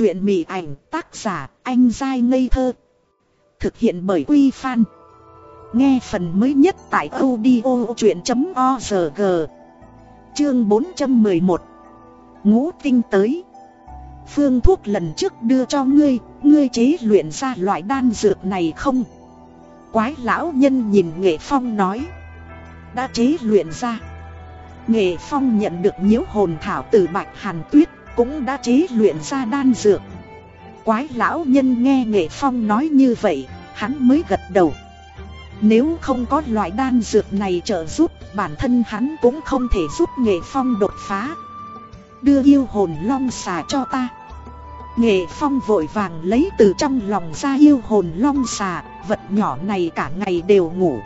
Chuyện mị ảnh tác giả anh dai ngây thơ. Thực hiện bởi Quy Phan. Nghe phần mới nhất tại audio chuyện.org. Chương 411. Ngũ tinh tới. Phương thuốc lần trước đưa cho ngươi, ngươi chế luyện ra loại đan dược này không? Quái lão nhân nhìn Nghệ Phong nói. Đã chế luyện ra. Nghệ Phong nhận được nhiễu hồn thảo từ Bạch Hàn Tuyết cũng đã chế luyện ra đan dược. Quái lão nhân nghe Nghệ Phong nói như vậy, hắn mới gật đầu. Nếu không có loại đan dược này trợ giúp, bản thân hắn cũng không thể giúp Nghệ Phong đột phá. Đưa yêu hồn long xà cho ta. Nghệ Phong vội vàng lấy từ trong lòng ra yêu hồn long xà, vật nhỏ này cả ngày đều ngủ.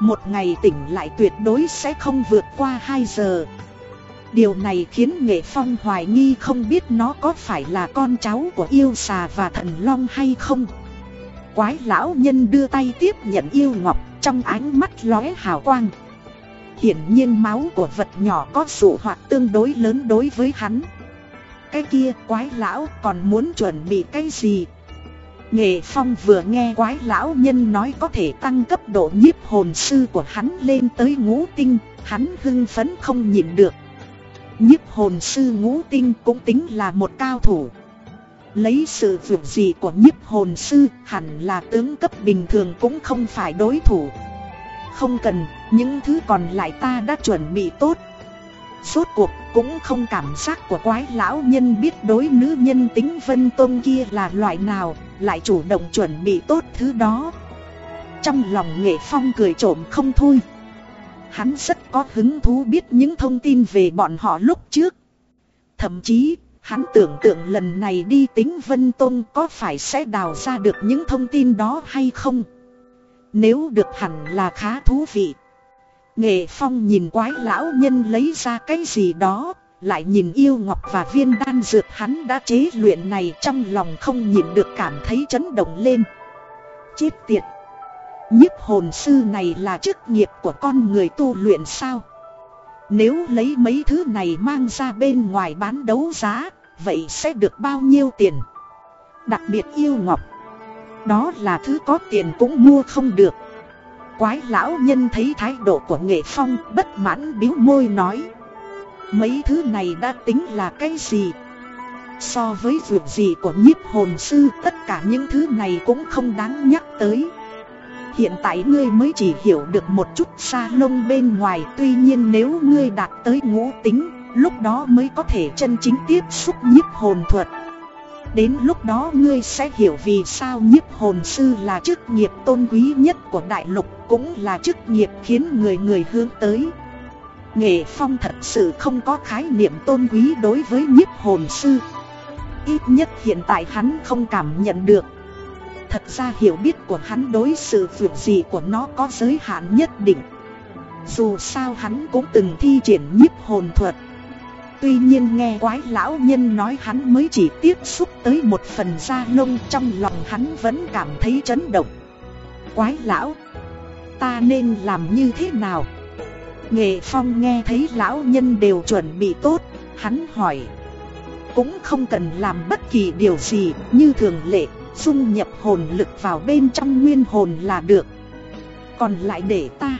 Một ngày tỉnh lại tuyệt đối sẽ không vượt qua 2 giờ. Điều này khiến Nghệ Phong hoài nghi không biết nó có phải là con cháu của yêu xà và thần long hay không. Quái lão nhân đưa tay tiếp nhận yêu ngọc trong ánh mắt lóe hào quang. Hiển nhiên máu của vật nhỏ có dụ hoạt tương đối lớn đối với hắn. Cái kia quái lão còn muốn chuẩn bị cái gì? Nghệ Phong vừa nghe quái lão nhân nói có thể tăng cấp độ nhiếp hồn sư của hắn lên tới ngũ tinh, hắn hưng phấn không nhịn được nhiếp hồn sư ngũ tinh cũng tính là một cao thủ. Lấy sự vượt gì của nhiếp hồn sư hẳn là tướng cấp bình thường cũng không phải đối thủ. Không cần, những thứ còn lại ta đã chuẩn bị tốt. Suốt cuộc cũng không cảm giác của quái lão nhân biết đối nữ nhân tính vân tôn kia là loại nào, lại chủ động chuẩn bị tốt thứ đó. Trong lòng nghệ phong cười trộm không thôi. Hắn rất có hứng thú biết những thông tin về bọn họ lúc trước. Thậm chí, hắn tưởng tượng lần này đi tính Vân Tôn có phải sẽ đào ra được những thông tin đó hay không. Nếu được hẳn là khá thú vị. Nghệ Phong nhìn quái lão nhân lấy ra cái gì đó, lại nhìn yêu ngọc và viên đan dược hắn đã chế luyện này trong lòng không nhìn được cảm thấy chấn động lên. Chết tiệt! Nhiếp hồn sư này là chức nghiệp của con người tu luyện sao? Nếu lấy mấy thứ này mang ra bên ngoài bán đấu giá, vậy sẽ được bao nhiêu tiền? Đặc biệt yêu ngọc. Đó là thứ có tiền cũng mua không được. Quái lão nhân thấy thái độ của nghệ phong bất mãn biếu môi nói. Mấy thứ này đã tính là cái gì? So với việc gì của nhiếp hồn sư tất cả những thứ này cũng không đáng nhắc tới. Hiện tại ngươi mới chỉ hiểu được một chút xa lông bên ngoài, Tuy nhiên nếu ngươi đạt tới ngũ tính, Lúc đó mới có thể chân chính tiếp xúc nhiếp hồn thuật. Đến lúc đó ngươi sẽ hiểu vì sao nhiếp hồn sư là chức nghiệp tôn quý nhất của đại lục, Cũng là chức nghiệp khiến người người hướng tới. Nghệ phong thật sự không có khái niệm tôn quý đối với nhiếp hồn sư. Ít nhất hiện tại hắn không cảm nhận được. Thật ra hiểu biết của hắn đối sự việc gì của nó có giới hạn nhất định. Dù sao hắn cũng từng thi triển nhiếp hồn thuật. Tuy nhiên nghe quái lão nhân nói hắn mới chỉ tiếp xúc tới một phần da lông trong lòng hắn vẫn cảm thấy chấn động. Quái lão, Ta nên làm như thế nào? Nghệ phong nghe thấy lão nhân đều chuẩn bị tốt, Hắn hỏi. Cũng không cần làm bất kỳ điều gì như thường lệ dung nhập hồn lực vào bên trong nguyên hồn là được. Còn lại để ta.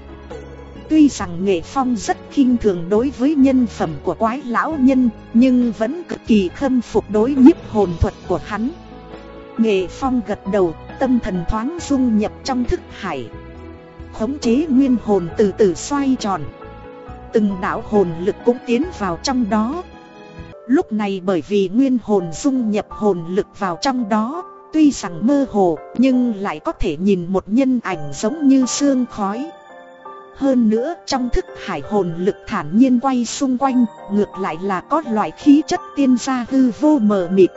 Tuy rằng nghệ phong rất khinh thường đối với nhân phẩm của quái lão nhân, Nhưng vẫn cực kỳ khâm phục đối nhiếp hồn thuật của hắn. Nghệ phong gật đầu, tâm thần thoáng dung nhập trong thức hải. Khống chế nguyên hồn từ từ xoay tròn. Từng đạo hồn lực cũng tiến vào trong đó. Lúc này bởi vì nguyên hồn dung nhập hồn lực vào trong đó Tuy rằng mơ hồ, nhưng lại có thể nhìn một nhân ảnh giống như sương khói. Hơn nữa trong thức hải hồn lực thản nhiên quay xung quanh, ngược lại là có loại khí chất tiên gia hư vô mờ mịt.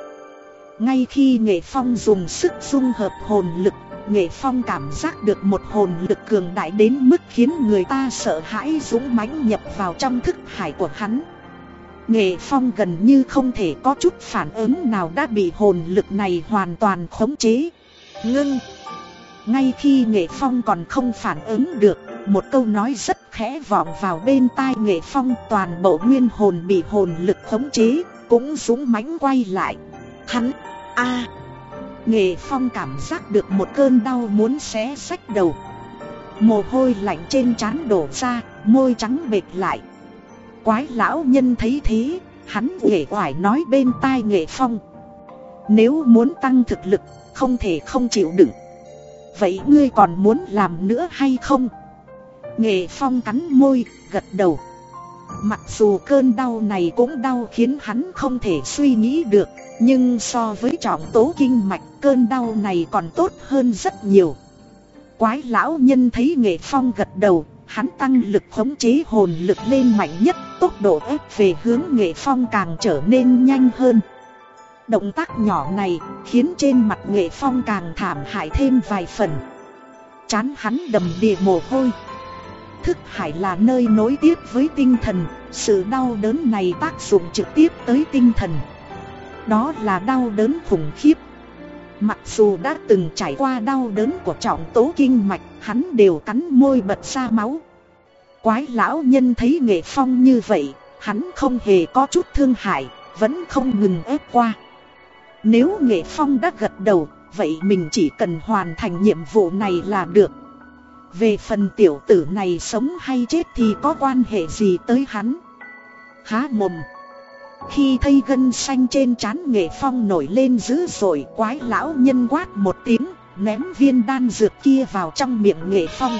Ngay khi Nghệ Phong dùng sức dung hợp hồn lực, Nghệ Phong cảm giác được một hồn lực cường đại đến mức khiến người ta sợ hãi dũng mãnh nhập vào trong thức hải của hắn. Nghệ Phong gần như không thể có chút phản ứng nào đã bị hồn lực này hoàn toàn khống chế. Ngưng! Ngay khi Nghệ Phong còn không phản ứng được, một câu nói rất khẽ vọng vào bên tai Nghệ Phong toàn bộ nguyên hồn bị hồn lực khống chế, cũng súng mánh quay lại. Hắn, a Nghệ Phong cảm giác được một cơn đau muốn xé sách đầu Mồ hôi lạnh trên trán đổ ra, môi trắng bệt lại Quái lão nhân thấy thế, hắn uể oải nói bên tai Nghệ Phong. Nếu muốn tăng thực lực, không thể không chịu đựng. Vậy ngươi còn muốn làm nữa hay không? Nghệ Phong cắn môi, gật đầu. Mặc dù cơn đau này cũng đau khiến hắn không thể suy nghĩ được Nhưng so với trọng tố kinh mạch cơn đau này còn tốt hơn rất nhiều. Quái lão nhân thấy nghệ phong gật đầu Hắn tăng lực khống chế hồn lực lên mạnh nhất, Tốc độ ép về hướng nghệ phong càng trở nên nhanh hơn. Động tác nhỏ này khiến trên mặt nghệ phong càng thảm hại thêm vài phần. Chán hắn đầm đìa mồ hôi. Thức hải là nơi nối tiếp với tinh thần, Sự đau đớn này tác dụng trực tiếp tới tinh thần. Đó là đau đớn khủng khiếp. Mặc dù đã từng trải qua đau đớn của trọng tố kinh mạch, Hắn đều cắn môi bật ra máu. Quái lão nhân thấy nghệ phong như vậy, Hắn không hề có chút thương hại, Vẫn không ngừng ép qua. Nếu nghệ phong đã gật đầu, Vậy mình chỉ cần hoàn thành nhiệm vụ này là được. Về phần tiểu tử này sống hay chết thì có quan hệ gì tới hắn? Há mồm khi thấy gân xanh trên trán nghệ phong nổi lên dữ dội, quái lão nhân quát một tiếng, Ném viên đan dược kia vào trong miệng nghệ phong.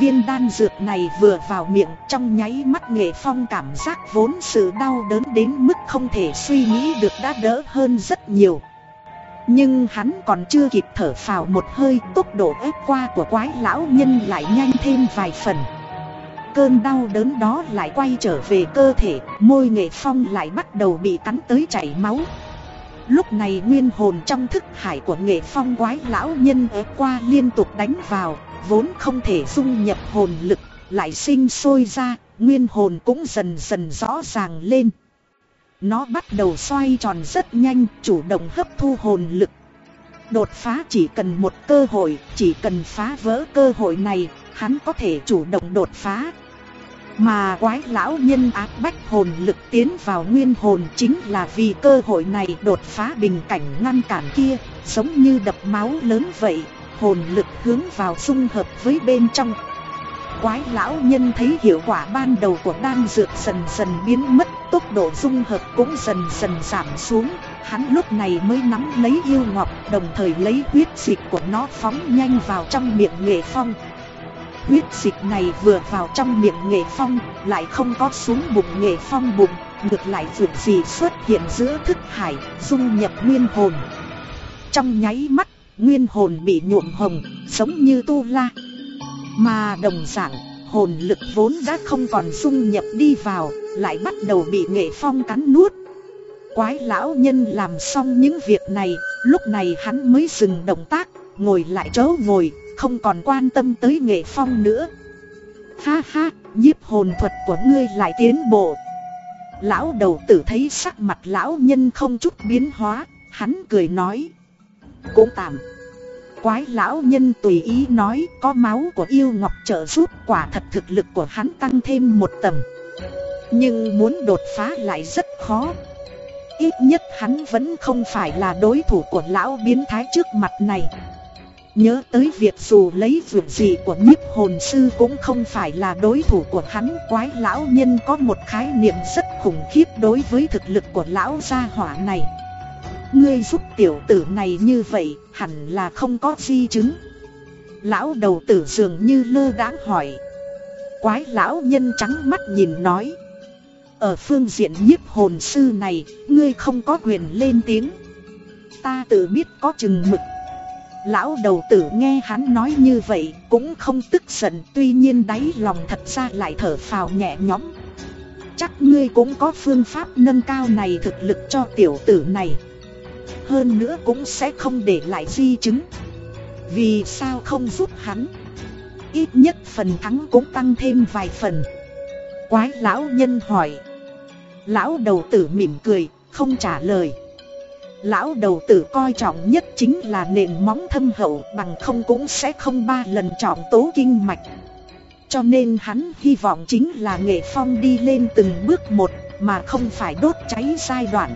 Viên đan dược này vừa vào miệng, trong nháy mắt nghệ phong cảm giác vốn sự đau đớn đến mức không thể suy nghĩ được đã đỡ hơn rất nhiều. Nhưng hắn còn chưa kịp thở phào một hơi, Tốc độ ép qua của quái lão nhân lại nhanh thêm vài phần. Cơn đau đớn đó lại quay trở về cơ thể Môi nghệ phong lại bắt đầu bị cắn tới chảy máu Lúc này nguyên hồn trong thức hải của nghệ phong quái lão nhân ép qua liên tục đánh vào Vốn không thể dung nhập hồn lực Lại sinh sôi ra Nguyên hồn cũng dần dần rõ ràng lên nó bắt đầu xoay tròn rất nhanh, chủ động hấp thu hồn lực. Đột phá chỉ cần một cơ hội, chỉ cần phá vỡ cơ hội này, hắn có thể chủ động đột phá. Mà quái lão nhân áp bách hồn lực tiến vào nguyên hồn chính là vì cơ hội này đột phá bình cảnh ngăn cản kia, giống như đập máu lớn vậy, hồn lực hướng vào dung hợp với bên trong. Quái lão nhân thấy hiệu quả ban đầu của đan dược dần dần biến mất Tốc độ dung hợp cũng dần dần giảm xuống Hắn lúc này mới nắm lấy yêu ngọc Đồng thời lấy huyết dịch của nó phóng nhanh vào trong miệng nghệ phong Huyết dịch này vừa vào trong miệng nghệ phong Lại không có xuống bụng nghệ phong bụng Ngược lại vượt gì xuất hiện giữa thức hải Dung nhập nguyên hồn Trong nháy mắt Nguyên hồn bị nhuộm hồng Giống như tu la mà đồng dạng, hồn lực vốn đã không còn dung nhập đi vào, lại bắt đầu bị nghệ phong cắn nuốt. Quái lão nhân làm xong những việc này, lúc này hắn mới dừng động tác, ngồi lại chỗ ngồi, không còn quan tâm tới nghệ phong nữa. Ha ha, nhiếp hồn thuật của ngươi lại tiến bộ. Lão đầu tử thấy sắc mặt lão nhân không chút biến hóa, hắn cười nói. Cũng tạm quái lão nhân tùy ý nói có máu của yêu ngọc trợ giúp quả thật thực lực của hắn tăng thêm một tầng. Nhưng muốn đột phá lại rất khó. Ít nhất hắn vẫn không phải là đối thủ của lão biến thái trước mặt này. Nhớ tới việc dù lấy vượt gì của nhiếp hồn sư cũng không phải là đối thủ của hắn. Quái lão nhân có một khái niệm rất khủng khiếp đối với thực lực của lão gia hỏa này. Ngươi giúp tiểu tử này như vậy hẳn là không có di chứng. Lão đầu tử dường như lơ đãng hỏi. Quái lão nhân trắng mắt nhìn nói. Ở phương diện nhiếp hồn sư này, Ngươi không có quyền lên tiếng. Ta tự biết có chừng mực Lão đầu tử nghe hắn nói như vậy Cũng không tức giận Tuy nhiên đáy lòng thật ra lại thở phào nhẹ nhõm. Chắc ngươi cũng có phương pháp nâng cao này thực lực cho tiểu tử này. Hơn nữa cũng sẽ không để lại di chứng. Vì sao không giúp hắn? Ít nhất phần thắng cũng tăng thêm vài phần. Quái lão nhân hỏi. Lão đầu tử mỉm cười, không trả lời. Lão đầu tử coi trọng nhất chính là nền móng thâm hậu Bằng không cũng sẽ không ba lần trọng tố kinh mạch Cho nên hắn hy vọng chính là nghệ phong đi lên từng bước một Mà không phải đốt cháy giai đoạn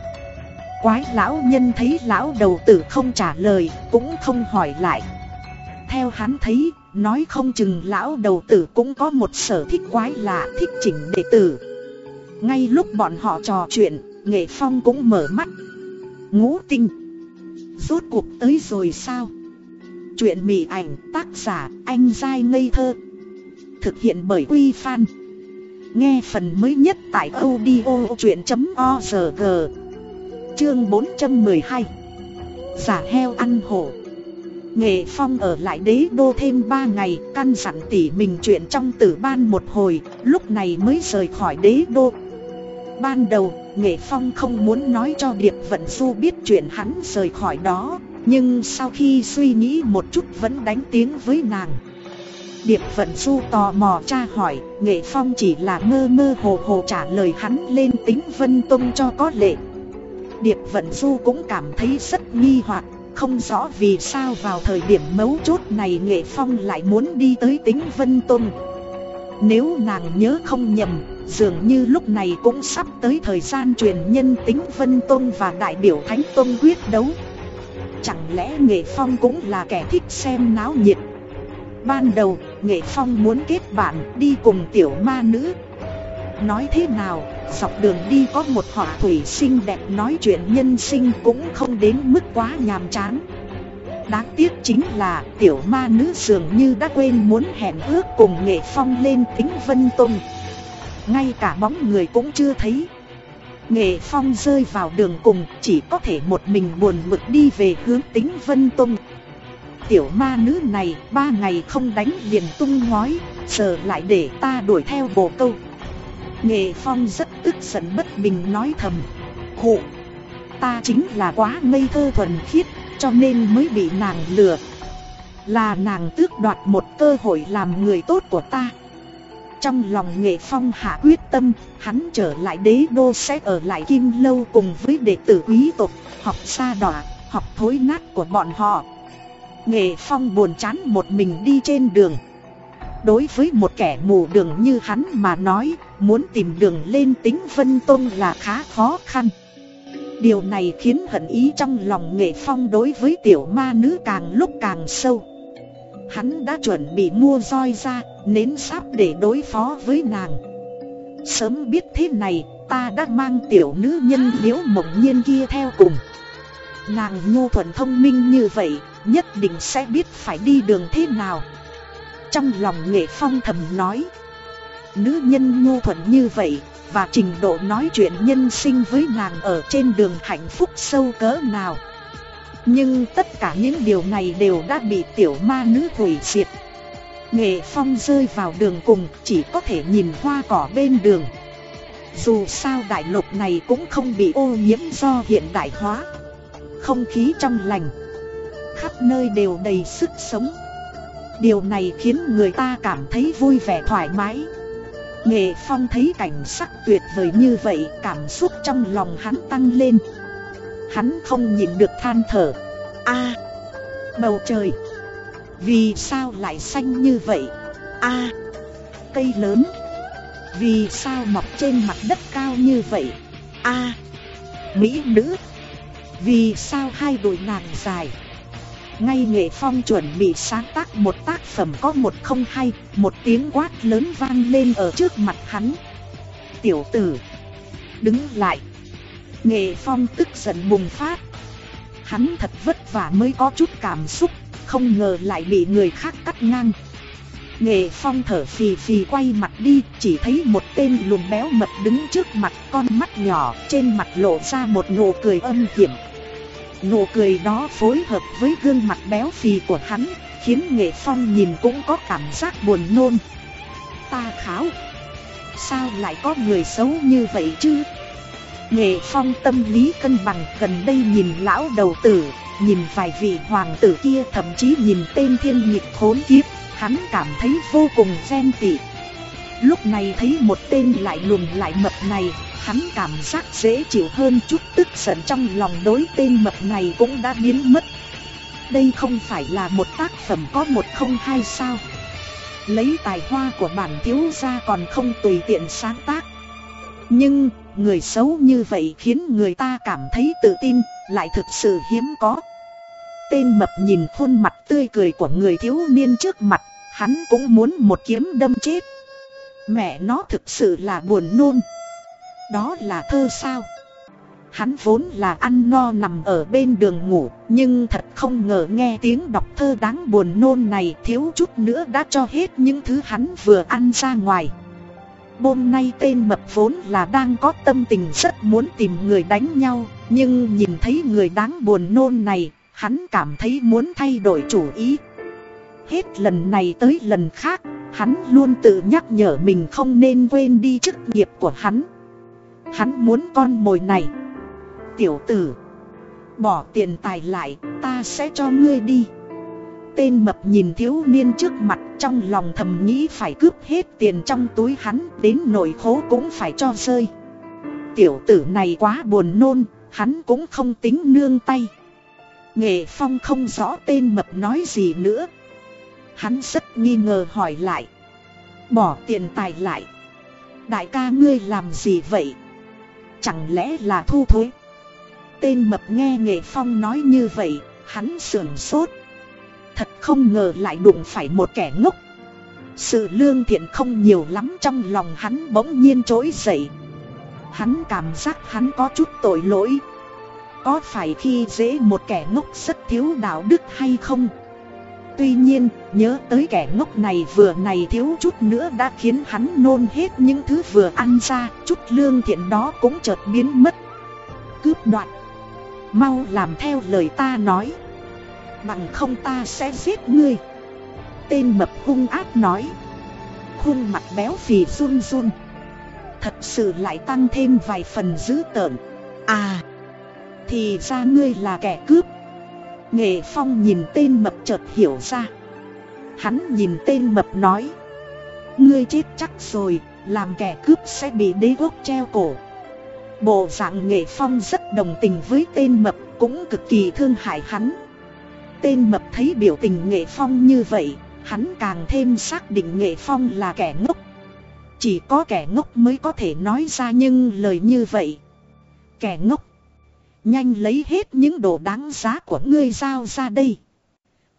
Quái lão nhân thấy lão đầu tử không trả lời, cũng không hỏi lại. Theo hắn thấy, nói không chừng lão đầu tử cũng có một sở thích quái lạ thích chỉnh đệ tử. Ngay lúc bọn họ trò chuyện, Nghệ Phong cũng mở mắt. Ngũ tinh. Rốt cuộc tới rồi sao? Chuyện mị ảnh tác giả anh dai ngây thơ. Thực hiện bởi Quy Phan. Nghe phần mới nhất tại audio chuyện.org Chương 412 Giả heo ăn hổ Nghệ Phong ở lại đế đô thêm 3 ngày Căn dặn tỉ mình chuyện trong tử ban một hồi Lúc này mới rời khỏi đế đô Ban đầu, Nghệ Phong không muốn nói cho Điệp Vận Du biết chuyện hắn rời khỏi đó, Nhưng sau khi suy nghĩ một chút vẫn đánh tiếng với nàng. Điệp Vận Du tò mò tra hỏi, Nghệ Phong chỉ là mơ mơ hồ hồ trả lời hắn lên tính Vân Tông cho có lệ. Điệp Vận Du cũng cảm thấy rất nghi hoặc, Không rõ vì sao vào thời điểm mấu chốt này Nghệ Phong lại muốn đi tới tính Vân Tông. Nếu nàng nhớ không nhầm Dường như lúc này cũng sắp tới thời gian truyền nhân tính Vân Tôn và đại biểu Thánh Tôn quyết đấu. Chẳng lẽ Nghệ Phong cũng là kẻ thích xem náo nhiệt? Ban đầu, Nghệ Phong muốn kết bạn đi cùng tiểu ma nữ. Nói thế nào, dọc đường đi có một họa thủy xinh đẹp nói chuyện nhân sinh cũng không đến mức quá nhàm chán. Đáng tiếc chính là tiểu ma nữ dường như đã quên muốn hẹn ước cùng Nghệ Phong lên tính Vân Tông. Ngay cả bóng người cũng chưa thấy. Nghệ Phong rơi vào đường cùng chỉ có thể một mình buồn bực đi về hướng tính Vân Tông. Tiểu ma nữ này ba ngày không đánh liền tung ngói, Giờ lại để ta đuổi theo bồ câu. Nghệ Phong rất tức giận bất bình nói thầm Hụ Ta chính là quá ngây thơ thuần khiết cho nên mới bị nàng lừa Là nàng tước đoạt một cơ hội làm người tốt của ta trong lòng nghệ phong hạ quyết tâm, hắn trở lại đế đô sẽ ở lại kim lâu cùng với đệ tử quý tộc, học xa đỏ, học thối nát của bọn họ. Nghệ phong buồn chán một mình đi trên đường. Đối với một kẻ mù đường như hắn mà nói, muốn tìm đường lên tính vân tôn là khá khó khăn. Điều này khiến hận ý trong lòng nghệ phong đối với tiểu ma nữ càng lúc càng sâu. Hắn đã chuẩn bị mua roi ra, nến sáp để đối phó với nàng. Sớm biết thế này, ta đã mang tiểu nữ nhân liễu mộng nhiên kia theo cùng. Nàng nhu thuận thông minh như vậy, nhất định sẽ biết phải đi đường thế nào. Trong lòng nghệ phong thầm nói Nữ nhân nhu thuận như vậy, và trình độ nói chuyện nhân sinh với nàng ở trên đường hạnh phúc sâu cỡ nào. Nhưng tất cả những điều này đều đã bị tiểu ma nữ hủy diệt. Nghệ Phong rơi vào đường cùng, chỉ có thể nhìn hoa cỏ bên đường. Dù sao đại lục này cũng không bị ô nhiễm do hiện đại hóa. Không khí trong lành. Khắp nơi đều đầy sức sống. Điều này khiến người ta cảm thấy vui vẻ thoải mái. Nghệ Phong thấy cảnh sắc tuyệt vời như vậy, Cảm xúc trong lòng hắn tăng lên. Hắn không nhìn được than thở. A, bầu trời. Vì sao lại xanh như vậy? A, cây lớn. Vì sao mọc trên mặt đất cao như vậy? A, mỹ nữ. Vì sao hai đôi nàng dài? Ngay nghệ phong chuẩn bị sáng tác một tác phẩm có một không hay, một tiếng quát lớn vang lên ở trước mặt hắn. Tiểu tử, đứng lại. Nghệ phong tức giận bùng phát. Hắn thật vất vả mới có chút cảm xúc, không ngờ lại bị người khác cắt ngang. Nghệ phong thở phì phì quay mặt đi, chỉ thấy một tên lùn béo mập đứng trước mặt con mắt nhỏ, trên mặt lộ ra một nụ cười âm hiểm. Nụ cười đó phối hợp với gương mặt béo phì của hắn, khiến Nghệ Phong nhìn cũng có cảm giác buồn nôn. Ta kháo, sao lại có người xấu như vậy chứ? Nghệ Phong tâm lý cân bằng gần đây nhìn lão đầu tử, nhìn vài vị hoàng tử kia thậm chí nhìn tên thiên nhịp khốn kiếp, hắn cảm thấy vô cùng ghen tị. Lúc này thấy một tên lại lùn lại mập này, hắn cảm giác dễ chịu hơn chút tức giận trong lòng đối tên mập này cũng đã biến mất. Đây không phải là một tác phẩm có một không hai sao. Lấy tài hoa của bản thiếu gia còn không tùy tiện sáng tác. Nhưng người xấu như vậy khiến người ta cảm thấy tự tin, lại thực sự hiếm có. Tên mập nhìn khuôn mặt tươi cười của người thiếu niên trước mặt, hắn cũng muốn một kiếm đâm chết. Mẹ nó thực sự là buồn nôn. Đó là thơ sao? Hắn vốn là ăn no nằm ở bên đường ngủ, nhưng thật không ngờ nghe tiếng đọc thơ đáng buồn nôn này thiếu chút nữa đã cho hết những thứ hắn vừa ăn ra ngoài. Hôm nay tên mập vốn là đang có tâm tình rất muốn tìm người đánh nhau, nhưng nhìn thấy người đáng buồn nôn này, hắn cảm thấy muốn thay đổi chủ ý. Hết lần này tới lần khác, hắn luôn tự nhắc nhở mình không nên quên đi chức nghiệp của hắn. Hắn muốn con mồi này. Tiểu tử, bỏ tiền tài lại, ta sẽ cho ngươi đi. Tên mập nhìn thiếu niên trước mặt trong lòng thầm nghĩ phải cướp hết tiền trong túi hắn đến nổi khố cũng phải cho rơi. Tiểu tử này quá buồn nôn, hắn cũng không tính nương tay. Nghệ Phong không rõ tên mập nói gì nữa. Hắn rất nghi ngờ hỏi lại. Bỏ tiền tài lại. Đại ca ngươi làm gì vậy? Chẳng lẽ là thu thuế? Tên mập nghe Nghệ Phong nói như vậy, hắn sườn sốt. Thật không ngờ lại đụng phải một kẻ ngốc. Sự lương thiện không nhiều lắm trong lòng hắn bỗng nhiên trỗi dậy. Hắn cảm giác hắn có chút tội lỗi. Có phải khi dễ một kẻ ngốc rất thiếu đạo đức hay không? Tuy nhiên, nhớ tới kẻ ngốc này vừa này thiếu chút nữa đã khiến hắn nôn hết những thứ vừa ăn ra, chút lương thiện đó cũng chợt biến mất. Cướp đoạt. Mau làm theo lời ta nói. Bằng không ta sẽ giết ngươi. Tên mập hung ác nói. Khuôn mặt béo phì run run. Thật sự lại tăng thêm vài phần dữ tợn. À, thì ra ngươi là kẻ cướp. Nghệ Phong nhìn tên mập chợt hiểu ra. Hắn nhìn tên mập nói. Ngươi chết chắc rồi, làm kẻ cướp sẽ bị đế quốc treo cổ. Bộ dạng Nghệ Phong rất đồng tình với tên mập, cũng cực kỳ thương hại hắn. Tên mập thấy biểu tình Nghệ Phong như vậy, hắn càng thêm xác định Nghệ Phong là kẻ ngốc. Chỉ có kẻ ngốc mới có thể nói ra những lời như vậy. Kẻ ngốc Nhanh lấy hết những đồ đáng giá của ngươi giao ra đây.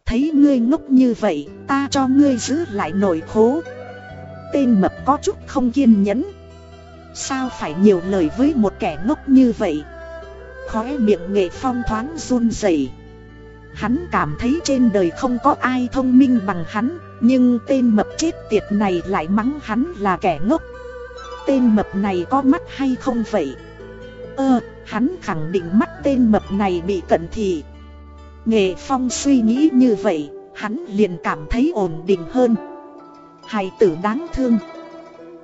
Thấy ngươi ngốc như vậy, ta cho ngươi giữ lại nổi khố. Tên mập có chút không kiên nhẫn. Sao phải nhiều lời với một kẻ ngốc như vậy? Khóe miệng nghệ phong thoáng run rẩy. Hắn cảm thấy trên đời không có ai thông minh bằng hắn, Nhưng tên mập chết tiệt này lại mắng hắn là kẻ ngốc. Tên mập này có mắt hay không vậy? Ơ, hắn khẳng định mắt tên mập này bị cận thị. Nghệ Phong suy nghĩ như vậy, hắn liền cảm thấy ổn định hơn. Hài tử đáng thương.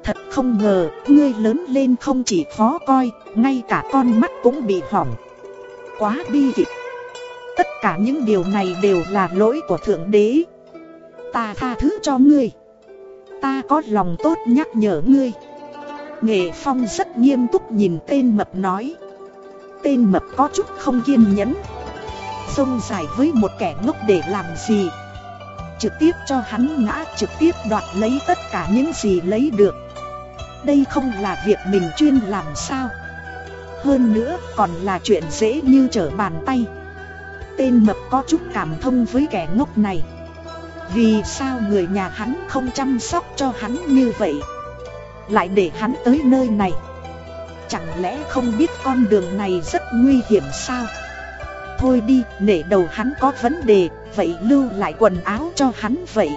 Thật không ngờ, ngươi lớn lên không chỉ khó coi, ngay cả con mắt cũng bị hỏng. Quá bi kịch. Tất cả những điều này đều là lỗi của Thượng Đế. Ta tha thứ cho ngươi. Ta có lòng tốt nhắc nhở ngươi. Nghệ Phong rất nghiêm túc nhìn tên mập nói. Tên mập có chút không kiên nhẫn. Xông dài với một kẻ ngốc để làm gì? Trực tiếp cho hắn ngã, trực tiếp đoạt lấy tất cả những gì lấy được. Đây không là việc mình chuyên làm sao? Hơn nữa, còn là chuyện dễ như trở bàn tay. Tên mập có chút cảm thông với kẻ ngốc này. Vì sao người nhà hắn không chăm sóc cho hắn như vậy? Lại để hắn tới nơi này. Chẳng lẽ không biết con đường này rất nguy hiểm sao? Thôi đi, nể đầu hắn có vấn đề Vậy lưu lại quần áo cho hắn vậy.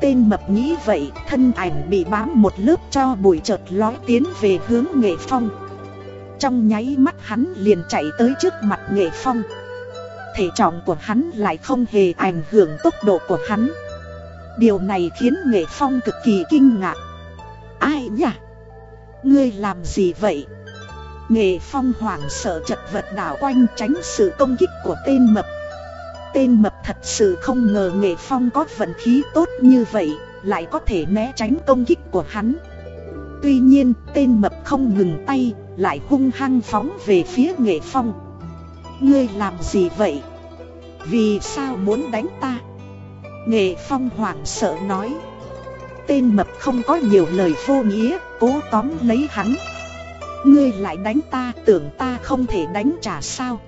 Tên mập nghĩ vậy, thân ảnh bị bám một lớp cho bụi chợt lói tiến về hướng nghệ phong. Trong nháy mắt hắn liền chạy tới trước mặt nghệ phong. Thể trọng của hắn lại không hề ảnh hưởng tốc độ của hắn. Điều này khiến nghệ phong cực kỳ kinh ngạc. Ai nhỉ? Ngươi làm gì vậy? Nghệ phong hoảng sợ chật vật đảo quanh tránh sự công kích của tên mập Tên mập thật sự không ngờ nghệ phong có vận khí tốt như vậy, Lại có thể né tránh công kích của hắn Tuy nhiên, tên mập không ngừng tay, Lại hung hăng phóng về phía nghệ phong Ngươi làm gì vậy? Vì sao muốn đánh ta? Nghệ phong hoảng sợ nói Tên mập không có nhiều lời vô nghĩa, cố tóm lấy hắn. Ngươi lại đánh ta tưởng ta không thể đánh trả sao?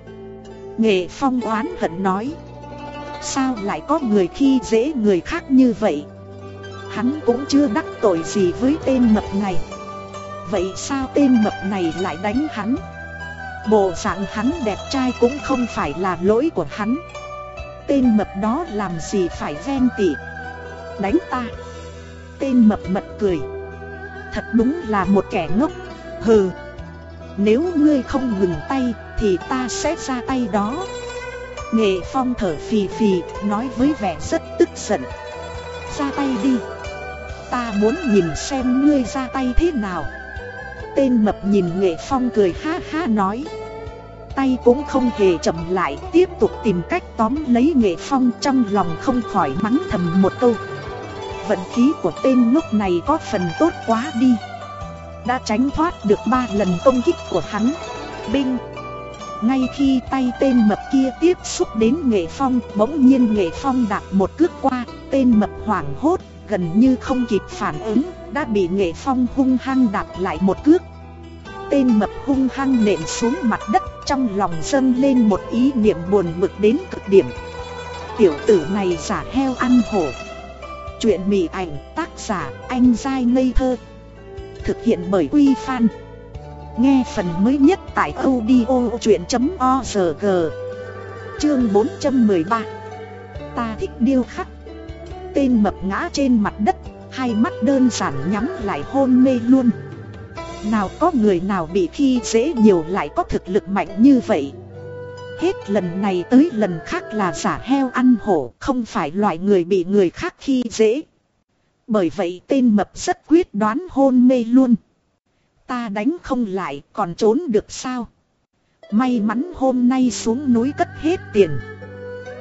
Nghệ Phong oán hận nói. Sao lại có người khi dễ người khác như vậy? Hắn cũng chưa đắc tội gì với tên mập này. Vậy sao tên mập này lại đánh hắn? Bộ dạng hắn đẹp trai cũng không phải là lỗi của hắn. Tên mập đó làm gì phải ghen tị, Đánh ta! Tên mập mật cười. Thật đúng là một kẻ ngốc. Hừ, Nếu ngươi không ngừng tay Thì ta sẽ ra tay đó. Nghệ phong thở phì phì, Nói với vẻ rất tức giận. Ra tay đi. Ta muốn nhìn xem ngươi ra tay thế nào. Tên mập nhìn nghệ phong cười ha ha nói. Tay cũng không hề chậm lại, Tiếp tục tìm cách tóm lấy nghệ phong Trong lòng không khỏi mắng thầm một câu. Vận khí của tên lúc này có phần tốt quá đi. Đã tránh thoát được ba lần công kích của hắn. Binh. Ngay khi tay tên mập kia tiếp xúc đến nghệ phong, Bỗng nhiên nghệ phong đạp một cước qua, Tên mập hoảng hốt, Gần như không kịp phản ứng, Đã bị nghệ phong hung hăng đạp lại một cước. Tên mập hung hăng nện xuống mặt đất, Trong lòng dâng lên một ý niệm buồn bực đến cực điểm. Tiểu tử này giả heo ăn hổ. Chuyện mỉ ảnh tác giả anh dai ngây thơ. Thực hiện bởi Quy Phan. Nghe phần mới nhất tại audio chuyện.org Chương 413 Ta thích điêu khắc. Tên mập ngã trên mặt đất, Hai mắt đơn giản nhắm lại hôn mê luôn. Nào có người nào bị khi dễ nhiều lại có thực lực mạnh như vậy. Hết lần này tới lần khác là giả heo ăn hổ, Không phải loại người bị người khác khi dễ. Bởi vậy tên mập rất quyết đoán hôn mê luôn. Ta đánh không lại, còn trốn được sao? May mắn hôm nay xuống núi cất hết tiền.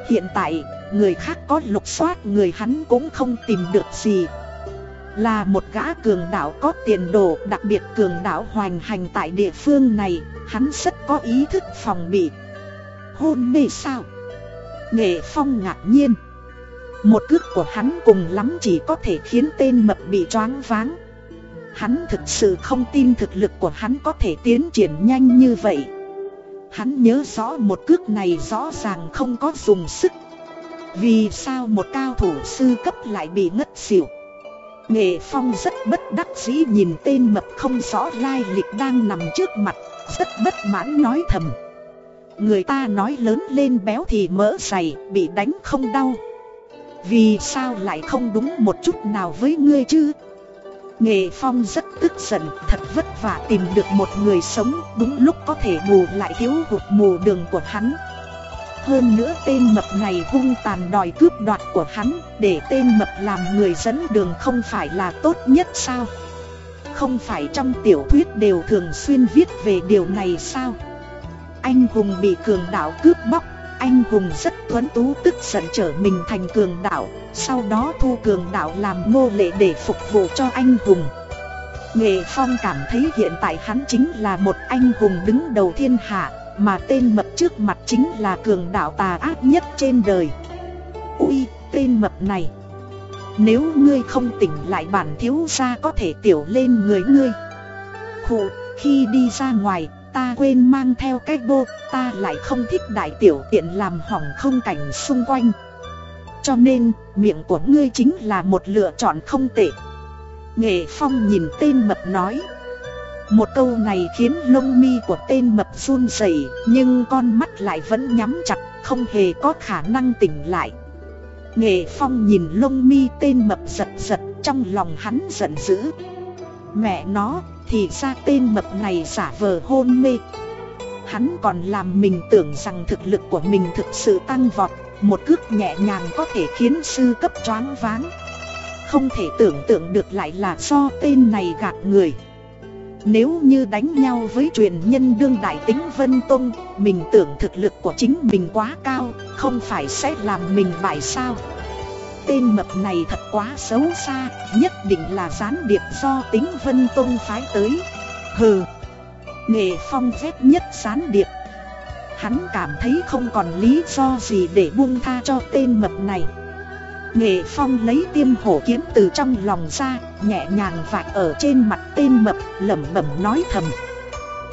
Hiện tại, người khác có lục soát, người hắn cũng không tìm được gì. Là một gã cường đạo có tiền đồ, đặc biệt cường đạo hoành hành tại địa phương này, Hắn rất có ý thức phòng bị. Hôn mê sao? Nghệ Phong ngạc nhiên. Một cước của hắn cùng lắm chỉ có thể khiến tên mập bị choáng váng. Hắn thực sự không tin thực lực của hắn có thể tiến triển nhanh như vậy. Hắn nhớ rõ một cước này rõ ràng không có dùng sức. Vì sao một cao thủ sư cấp lại bị ngất xỉu? Nghệ Phong rất bất đắc dĩ nhìn tên mập không rõ lai lịch đang nằm trước mặt, Rất bất mãn nói thầm. Người ta nói lớn lên béo thì mỡ dày, bị đánh không đau. Vì sao lại không đúng một chút nào với ngươi chứ? Nghệ Phong rất tức giận, thật vất vả tìm được một người sống Đúng lúc có thể bù lại thiếu hụt mù đường của hắn. Hơn nữa tên mập này hung tàn đòi cướp đoạt của hắn Để tên mập làm người dẫn đường không phải là tốt nhất sao? Không phải trong tiểu thuyết đều thường xuyên viết về điều này sao? Anh hùng bị cường đạo cướp bóc Anh hùng rất tuấn tú tức giận trở mình thành cường đạo Sau đó thu cường đạo làm nô lệ để phục vụ cho anh hùng. Nghệ Phong cảm thấy hiện tại hắn chính là một anh hùng đứng đầu thiên hạ Mà tên mập trước mặt chính là cường đạo tà ác nhất trên đời. Ui, tên mập này Nếu ngươi không tỉnh lại bản thiếu gia có thể tiểu lên người ngươi. Khụ, khi đi ra ngoài ta quên mang theo cái bô, ta lại không thích đại tiểu tiện làm hỏng không cảnh xung quanh. Cho nên, miệng của ngươi chính là một lựa chọn không tệ. Nghệ Phong nhìn tên mập nói. Một câu này khiến lông mi của tên mập run rẩy, nhưng con mắt lại vẫn nhắm chặt, không hề có khả năng tỉnh lại. Nghệ Phong nhìn lông mi tên mập giật giật, trong lòng hắn giận dữ. Mẹ nó, thì ra tên mập này giả vờ hôn mê. Hắn còn làm mình tưởng rằng thực lực của mình thực sự tăng vọt, Một cước nhẹ nhàng có thể khiến sư cấp choáng váng. Không thể tưởng tượng được lại là do tên này gạt người. Nếu như đánh nhau với truyền nhân đương đại tính Vân Tông, Mình tưởng thực lực của chính mình quá cao, Không phải sẽ làm mình bại sao? Tên mập này thật quá xấu xa, nhất định là gián điệp do tính Vân Tông phái tới. Hừ, nghệ phong phép nhất gián điệp. Hắn cảm thấy không còn lý do gì để buông tha cho tên mập này. Nghệ phong lấy tiêm hổ kiếm từ trong lòng ra, nhẹ nhàng vạch ở trên mặt tên mập, lẩm bẩm nói thầm.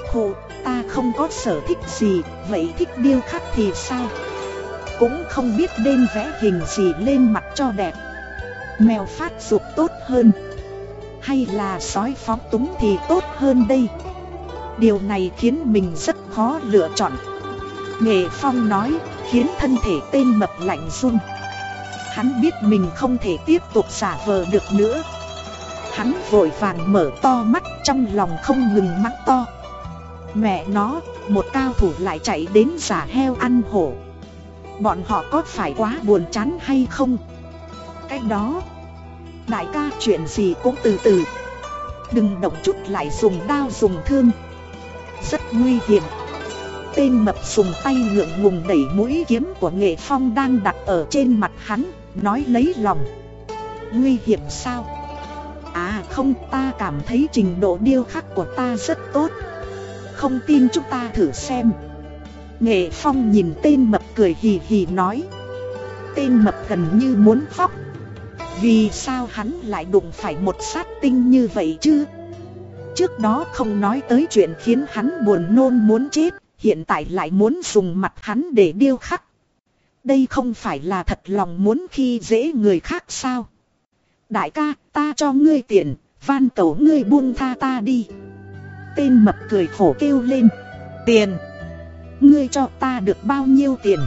"Khụ, ta không có sở thích gì, vậy thích điêu khắc thì sao? Cũng không biết nên vẽ hình gì lên mặt cho đẹp. Mèo phát dục tốt hơn. Hay là sói phóng túng thì tốt hơn đây. Điều này khiến mình rất khó lựa chọn. Nghệ Phong nói khiến thân thể tên mập lạnh run. Hắn biết mình không thể tiếp tục giả vờ được nữa. Hắn vội vàng mở to mắt trong lòng không ngừng mắng to. Mẹ nó, một cao thủ lại chạy đến giả heo ăn hổ. Bọn họ có phải quá buồn chán hay không? Cái đó, Đại ca chuyện gì cũng từ từ. Đừng động chút lại dùng đao dùng thương. Rất nguy hiểm. Tên mập dùng tay ngượng ngùng đẩy mũi kiếm của nghệ phong đang đặt ở trên mặt hắn, Nói lấy lòng. Nguy hiểm sao? À không, ta cảm thấy trình độ điêu khắc của ta rất tốt. Không tin chúng ta thử xem. Nghệ Phong nhìn tên mập cười hì hì nói. Tên mập gần như muốn khóc. Vì sao hắn lại đụng phải một sát tinh như vậy chứ? Trước đó không nói tới chuyện khiến hắn buồn nôn muốn chết, Hiện tại lại muốn dùng mặt hắn để điêu khắc. Đây không phải là thật lòng muốn khi dễ người khác sao? Đại ca, ta cho ngươi tiền, Van cầu ngươi buông tha ta đi. Tên mập cười khổ kêu lên. Tiền Ngươi cho ta được bao nhiêu tiền?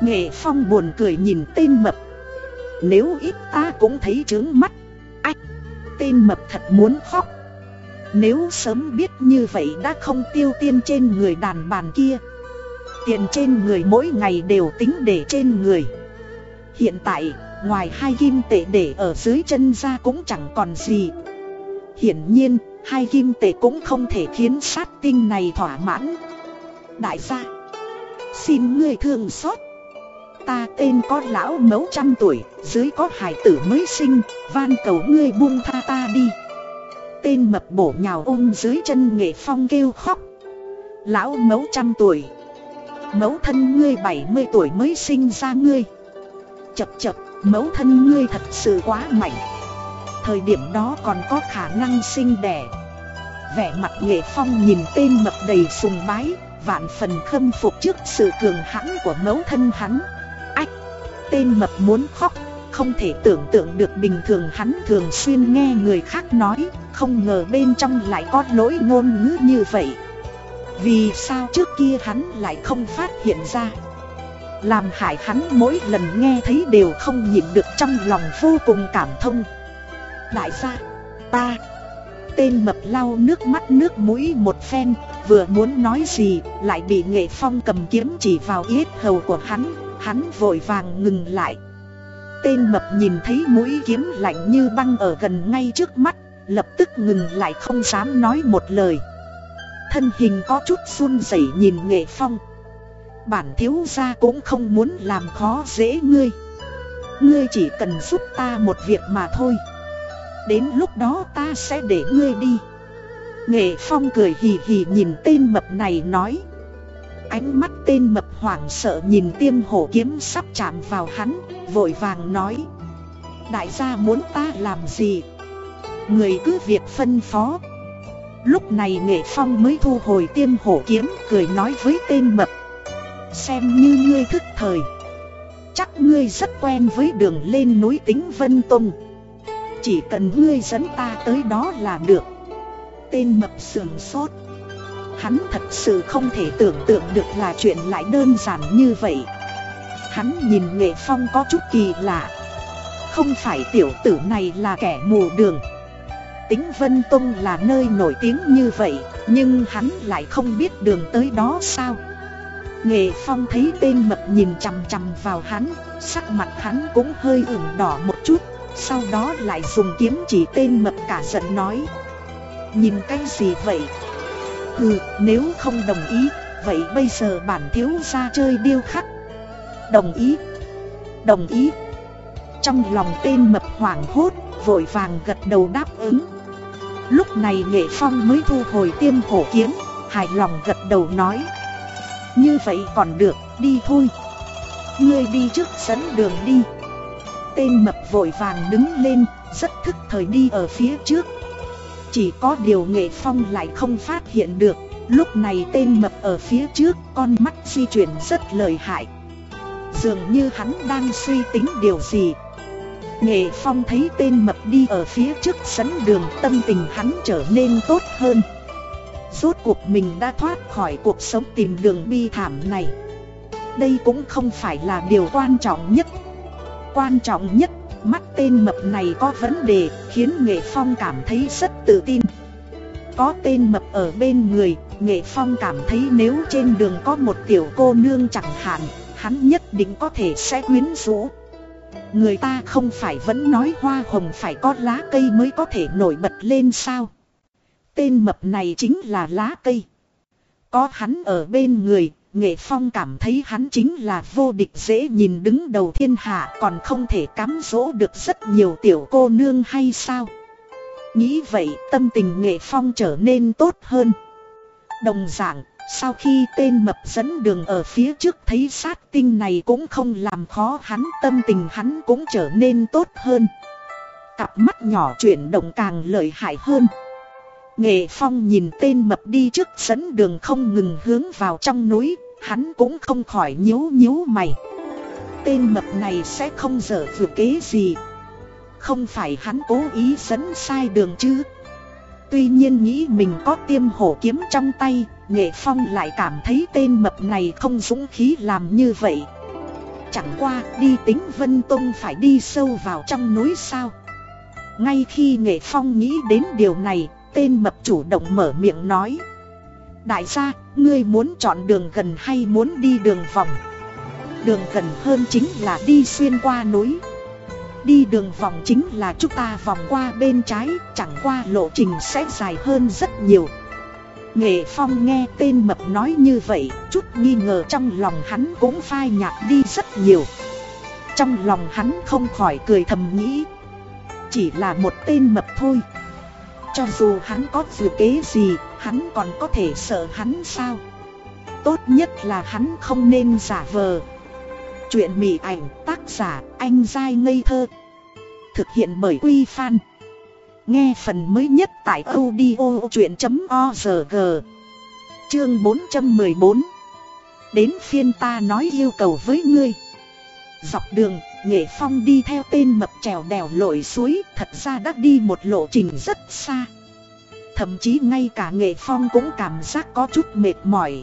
Nghệ Phong buồn cười nhìn tên mập. Nếu ít ta cũng thấy trướng mắt. Ách, Tên mập thật muốn khóc. Nếu sớm biết như vậy đã không tiêu tiên trên người đàn bàn kia. Tiền trên người mỗi ngày đều tính để trên người. Hiện tại, ngoài hai kim tệ để ở dưới chân ra cũng chẳng còn gì. Hiển nhiên, hai kim tệ cũng không thể khiến sát tinh này thỏa mãn. Đại gia. Xin ngươi thương xót. Ta tên có lão mấu trăm tuổi, Dưới có hải tử mới sinh, Van cầu ngươi buông tha ta đi. Tên mập bổ nhào ôm dưới chân nghệ phong kêu khóc. Lão mấu trăm tuổi. Mấu thân ngươi 70 tuổi mới sinh ra ngươi. Chập chập Mấu thân ngươi thật sự quá mạnh. Thời điểm đó còn có khả năng sinh đẻ. Vẻ mặt nghệ phong nhìn tên mập đầy sùng bái vạn phần khâm phục trước sự cường hãn của mẫu thân hắn. Ách! Tên mập muốn khóc, không thể tưởng tượng được bình thường hắn thường xuyên nghe người khác nói, không ngờ bên trong lại có lỗi ngôn ngữ như vậy. Vì sao trước kia hắn lại không phát hiện ra? Làm hại hắn mỗi lần nghe thấy đều không nhịn được trong lòng vô cùng cảm thông. Đại gia, ta, tên mập lau nước mắt nước mũi một phen, vừa muốn nói gì, lại bị nghệ phong cầm kiếm chỉ vào yết hầu của hắn, hắn vội vàng ngừng lại. Tên mập nhìn thấy mũi kiếm lạnh như băng ở gần ngay trước mắt, lập tức ngừng lại không dám nói một lời. Thân hình có chút run rẩy nhìn nghệ phong. Bản thiếu gia cũng không muốn làm khó dễ ngươi. Ngươi chỉ cần giúp ta một việc mà thôi. Đến lúc đó ta sẽ để ngươi đi. Nghệ Phong cười hì hì nhìn tên mập này nói. Ánh mắt tên mập hoảng sợ nhìn tiêm hổ kiếm sắp chạm vào hắn, Vội vàng nói. Đại gia muốn ta làm gì? Người cứ việc phân phó. Lúc này Nghệ Phong mới thu hồi tiêm hổ kiếm, Cười nói với tên mập. Xem như ngươi thức thời. Chắc ngươi rất quen với đường lên núi tính Vân Tông. Chỉ cần ngươi dẫn ta tới đó là được. Tên mập sườn sốt. Hắn thật sự không thể tưởng tượng được là chuyện lại đơn giản như vậy. Hắn nhìn nghệ phong có chút kỳ lạ. Không phải tiểu tử này là kẻ mù đường. Tính Vân Tông là nơi nổi tiếng như vậy, Nhưng hắn lại không biết đường tới đó sao. Nghệ Phong thấy tên mập nhìn chằm chằm vào hắn, Sắc mặt hắn cũng hơi ửng đỏ một chút. Sau đó lại dùng kiếm chỉ tên mập cả giận nói Nhìn cái gì vậy? Ừ, nếu không đồng ý, vậy bây giờ bản thiếu ra chơi điêu khắc. Đồng ý. Đồng ý. Trong lòng tên mập hoảng hốt, vội vàng gật đầu đáp ứng. Lúc này Nghệ Phong mới thu hồi tiêm hổ kiếm, hài lòng gật đầu nói. Như vậy còn được, đi thôi. Ngươi đi trước dẫn đường đi. Tên mập vội vàng đứng lên, rất thức thời đi ở phía trước. Chỉ có điều nghệ phong lại không phát hiện được. Lúc này tên mập ở phía trước con mắt di chuyển rất lợi hại. Dường như hắn đang suy tính điều gì. Nghệ Phong thấy tên mập đi ở phía trước sấn đường tâm tình hắn trở nên tốt hơn. Rốt cuộc mình đã thoát khỏi cuộc sống tìm đường bi thảm này. Đây cũng không phải là điều quan trọng nhất. Quan trọng nhất, mắt tên mập này có vấn đề khiến Nghệ Phong cảm thấy rất tự tin. Có tên mập ở bên người, Nghệ Phong cảm thấy nếu trên đường có một tiểu cô nương chẳng hạn Hắn nhất định có thể sẽ quyến rũ. Người ta không phải vẫn nói hoa hồng phải có lá cây mới có thể nổi bật lên sao? Tên mập này chính là lá cây. Có hắn ở bên người Nghệ Phong cảm thấy hắn chính là vô địch dễ nhìn đứng đầu thiên hạ Còn không thể cám dỗ được rất nhiều tiểu cô nương hay sao Nghĩ vậy tâm tình Nghệ Phong trở nên tốt hơn Đồng dạng sau khi tên mập dẫn đường ở phía trước thấy sát tinh này cũng không làm khó hắn tâm tình hắn cũng trở nên tốt hơn. Cặp mắt nhỏ chuyển động càng lợi hại hơn. Nghệ Phong nhìn tên mập đi trước dẫn đường không ngừng hướng vào trong núi, hắn cũng không khỏi nhíu nhíu mày. Tên mập này sẽ không dở vừa kế gì. Không phải hắn cố ý dẫn sai đường chứ. Tuy nhiên nghĩ mình có tiêm hổ kiếm trong tay, Nghệ Phong lại cảm thấy tên mập này không dũng khí làm như vậy. Chẳng qua đi tính Vân Tông phải đi sâu vào trong núi sao. Ngay khi Nghệ Phong nghĩ đến điều này, tên mập chủ động mở miệng nói. Đại gia, ngươi muốn chọn đường gần hay muốn đi đường vòng? Đường gần hơn chính là đi xuyên qua núi. Đi đường vòng chính là chúng ta vòng qua bên trái, chẳng qua lộ trình sẽ dài hơn rất nhiều. Nghệ Phong nghe tên mập nói như vậy, chút nghi ngờ trong lòng hắn cũng phai nhạt đi rất nhiều. Trong lòng hắn không khỏi cười thầm nghĩ, chỉ là một tên mập thôi. Cho dù hắn có dự kế gì, hắn còn có thể sợ hắn sao? Tốt nhất là hắn không nên giả vờ. Chuyện mỉ ảnh tác giả anh dai ngây thơ. Thực hiện bởi Quy Phan. Nghe phần mới nhất tại audio chuyện.org Chương 414 Đến phiên ta nói yêu cầu với ngươi. Dọc đường, Nghệ Phong đi theo tên mập trèo đèo lội suối Thật ra đã đi một lộ trình rất xa. Thậm chí ngay cả Nghệ Phong cũng cảm giác có chút mệt mỏi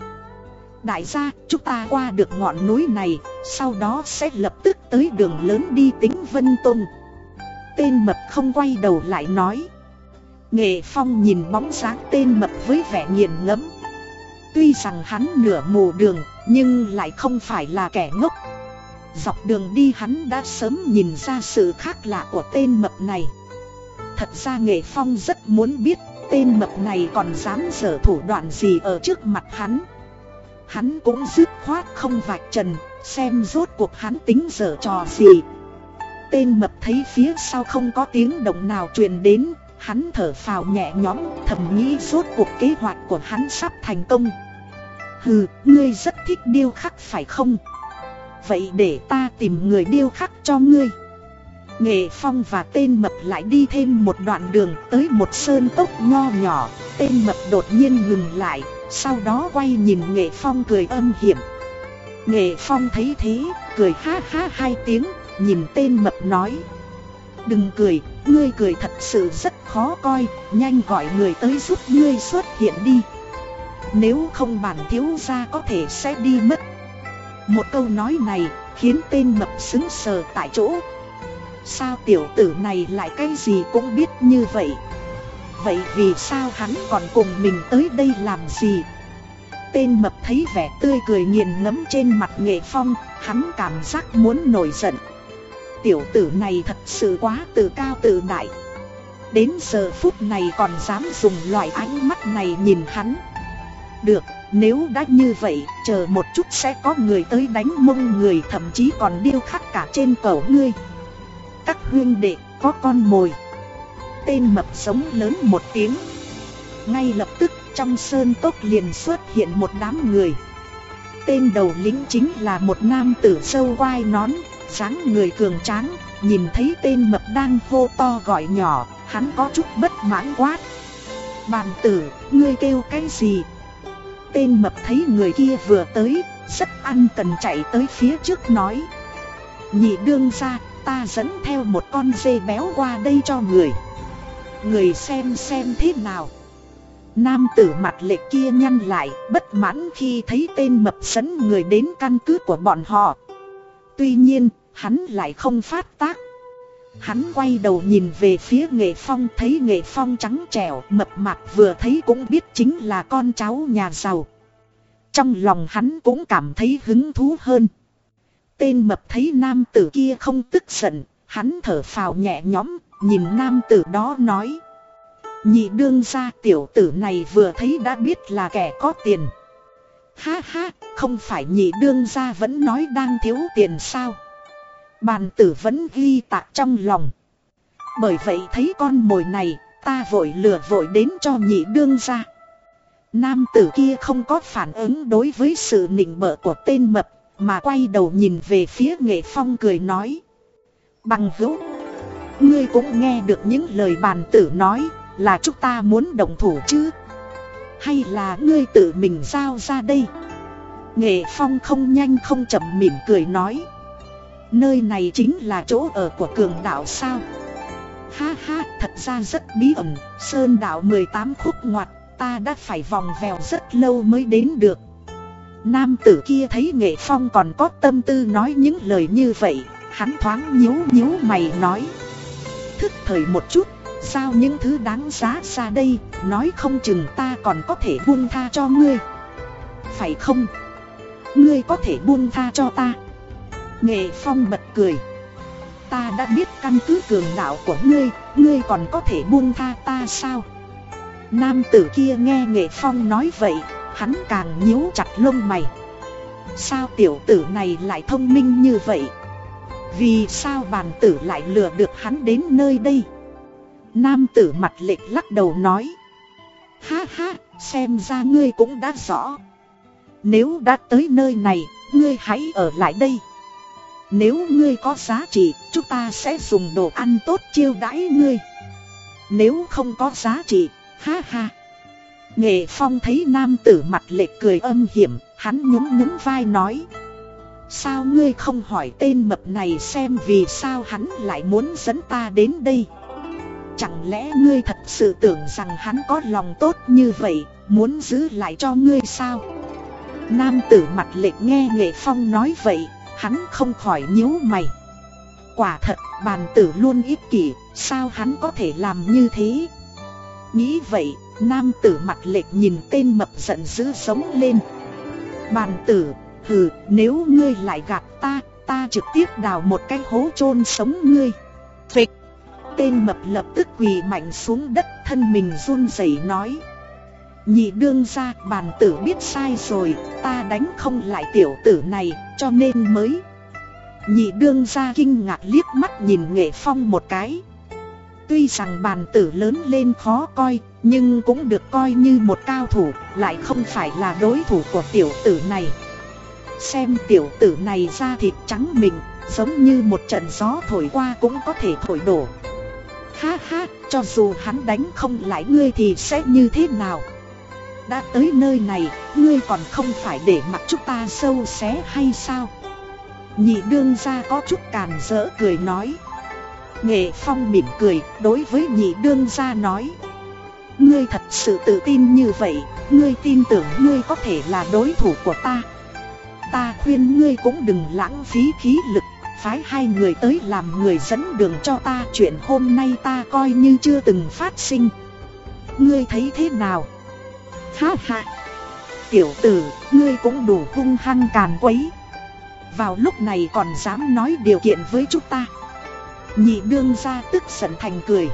Đại gia, chúng ta qua được ngọn núi này Sau đó sẽ lập tức tới đường lớn đi tính Vân Tôn Tên mập không quay đầu lại nói Nghệ Phong nhìn bóng dáng tên mập với vẻ nghiền ngẫm. Tuy rằng hắn nửa mù đường, nhưng lại không phải là kẻ ngốc. Dọc đường đi hắn đã sớm nhìn ra sự khác lạ của tên mập này. Thật ra Nghệ Phong rất muốn biết tên mập này còn dám dở thủ đoạn gì ở trước mặt hắn. Hắn cũng dứt khoát không vạch trần, xem rốt cuộc hắn tính dở trò gì. Tên mập thấy phía sau không có tiếng động nào truyền đến, Hắn thở phào nhẹ nhõm thầm nghĩ rốt cuộc kế hoạch của hắn sắp thành công Hừ, ngươi rất thích điêu khắc phải không? Vậy để ta tìm người điêu khắc cho ngươi Nghệ Phong và tên mập lại đi thêm một đoạn đường tới một sơn tốc nho nhỏ Tên mập đột nhiên ngừng lại Sau đó quay nhìn Nghệ Phong cười âm hiểm Nghệ Phong thấy thế, cười ha ha hai tiếng Nhìn tên mập nói Đừng cười, ngươi cười thật sự rất khó coi, nhanh gọi người tới giúp ngươi xuất hiện đi. Nếu không bản thiếu gia có thể sẽ đi mất. Một câu nói này khiến tên mập xứng sờ tại chỗ. Sao tiểu tử này lại cái gì cũng biết như vậy? Vậy vì sao hắn còn cùng mình tới đây làm gì? Tên mập thấy vẻ tươi cười nghiền ngấm trên mặt nghệ phong, hắn cảm giác muốn nổi giận tiểu tử này thật sự quá tự cao tự đại Đến giờ phút này còn dám dùng loại ánh mắt này nhìn hắn Được, nếu đã như vậy, chờ một chút sẽ có người tới đánh mông người thậm chí còn điêu khắc cả trên cổ ngươi các huyên đệ có con mồi Tên mập sống lớn một tiếng Ngay lập tức trong sơn tốc liền xuất hiện một đám người Tên đầu lính chính là một nam tử sâu quai nón dáng người cường tráng, nhìn thấy tên mập đang hô to gọi nhỏ, hắn có chút bất mãn quát. Bàn tử, ngươi kêu cái gì? Tên mập thấy người kia vừa tới, rất ăn cần chạy tới phía trước nói. Nhị đương ra, ta dẫn theo một con dê béo qua đây cho người. Người xem xem thế nào. Nam tử mặt lệ kia nhăn lại, bất mãn khi thấy tên mập dẫn người đến căn cứ của bọn họ. Tuy nhiên, hắn lại không phát tác. Hắn quay đầu nhìn về phía nghệ phong thấy nghệ phong trắng trẻo mập mạp vừa thấy cũng biết chính là con cháu nhà giàu. Trong lòng hắn cũng cảm thấy hứng thú hơn. Tên mập thấy nam tử kia không tức giận, hắn thở phào nhẹ nhõm, nhìn nam tử đó nói. Nhị đương ra tiểu tử này vừa thấy đã biết là kẻ có tiền. Ha ha, không phải nhị đương ra vẫn nói đang thiếu tiền sao. Bàn tử vẫn ghi tạc trong lòng. Bởi vậy thấy con mồi này, ta vội lừa vội đến cho nhị đương ra. Nam tử kia không có phản ứng đối với sự nịnh bợ của tên mập, mà quay đầu nhìn về phía nghệ phong cười nói. Bằng hữu, ngươi cũng nghe được những lời bàn tử nói, là chúng ta muốn đồng thủ chứ? Hay là ngươi tự mình giao ra đây? Nghệ phong không nhanh không chậm mỉm cười nói. Nơi này chính là chỗ ở của cường đạo sao? Ha ha, thật ra rất bí ẩn, sơn đạo 18 khúc ngoặt, ta đã phải vòng vèo rất lâu mới đến được. Nam tử kia thấy nghệ phong còn có tâm tư nói những lời như vậy, hắn thoáng nhíu nhíu mày nói. Thức thời một chút, sao những thứ đáng giá ra đây, nói không chừng ta còn có thể buông tha cho ngươi. Phải không? Ngươi có thể buông tha cho ta. Nghệ phong bật cười. Ta đã biết căn cứ cường đạo của ngươi, ngươi còn có thể buông tha ta sao? Nam tử kia nghe nghệ phong nói vậy, hắn càng nhíu chặt lông mày. Sao tiểu tử này lại thông minh như vậy? Vì sao bàn tử lại lừa được hắn đến nơi đây? Nam tử mặt lệch lắc đầu nói. Ha ha, xem ra ngươi cũng đã rõ. Nếu đã tới nơi này, ngươi hãy ở lại đây. Nếu ngươi có giá trị, chúng ta sẽ dùng đồ ăn tốt chiêu đãi ngươi. Nếu không có giá trị, ha ha. Nghệ Phong thấy nam tử mặt lệ cười âm hiểm, hắn nhún nhún vai nói. Sao ngươi không hỏi tên mập này xem vì sao hắn lại muốn dẫn ta đến đây? Chẳng lẽ ngươi thật sự tưởng rằng hắn có lòng tốt như vậy, muốn giữ lại cho ngươi sao? Nam tử mặt lệ nghe Nghệ Phong nói vậy, hắn không khỏi nhíu mày. Quả thật, bàn tử luôn ích kỷ, sao hắn có thể làm như thế? Nghĩ vậy, nam tử mặt lệch nhìn tên mập giận dữ sống lên. Bàn tử, hừ, nếu ngươi lại gạt ta, ta trực tiếp đào một cái hố chôn sống ngươi. Phịch! Tên mập lập tức quỳ mạnh xuống đất thân mình run rẩy nói. Nhị đương ra bàn tử biết sai rồi, ta đánh không lại tiểu tử này, cho nên mới. Nhị đương ra kinh ngạc liếc mắt nhìn nghệ phong một cái. Tuy rằng bàn tử lớn lên khó coi, nhưng cũng được coi như một cao thủ, lại không phải là đối thủ của tiểu tử này. Xem tiểu tử này ra thịt trắng mình, giống như một trận gió thổi qua cũng có thể thổi đổ. Ha ha, cho dù hắn đánh không lại ngươi thì sẽ như thế nào? Đã tới nơi này, ngươi còn không phải để mặc chúng ta sâu xé hay sao? Nhị đương gia có chút càn rỡ cười nói. Nghệ Phong mỉm cười, đối với nhị đương gia nói. Ngươi thật sự tự tin như vậy, ngươi tin tưởng ngươi có thể là đối thủ của ta. Ta khuyên ngươi cũng đừng lãng phí khí lực, phái hai người tới làm người dẫn đường cho ta. Chuyện hôm nay ta coi như chưa từng phát sinh. Ngươi thấy thế nào? Ha ha! Tiểu tử, ngươi cũng đủ hung hăng càn quấy. Vào lúc này còn dám nói điều kiện với chúng ta. Nhị đương ra tức giận thành cười.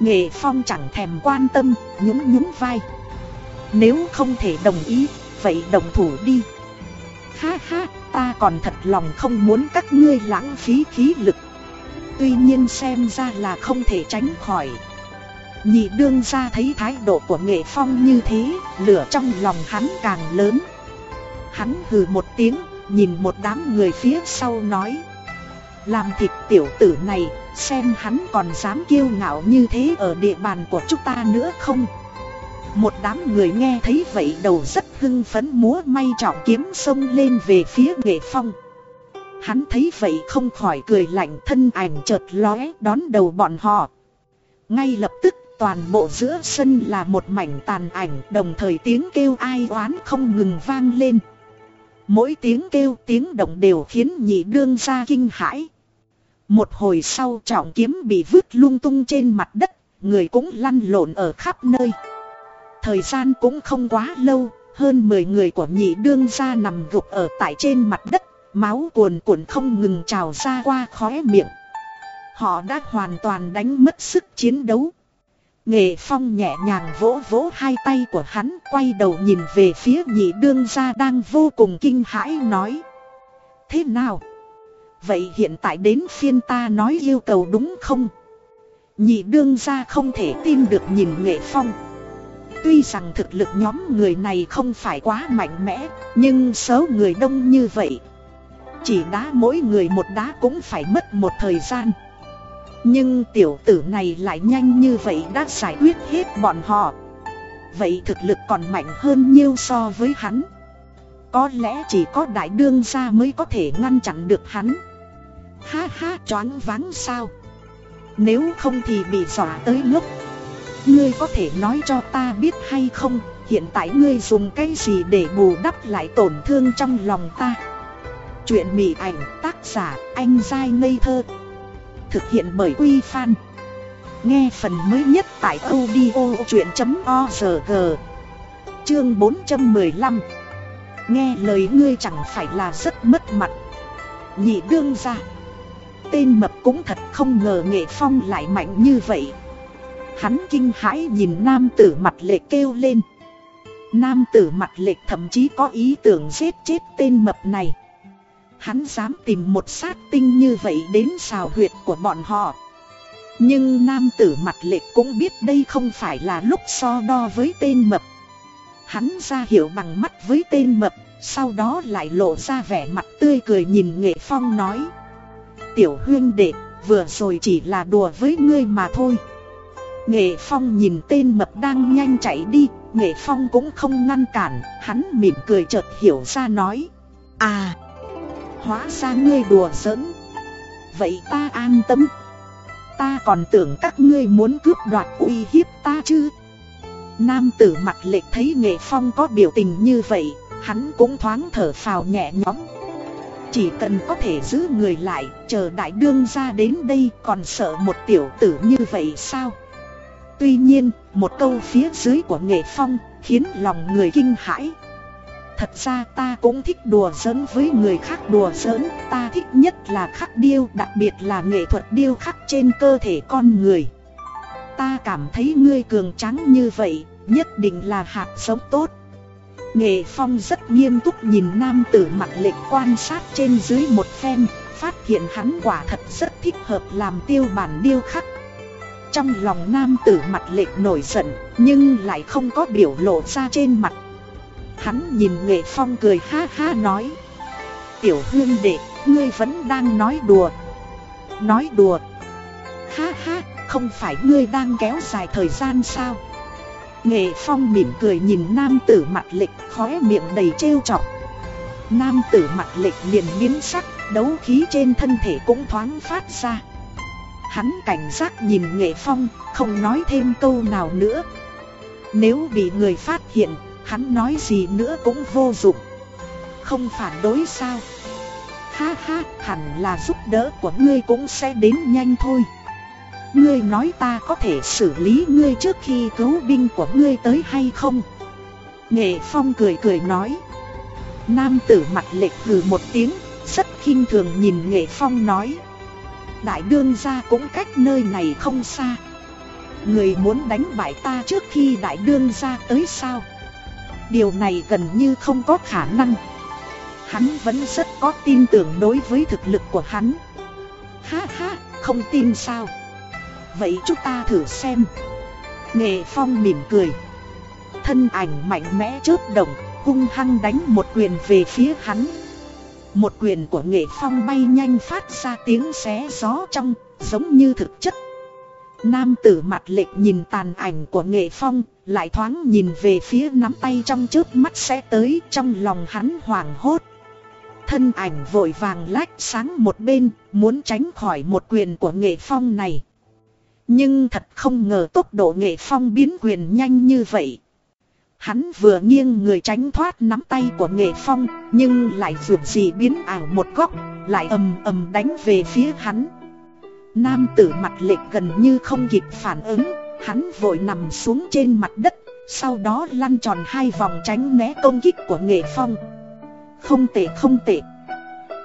Nghệ Phong chẳng thèm quan tâm, nhún nhún vai. Nếu không thể đồng ý, vậy đồng thủ đi. Ha ha, ta còn thật lòng không muốn các ngươi lãng phí khí lực. Tuy nhiên xem ra là không thể tránh khỏi. Nhị đương ra thấy thái độ của nghệ phong như thế, lửa trong lòng hắn càng lớn. Hắn hừ một tiếng, nhìn một đám người phía sau nói. Làm thịt tiểu tử này, xem hắn còn dám kiêu ngạo như thế ở địa bàn của chúng ta nữa không? Một đám người nghe thấy vậy đầu rất hưng phấn múa may trọng kiếm xông lên về phía nghệ phong. Hắn thấy vậy không khỏi cười lạnh thân ảnh chợt lóe đón đầu bọn họ. Ngay lập tức toàn bộ giữa sân là một mảnh tàn ảnh đồng thời tiếng kêu ai oán không ngừng vang lên. Mỗi tiếng kêu tiếng động đều khiến nhị đương ra kinh hãi. Một hồi sau trọng kiếm bị vứt lung tung trên mặt đất, Người cũng lăn lộn ở khắp nơi. Thời gian cũng không quá lâu, Hơn 10 người của nhị đương ra nằm gục ở tại trên mặt đất, Máu cuồn cuộn không ngừng trào ra qua khóe miệng. Họ đã hoàn toàn đánh mất sức chiến đấu. Nghệ Phong nhẹ nhàng vỗ vỗ hai tay của hắn, quay đầu nhìn về phía nhị đương gia đang vô cùng kinh hãi, nói, Thế nào? Vậy hiện tại đến phiên ta nói yêu cầu đúng không? Nhị đương gia không thể tin được nhìn Nghệ Phong. Tuy rằng thực lực nhóm người này không phải quá mạnh mẽ, Nhưng số người đông như vậy, Chỉ đá mỗi người một đá cũng phải mất một thời gian. Nhưng tiểu tử này lại nhanh như vậy đã giải quyết hết bọn họ. Vậy thực lực còn mạnh hơn nhiêu so với hắn. Có lẽ chỉ có đại đương gia mới có thể ngăn chặn được hắn. Ha ha, choáng váng sao? Nếu không thì bị dọa tới ngốc Ngươi có thể nói cho ta biết hay không, Hiện tại ngươi dùng cái gì để bù đắp lại tổn thương trong lòng ta? Chuyện mỉ ảnh, tác giả, anh dai ngây thơ. Thực hiện bởi Quy Phan. Nghe phần mới nhất tại audio chuyện.org Chương 415 Nghe lời ngươi chẳng phải là rất mất mặt. Nhị đương ra Tên mập cũng thật không ngờ nghệ phong lại mạnh như vậy. Hắn kinh hãi nhìn nam tử mặt lệ kêu lên. Nam tử mặt lệch thậm chí có ý tưởng giết chết tên mập này. Hắn dám tìm một sát tinh như vậy đến xào huyệt của bọn họ. Nhưng nam tử mặt lệ cũng biết đây không phải là lúc so đo với tên mập. Hắn ra hiểu bằng mắt với tên mập, Sau đó lại lộ ra vẻ mặt tươi cười nhìn nghệ phong nói. Tiểu huyên đệ, vừa rồi chỉ là đùa với ngươi mà thôi. Nghệ phong nhìn tên mập đang nhanh chạy đi, Nghệ phong cũng không ngăn cản, Hắn mỉm cười chợt hiểu ra nói. À Hóa ra ngươi đùa giỡn. Vậy ta an tâm. Ta còn tưởng các ngươi muốn cướp đoạt uy hiếp ta chứ. Nam tử mặt lệch thấy nghệ phong có biểu tình như vậy, Hắn cũng thoáng thở phào nhẹ nhõm. Chỉ cần có thể giữ người lại, Chờ đại đương ra đến đây Còn sợ một tiểu tử như vậy sao? Tuy nhiên, một câu phía dưới của nghệ phong Khiến lòng người kinh hãi. Thật ra ta cũng thích đùa giỡn với người khác đùa giỡn, Ta thích nhất là khắc điêu, Đặc biệt là nghệ thuật điêu khắc trên cơ thể con người. Ta cảm thấy ngươi cường trắng như vậy Nhất định là hạt giống tốt. Nghệ Phong rất nghiêm túc nhìn nam tử mặt lệch quan sát trên dưới một phen Phát hiện hắn quả thật rất thích hợp làm tiêu bản điêu khắc. Trong lòng nam tử mặt lệch nổi giận Nhưng lại không có biểu lộ ra trên mặt. Hắn nhìn nghệ phong cười ha ha nói Tiểu hương đệ, ngươi vẫn đang nói đùa. Nói đùa? Ha ha, không phải ngươi đang kéo dài thời gian sao? Nghệ phong mỉm cười nhìn nam tử mặt lịch khóe miệng đầy trêu chọc. Nam tử mặt lịch liền biến sắc, đấu khí trên thân thể cũng thoáng phát ra. Hắn cảnh giác nhìn nghệ phong, không nói thêm câu nào nữa. Nếu bị người phát hiện Hắn nói gì nữa cũng vô dụng. Không phản đối sao? Ha ha hẳn là giúp đỡ của ngươi cũng sẽ đến nhanh thôi. Ngươi nói ta có thể xử lý ngươi trước khi cứu binh của ngươi tới hay không? Nghệ Phong cười cười nói. Nam tử mặt lệch hừ một tiếng Rất khinh thường nhìn Nghệ Phong nói. Đại đương gia cũng cách nơi này không xa. Người muốn đánh bại ta trước khi đại đương gia tới sao? Điều này gần như không có khả năng. Hắn vẫn rất có tin tưởng đối với thực lực của hắn. Ha ha, không tin sao? Vậy chúng ta thử xem Nghệ Phong mỉm cười Thân ảnh mạnh mẽ chớp động Hung hăng đánh một quyền về phía hắn Một quyền của Nghệ Phong bay nhanh phát ra tiếng xé gió trong Giống như thực chất Nam tử mặt lệch nhìn tàn ảnh của nghệ phong, lại thoáng nhìn về phía nắm tay trong trước mắt sẽ tới trong lòng hắn hoảng hốt. Thân ảnh vội vàng lách sáng một bên, muốn tránh khỏi một quyền của nghệ phong này. Nhưng thật không ngờ tốc độ nghệ phong biến quyền nhanh như vậy. Hắn vừa nghiêng người tránh thoát nắm tay của nghệ phong, nhưng lại vượt gì biến ảo một góc, lại ầm ầm đánh về phía hắn. Nam tử mặt lệch gần như không kịp phản ứng, hắn vội nằm xuống trên mặt đất, sau đó lăn tròn hai vòng tránh né công kích của nghệ phong. Không tệ không tệ.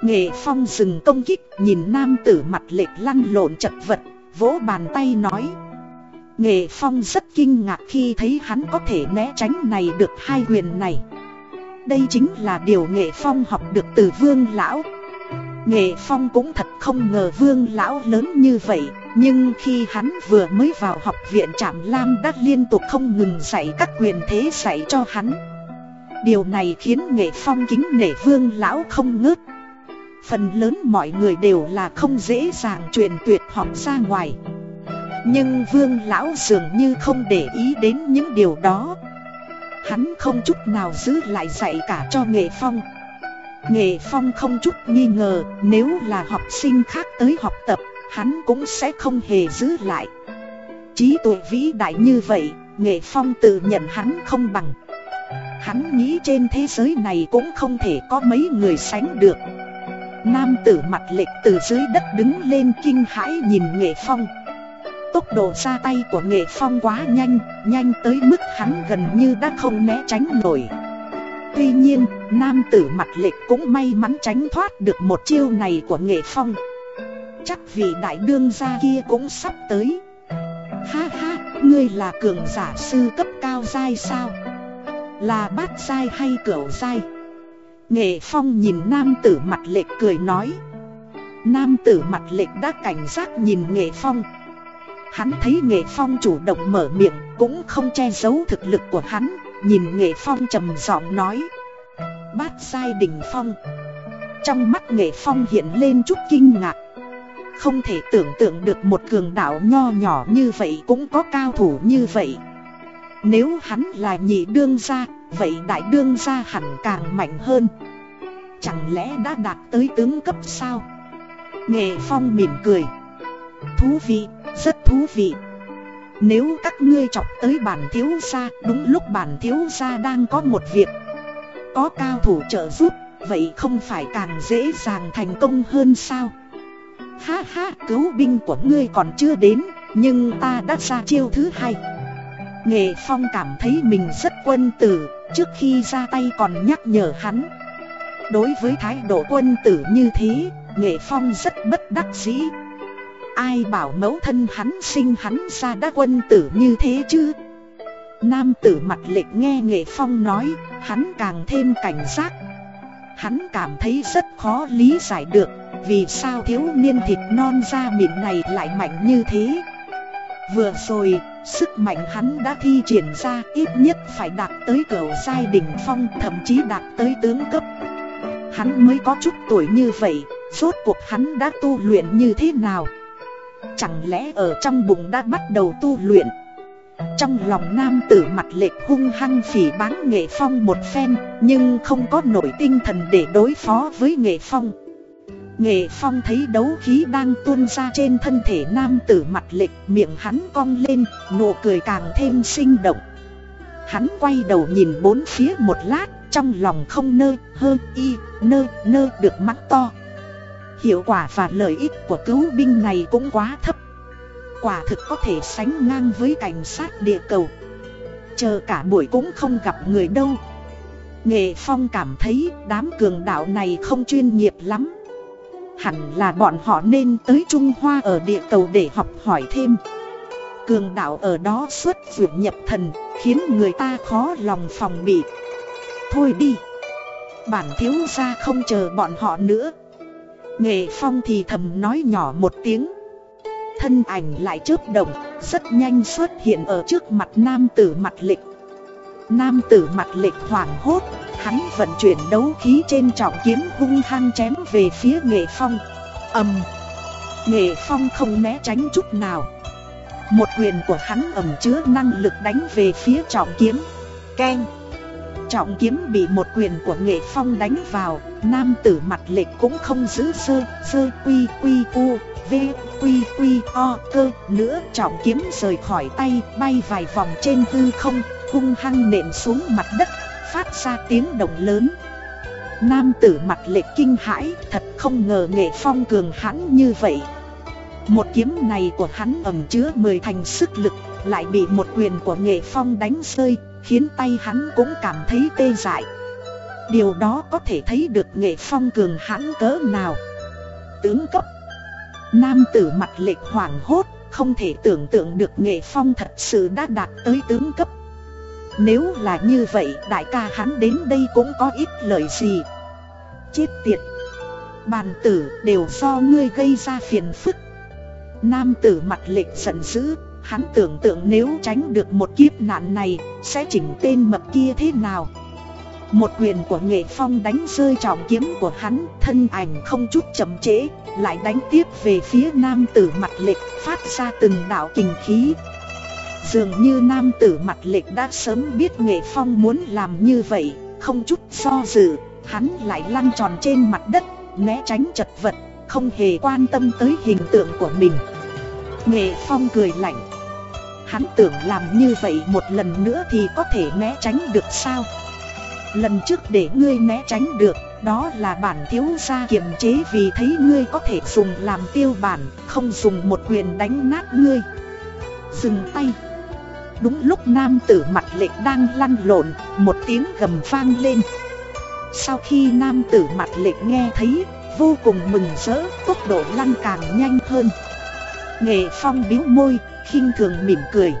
Nghệ phong dừng công kích nhìn nam tử mặt lệch lăn lộn chật vật, vỗ bàn tay nói. Nghệ phong rất kinh ngạc khi thấy hắn có thể né tránh này được hai quyền này. Đây chính là điều nghệ phong học được từ vương lão. Nghệ Phong cũng thật không ngờ vương lão lớn như vậy, Nhưng khi hắn vừa mới vào học viện Trạm Lam đã liên tục không ngừng dạy các quyền thế dạy cho hắn Điều này khiến Nghệ Phong kính nể vương lão không ngớt Phần lớn mọi người đều là không dễ dàng truyền tuyệt học ra ngoài Nhưng vương lão dường như không để ý đến những điều đó Hắn không chút nào giữ lại dạy cả cho Nghệ Phong Nghệ Phong không chút nghi ngờ nếu là học sinh khác tới học tập, hắn cũng sẽ không hề giữ lại. Trí tuệ vĩ đại như vậy, Nghệ Phong tự nhận hắn không bằng. Hắn nghĩ trên thế giới này cũng không thể có mấy người sánh được. Nam tử mặt lệch từ dưới đất đứng lên kinh hãi nhìn Nghệ Phong. Tốc độ ra tay của Nghệ Phong quá nhanh, nhanh tới mức hắn gần như đã không né tránh nổi. Tuy nhiên, nam tử mặt lệch cũng may mắn tránh thoát được một chiêu này của nghệ phong Chắc vị đại đương gia kia cũng sắp tới Ha ha, ngươi là cường giả sư cấp cao dai sao? Là bát dai hay cửu dai? Nghệ phong nhìn nam tử mặt lệch cười nói. Nam tử mặt lệch đã cảnh giác nhìn nghệ phong. Hắn thấy nghệ phong chủ động mở miệng, cũng không che giấu thực lực của hắn, Nhìn nghệ phong trầm giọng nói. Bát sai đỉnh phong. Trong mắt nghệ phong hiện lên chút kinh ngạc. Không thể tưởng tượng được một cường đạo nho nhỏ như vậy cũng có cao thủ như vậy. Nếu hắn là nhị đương gia Vậy đại đương gia hẳn càng mạnh hơn. Chẳng lẽ đã đạt tới tướng cấp sao? Nghệ phong mỉm cười. Thú vị, rất thú vị. Nếu các ngươi chọc tới bản thiếu gia Đúng lúc bản thiếu gia đang có một việc. Có cao thủ trợ giúp Vậy không phải càng dễ dàng thành công hơn sao? Ha ha cứu binh của ngươi còn chưa đến Nhưng ta đã ra chiêu thứ hai. Nghệ Phong cảm thấy mình rất quân tử. Trước khi ra tay còn nhắc nhở hắn. Đối với thái độ quân tử như thế Nghệ Phong rất bất đắc dĩ. Ai bảo mẫu thân hắn sinh hắn ra đã quân tử như thế chứ? Nam tử mặt lệch nghe nghệ phong nói Hắn càng thêm cảnh giác. Hắn cảm thấy rất khó lý giải được Vì sao thiếu niên thịt non da mịn này lại mạnh như thế? Vừa rồi, sức mạnh hắn đã thi triển ra ít nhất phải đạt tới cửa giai đỉnh phong thậm chí đạt tới tướng cấp. Hắn mới có chút tuổi như vậy, rốt cuộc hắn đã tu luyện như thế nào? Chẳng lẽ ở trong bụng đã bắt đầu tu luyện? Trong lòng nam tử mặt lệch hung hăng phỉ báng nghệ phong một phen Nhưng không có nổi tinh thần để đối phó với nghệ phong. Nghệ phong thấy đấu khí đang tuôn ra trên thân thể nam tử mặt lệch Miệng hắn cong lên, nụ cười càng thêm sinh động. Hắn quay đầu nhìn bốn phía một lát Trong lòng không nơ, hơ, y, nơ, nơ được mắt to. Hiệu quả và lợi ích của cứu binh này cũng quá thấp. Quả thực có thể sánh ngang với cảnh sát địa cầu. Chờ cả buổi cũng không gặp người đâu. Nghệ Phong cảm thấy đám cường đạo này không chuyên nghiệp lắm. Hẳn là bọn họ nên tới Trung Hoa ở địa cầu để học hỏi thêm. Cường đạo ở đó xuất vượt nhập thần, Khiến người ta khó lòng phòng bị. Thôi đi. Bản thiếu gia không chờ bọn họ nữa. Nghệ Phong thì thầm nói nhỏ một tiếng. Thân ảnh lại chớp động, Rất nhanh xuất hiện ở trước mặt nam tử mặt lịch. Nam tử mặt lịch hoảng hốt Hắn vận chuyển đấu khí trên trọng kiếm hung hăng chém về phía Nghệ Phong. Ầm. Nghệ Phong không né tránh chút nào. Một quyền của hắn ẩm chứa năng lực đánh về phía trọng kiếm. Keng. Trọng kiếm bị một quyền của nghệ phong đánh vào, Nam tử mặt lệch cũng không giữ sơ Sơ, quy quy, u, V, quy quy, o, cơ, nữa. Trọng kiếm rời khỏi tay, bay vài vòng trên hư không, Hung hăng nện xuống mặt đất. Phát ra tiếng động lớn. Nam tử mặt lệ kinh hãi, Thật không ngờ nghệ phong cường hãn như vậy. Một kiếm này của hắn ẩm chứa mười thành sức lực, Lại bị một quyền của nghệ phong đánh rơi, Khiến tay hắn cũng cảm thấy tê dại. Điều đó có thể thấy được nghệ phong cường hãn cỡ nào. Tướng cấp. Nam tử mặt lệch hoảng hốt, Không thể tưởng tượng được nghệ phong thật sự đã đạt tới tướng cấp. Nếu là như vậy, đại ca hắn đến đây cũng có ít lời gì. Chết tiệt. Bàn tử đều do ngươi gây ra phiền phức. Nam tử mặt lệch giận dữ, Hắn tưởng tượng nếu tránh được một kiếp nạn này, Sẽ chỉnh tên mập kia thế nào. Một quyền của nghệ phong đánh rơi trọng kiếm của hắn, Thân ảnh không chút chậm trễ, Lại đánh tiếp về phía nam tử mặt lệch, Phát ra từng đạo kình khí. Dường như nam tử mặt lệch đã sớm biết nghệ phong muốn làm như vậy, Không chút do dự, Hắn lại lăn tròn trên mặt đất, Né tránh chật vật, Không hề quan tâm tới hình tượng của mình. Nghệ Phong cười lạnh. Hắn tưởng làm như vậy một lần nữa thì có thể né tránh được sao? Lần trước để ngươi né tránh được, Đó là bản thiếu gia kiềm chế vì thấy ngươi có thể dùng làm tiêu bản, Không dùng một quyền đánh nát ngươi. Dừng tay. Đúng lúc nam tử mặt lệnh đang lăn lộn Một tiếng gầm vang lên. Sau khi nam tử mặt lệnh nghe thấy Vô cùng mừng rỡ Tốc độ lăn càng nhanh hơn. Nghệ Phong biếu môi, khinh thường mỉm cười.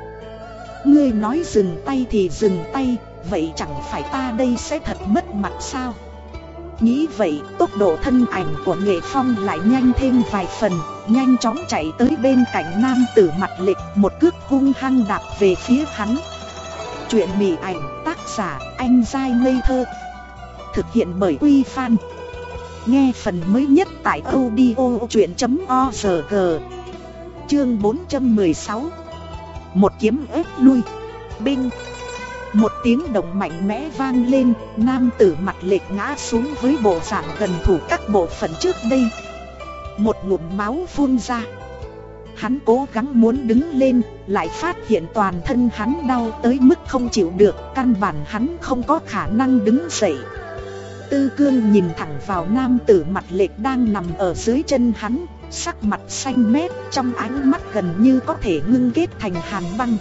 Ngươi nói dừng tay thì dừng tay, vậy chẳng phải ta đây sẽ thật mất mặt sao? Nghĩ vậy, tốc độ thân ảnh của Nghệ Phong lại nhanh thêm vài phần, Nhanh chóng chạy tới bên cạnh nam tử mặt lịch, Một cước hung hăng đạp về phía hắn. Chuyện mỉ ảnh, tác giả, anh dai ngây thơ. Thực hiện bởi Uy Fan Nghe phần mới nhất tại audio chuyện.org Chương 416 Một kiếm ép lui. Binh. Một tiếng động mạnh mẽ vang lên, Nam tử mặt lệch ngã xuống với bộ dạng gần thủ các bộ phận trước đây. Một ngụm máu phun ra. Hắn cố gắng muốn đứng lên, Lại phát hiện toàn thân hắn đau tới mức không chịu được, Căn bản hắn không có khả năng đứng dậy. Tư cương nhìn thẳng vào nam tử mặt lệch đang nằm ở dưới chân hắn, Sắc mặt xanh mét, trong ánh mắt gần như có thể ngưng kết thành hàn băng.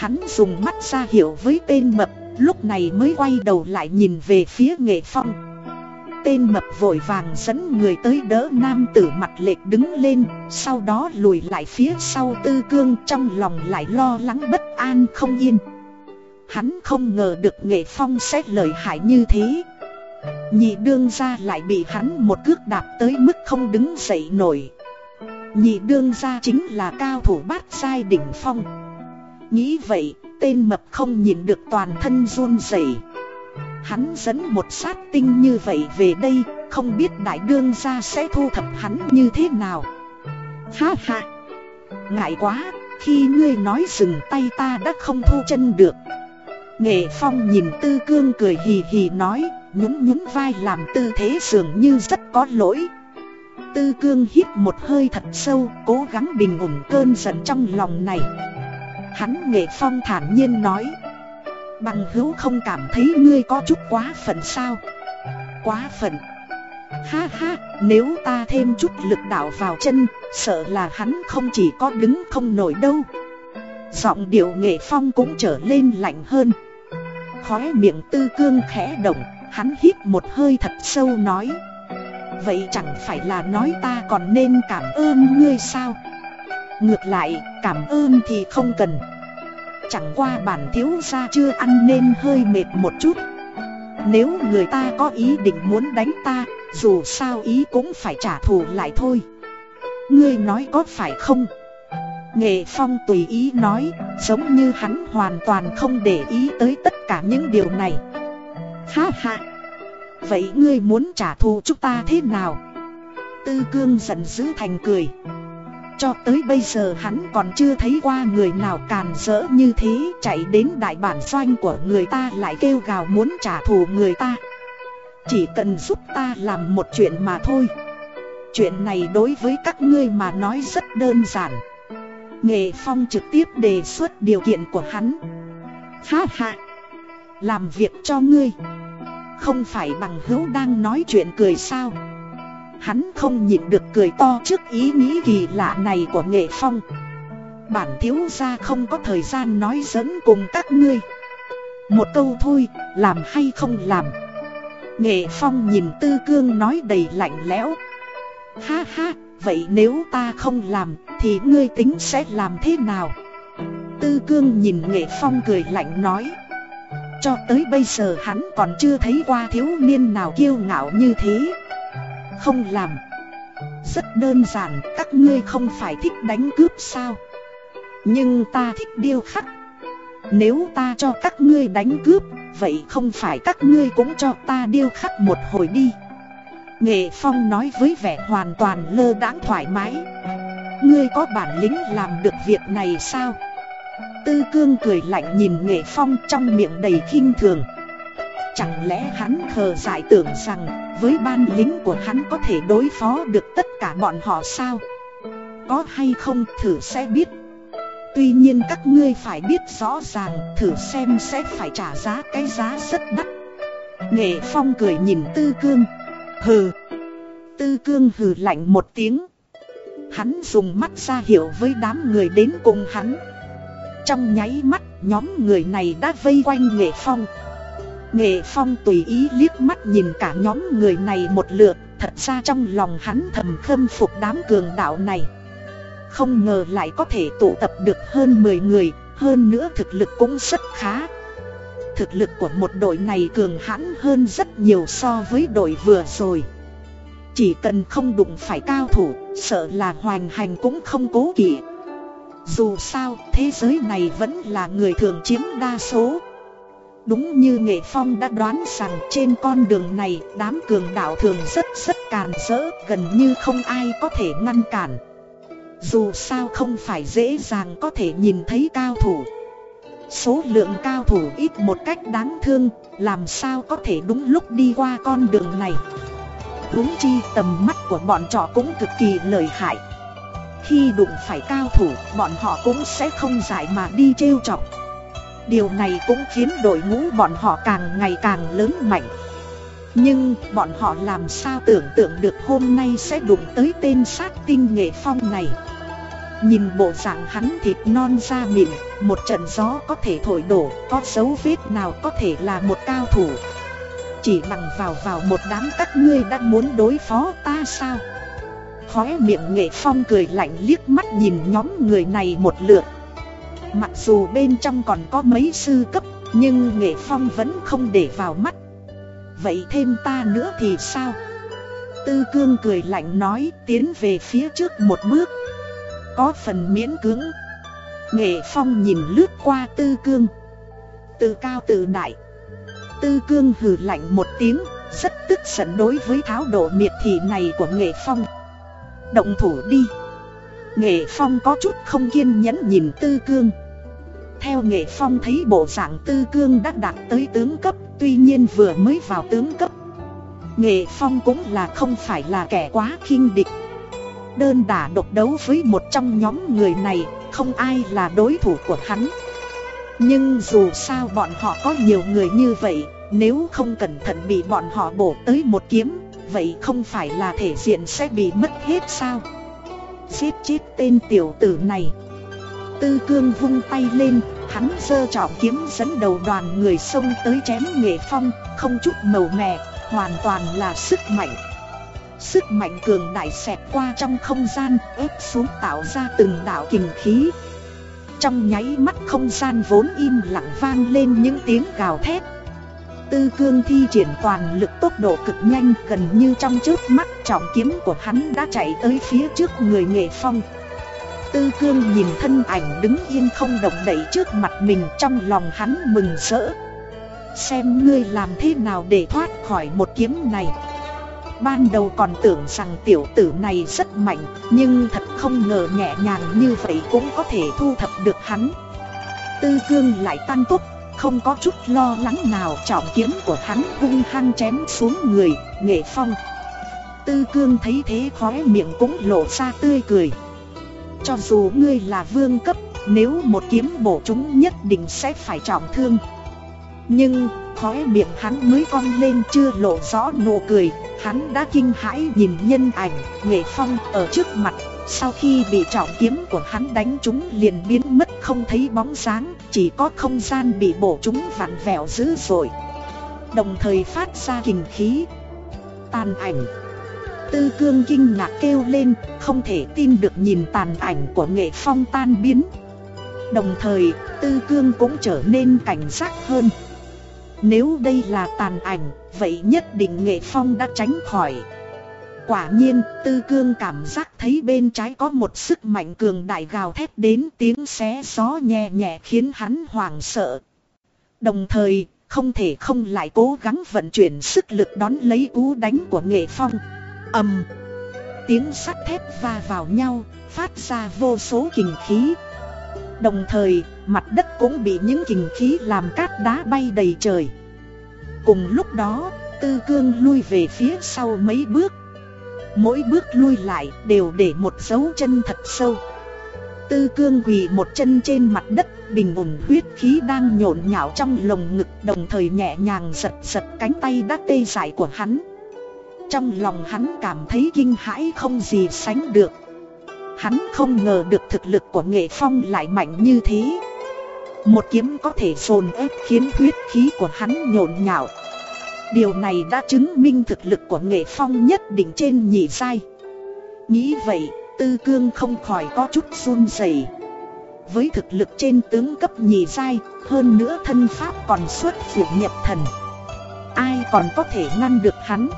Hắn dùng mắt ra hiệu với tên mập, Lúc này mới quay đầu lại nhìn về phía nghệ phong. Tên mập vội vàng dẫn người tới đỡ nam tử mặt lệch đứng lên, Sau đó lùi lại phía sau tư cương trong lòng lại lo lắng bất an không yên. Hắn không ngờ được nghệ phong sẽ lợi hại như thế. Nhị đương ra lại bị hắn một cước đạp tới mức không đứng dậy nổi. Nhị đương ra chính là cao thủ bát sai đỉnh phong. Nghĩ vậy, tên mập không nhìn được toàn thân run rẩy. Hắn dẫn một sát tinh như vậy về đây, Không biết đại đương gia sẽ thu thập hắn như thế nào. Ha ha! Ngại quá, Khi ngươi nói dừng tay ta đã không thu chân được. Nghệ Phong nhìn Tư Cương cười hì hì nói, nhún nhún vai làm tư thế dường như rất có lỗi. Tư cương hít một hơi thật sâu, Cố gắng bình ổn cơn giận trong lòng này. Hắn nghệ phong thản nhiên nói. Bằng hữu không cảm thấy ngươi có chút quá phận sao? Quá phận. Ha ha, nếu ta thêm chút lực đạo vào chân, Sợ là hắn không chỉ có đứng không nổi đâu. Giọng điệu nghệ phong cũng trở lên lạnh hơn. Khóe miệng tư cương khẽ động, Hắn hít một hơi thật sâu nói. Vậy chẳng phải là nói ta còn nên cảm ơn ngươi sao? Ngược lại, cảm ơn thì không cần. Chẳng qua bản thiếu gia chưa ăn nên hơi mệt một chút. Nếu người ta có ý định muốn đánh ta, Dù sao ý cũng phải trả thù lại thôi. Ngươi nói có phải không? Nghệ Phong tùy ý nói, Giống như hắn hoàn toàn không để ý tới tất cả những điều này. Ha ha! Vậy ngươi muốn trả thù chúng ta thế nào? Tư cương giận dữ thành cười. Cho tới bây giờ hắn còn chưa thấy qua người nào càn rỡ như thế, Chạy đến đại bản doanh của người ta lại kêu gào muốn trả thù người ta. Chỉ cần giúp ta làm một chuyện mà thôi. Chuyện này đối với các ngươi mà nói rất đơn giản. Nghệ Phong trực tiếp đề xuất điều kiện của hắn. Ha ha! Làm việc cho ngươi. Không phải bằng hữu đang nói chuyện cười sao? Hắn không nhịn được cười to trước ý nghĩ kỳ lạ này của Nghệ Phong. Bản thiếu gia không có thời gian nói dẫn cùng các ngươi. Một câu thôi, làm hay không làm. Nghệ Phong nhìn Tư Cương nói đầy lạnh lẽo. Ha ha, vậy nếu ta không làm thì ngươi tính sẽ làm thế nào? Tư Cương nhìn Nghệ Phong cười lạnh nói. Cho tới bây giờ hắn còn chưa thấy qua thiếu niên nào kiêu ngạo như thế. Không làm. Rất đơn giản, các ngươi không phải thích đánh cướp sao? Nhưng ta thích điêu khắc. Nếu ta cho các ngươi đánh cướp Vậy không phải các ngươi cũng cho ta điêu khắc một hồi đi. Nghệ Phong nói với vẻ hoàn toàn lơ đãng thoải mái. Ngươi có bản lĩnh làm được việc này sao? Tư cương cười lạnh nhìn Nghệ Phong trong miệng đầy khinh thường. Chẳng lẽ hắn khờ giải tưởng rằng, với ban lính của hắn có thể đối phó được tất cả bọn họ sao? Có hay không, thử sẽ biết. Tuy nhiên các ngươi phải biết rõ ràng, thử xem sẽ phải trả giá cái giá rất đắt. Nghệ Phong cười nhìn Tư Cương. Hừ. Tư Cương hừ lạnh một tiếng. Hắn dùng mắt ra hiệu với đám người đến cùng hắn. Trong nháy mắt, nhóm người này đã vây quanh Nghệ Phong. Nghệ Phong tùy ý liếc mắt nhìn cả nhóm người này một lượt Thật ra trong lòng hắn thầm khâm phục đám cường đạo này Không ngờ lại có thể tụ tập được hơn 10 người Hơn nữa thực lực cũng rất khá Thực lực của một đội này cường hãn hơn rất nhiều so với đội vừa rồi chỉ cần không đụng phải cao thủ, sợ là hoành hành cũng không cố kỵ. Dù sao, thế giới này vẫn là người thường chiếm đa số. Đúng như Nghệ Phong đã đoán rằng trên con đường này đám cường đạo thường rất rất càn rỡ, gần như không ai có thể ngăn cản. Dù sao không phải dễ dàng có thể nhìn thấy cao thủ. Số lượng cao thủ ít một cách đáng thương, làm sao có thể đúng lúc đi qua con đường này huống chi tầm mắt của bọn trọ cũng cực kỳ lợi hại Khi đụng phải cao thủ bọn họ cũng sẽ không giải mà đi trêu chọc Điều này cũng khiến đội ngũ bọn họ càng ngày càng lớn mạnh. Nhưng bọn họ làm sao tưởng tượng được hôm nay sẽ đụng tới tên sát tinh nghệ phong này. Nhìn bộ dạng hắn thịt non da mịn, Một trận gió có thể thổi đổ, Có dấu vết nào có thể là một cao thủ. Chỉ bằng vào vào một đám các ngươi đã muốn đối phó ta sao? Khóe miệng nghệ phong cười lạnh liếc mắt nhìn nhóm người này một lượt. Mặc dù bên trong còn có mấy sư cấp, Nhưng nghệ phong vẫn không để vào mắt. Vậy thêm ta nữa thì sao? Tư cương cười lạnh nói, tiến về phía trước một bước. Có phần miễn cưỡng. Nghệ phong nhìn lướt qua tư cương. Từ cao từ đại. Tư cương hừ lạnh một tiếng, Rất tức giận đối với tháo độ miệt thị này của nghệ phong. Động thủ đi. Nghệ phong có chút không kiên nhẫn nhìn tư cương. Theo nghệ phong thấy bộ dạng tư cương đã đạt tới tướng cấp, Tuy nhiên vừa mới vào tướng cấp. Nghệ phong cũng là không phải là kẻ quá khinh địch. Đơn đả độc đấu với một trong nhóm người này, Không ai là đối thủ của hắn. Nhưng dù sao bọn họ có nhiều người như vậy, Nếu không cẩn thận bị bọn họ bổ tới một kiếm, Vậy không phải là thể diện sẽ bị mất hết sao? Giết chết tên tiểu tử này. Tư cương vung tay lên, Hắn giơ trọng kiếm dẫn đầu đoàn người xông tới chém nghệ phong, Không chút màu mè, Hoàn toàn là sức mạnh. Sức mạnh cường đại xẹt qua trong không gian, ép xuống tạo ra từng đạo kình khí. Trong nháy mắt không gian vốn im lặng vang lên những tiếng gào thét. Tư cương thi triển toàn lực tốc độ cực nhanh gần như trong trước mắt trọng kiếm của hắn đã chạy tới phía trước người nghệ phong. Tư cương nhìn thân ảnh đứng yên không động đậy trước mặt mình trong lòng hắn mừng rỡ. Xem ngươi làm thế nào để thoát khỏi một kiếm này. Ban đầu còn tưởng rằng tiểu tử này rất mạnh, Nhưng thật không ngờ nhẹ nhàng như vậy cũng có thể thu thập được hắn. Tư cương lại tăng tốc không có chút lo lắng nào, trọng kiếm của hắn hung hăng chém xuống người, Nghệ phong. Tư cương thấy thế khóe miệng cũng lộ ra tươi cười. Cho dù ngươi là vương cấp, Nếu một kiếm bổ chúng nhất định sẽ phải trọng thương. Nhưng, khóe miệng hắn mới cong lên chưa lộ rõ nụ cười. Hắn đã kinh hãi nhìn nhân ảnh, Nghệ Phong ở trước mặt. Sau khi bị trọng kiếm của hắn đánh chúng liền biến mất không thấy bóng dáng. Chỉ có không gian bị bổ chúng vặn vẹo dữ dội. Đồng thời phát ra kình khí. Tàn ảnh. Tư cương kinh ngạc kêu lên Không thể tin được nhìn tàn ảnh của nghệ phong tan biến. Đồng thời tư cương cũng trở nên cảnh giác hơn. Nếu đây là tàn ảnh, vậy nhất định nghệ phong đã tránh khỏi. Quả nhiên, tư cương cảm giác thấy bên trái có một sức mạnh cường đại gào thét đến tiếng xé gió nhẹ nhẹ khiến hắn hoảng sợ. Đồng thời, không thể không lại cố gắng vận chuyển sức lực đón lấy cú đánh của nghệ phong. ầm, Tiếng sắt thép va vào nhau, phát ra vô số kình khí. Đồng thời, mặt đất cũng bị những kình khí làm cát đá bay đầy trời. Cùng lúc đó, Tư Cương lui về phía sau mấy bước. Mỗi bước lui lại đều để một dấu chân thật sâu. Tư Cương quỳ một chân trên mặt đất, bình ổn huyết khí đang nhộn nhạo trong lồng ngực đồng thời nhẹ nhàng giật giật cánh tay đã tê dại của hắn. Trong lòng hắn cảm thấy kinh hãi không gì sánh được. Hắn không ngờ được thực lực của nghệ phong lại mạnh như thế. Một kiếm có thể dồn ép khiến huyết khí của hắn nhộn nhạo. Điều này đã chứng minh thực lực của nghệ phong nhất định trên nhị sai. Nghĩ vậy, tư cương không khỏi có chút run rẩy. Với thực lực trên tướng cấp nhị sai, hơn nữa thân pháp còn xuất phụ nhập thần. Ai còn có thể ngăn được hắn?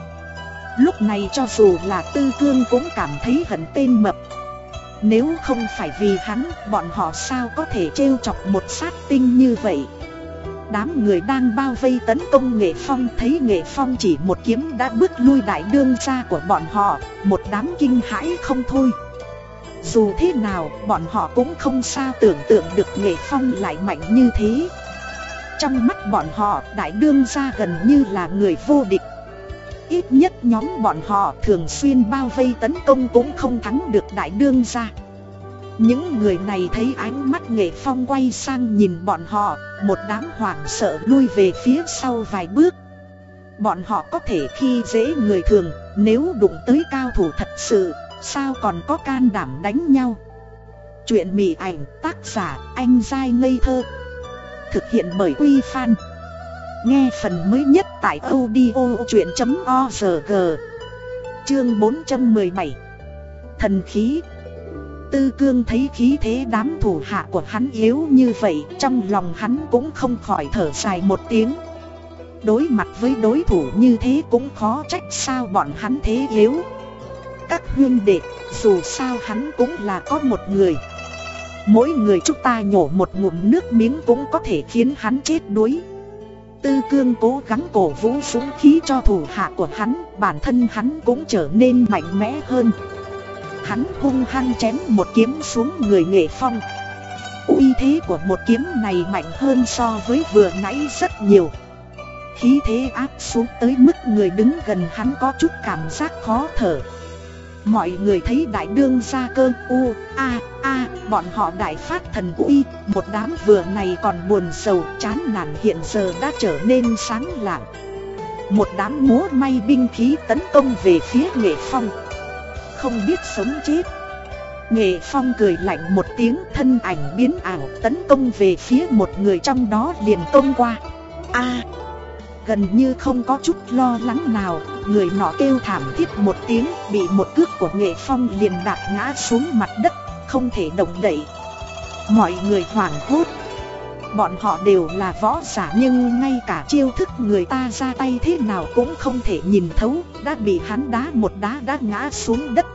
Lúc này cho dù là tư cương cũng cảm thấy hận tên mập nếu không phải vì hắn, bọn họ sao có thể trêu chọc một sát tinh như vậy Đám người đang bao vây tấn công Nghệ Phong. Thấy Nghệ Phong chỉ một kiếm đã bước lui đại đương gia của bọn họ Một đám kinh hãi không thôi. Dù thế nào, bọn họ cũng không sao tưởng tượng được Nghệ Phong lại mạnh như thế. Trong mắt bọn họ, đại đương gia gần như là người vô địch. Ít nhất nhóm bọn họ thường xuyên bao vây tấn công cũng không thắng được đại đương ra những người này thấy ánh mắt nghệ phong quay sang nhìn bọn họ, Một đám hoảng sợ lui về phía sau vài bước. Bọn họ có thể khi dễ người thường, Nếu đụng tới cao thủ thật sự, Sao còn có can đảm đánh nhau? Chuyện Mị ảnh, tác giả, anh dai ngây thơ. Thực hiện bởi Quy Phan. Nghe phần mới nhất tại audio chuyện.org Chương 417 Thần khí. Tư cương thấy khí thế đám thủ hạ của hắn yếu như vậy Trong lòng hắn cũng không khỏi thở dài một tiếng. Đối mặt với đối thủ như thế cũng khó trách sao bọn hắn thế yếu. Các huyên đệ, dù sao hắn cũng là có một người. Mỗi người chúng ta nhổ một ngụm nước miếng cũng có thể khiến hắn chết đuối. Tư cương cố gắng cổ vũ súng khí cho thủ hạ của hắn Bản thân hắn cũng trở nên mạnh mẽ hơn. Hắn hung hăng chém một kiếm xuống người nghệ phong. Uy thế của một kiếm này mạnh hơn so với vừa nãy rất nhiều. Khí thế áp xuống tới mức người đứng gần hắn có chút cảm giác khó thở. Mọi người thấy đại đương ra cơ, u, a a, bọn họ đại phát thần uy, Một đám vừa này còn buồn sầu, chán nản hiện giờ đã trở nên sáng lạng. Một đám múa may binh khí tấn công về phía nghệ phong. Không biết sống chết Nghệ phong cười lạnh một tiếng thân ảnh biến ảo tấn công về phía một người trong đó liền công qua a Gần như không có chút lo lắng nào, người nọ kêu thảm thiết một tiếng, bị một cước của nghệ phong liền đạp ngã xuống mặt đất, không thể động đậy. Mọi người hoảng hốt. Bọn họ đều là võ giả nhưng ngay cả chiêu thức người ta ra tay thế nào cũng không thể nhìn thấu, đã bị hắn đá một đá đã ngã xuống đất.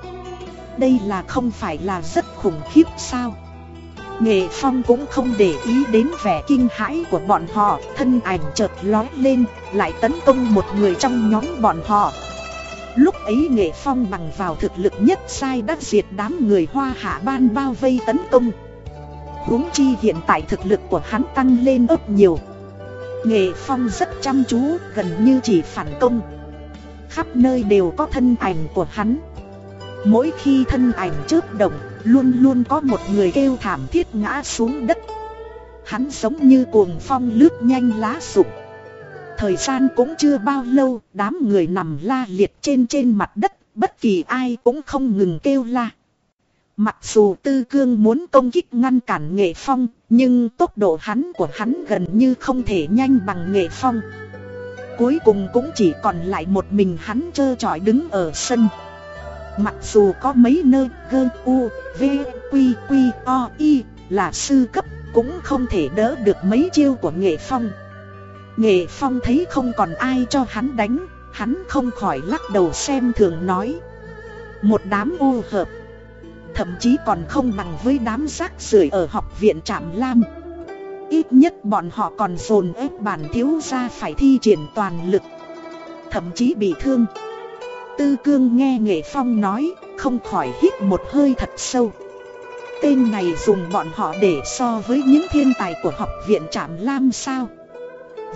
Đây là không phải là rất khủng khiếp sao? Nghệ Phong cũng không để ý đến vẻ kinh hãi của bọn họ, thân ảnh chợt lói lên, lại tấn công một người trong nhóm bọn họ. Lúc ấy Nghệ Phong bằng vào thực lực nhất sai đã diệt đám người hoa hạ ban bao vây tấn công huống chi hiện tại thực lực của hắn tăng lên ấp nhiều Nghệ Phong rất chăm chú, gần như chỉ phản công Khắp nơi đều có thân ảnh của hắn Mỗi khi thân ảnh chớp động, luôn luôn có một người kêu thảm thiết ngã xuống đất Hắn giống như cuồng phong lướt nhanh lá sụp. Thời gian cũng chưa bao lâu, đám người nằm la liệt trên trên mặt đất, bất kỳ ai cũng không ngừng kêu la. Mặc dù Tư Cương muốn công kích ngăn cản Nghệ Phong, nhưng tốc độ hắn của hắn gần như không thể nhanh bằng Nghệ Phong. Cuối cùng cũng chỉ còn lại một mình hắn trơ trọi đứng ở sân. Mặc dù có mấy nơi gơ u, v, quy, quy, o, y là sư cấp cũng không thể đỡ được mấy chiêu của Nghệ Phong. Nghệ Phong thấy không còn ai cho hắn đánh, hắn không khỏi lắc đầu xem thường nói. Một đám u hợp, thậm chí còn không bằng với đám rác rưởi ở học viện Trạm Lam. Ít nhất bọn họ còn dồn ép bản thiếu gia phải thi triển toàn lực, thậm chí bị thương. Tư cương nghe Nghệ Phong nói, không khỏi hít một hơi thật sâu. Tên này dùng bọn họ để so với những thiên tài của học viện Trạm Lam sao?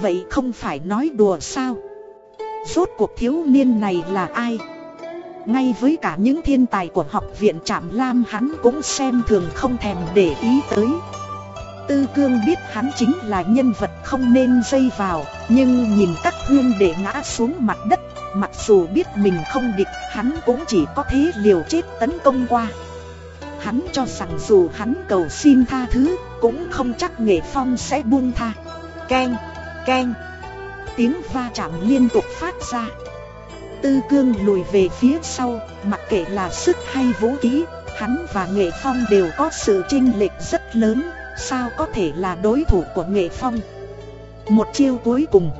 Vậy không phải nói đùa sao Rốt cuộc thiếu niên này là ai ngay với cả những thiên tài của học viện Trạm Lam hắn cũng xem thường không thèm để ý tới. Tư cương biết hắn chính là nhân vật không nên dây vào Nhưng nhìn các huyên để ngã xuống mặt đất Mặc dù biết mình không địch hắn cũng chỉ có thế liều chết tấn công qua. Hắn cho rằng dù hắn cầu xin tha thứ Cũng không chắc nghệ phong sẽ buông tha. Keng, Keng. Tiếng va chạm liên tục phát ra. Tư cương lùi về phía sau, Mặc kệ là sức hay vũ khí, Hắn và Nghệ Phong đều có sự chênh lệch rất lớn, Sao có thể là đối thủ của Nghệ Phong? Một chiêu cuối cùng,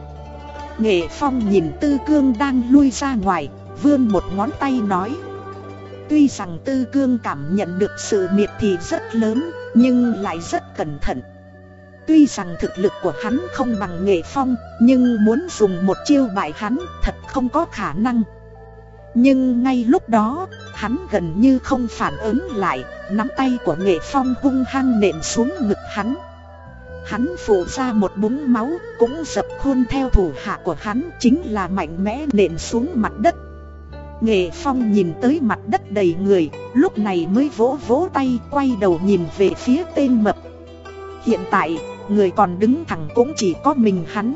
Nghệ Phong nhìn Tư Cương đang lui ra ngoài, Vươn một ngón tay nói. Tuy rằng Tư Cương cảm nhận được sự miệt thị rất lớn, Nhưng lại rất cẩn thận. Tuy rằng thực lực của hắn không bằng nghệ phong, Nhưng muốn dùng một chiêu bại hắn thật không có khả năng. Nhưng ngay lúc đó, hắn gần như không phản ứng lại, Nắm tay của nghệ phong hung hăng nện xuống ngực hắn. Hắn phủ ra một búng máu, cũng dập khuôn theo thủ hạ của hắn Chính là mạnh mẽ nện xuống mặt đất. Nghệ Phong nhìn tới mặt đất đầy người, Lúc này mới vỗ vỗ tay, quay đầu nhìn về phía tên mập. Hiện tại người còn đứng thẳng cũng chỉ có mình hắn.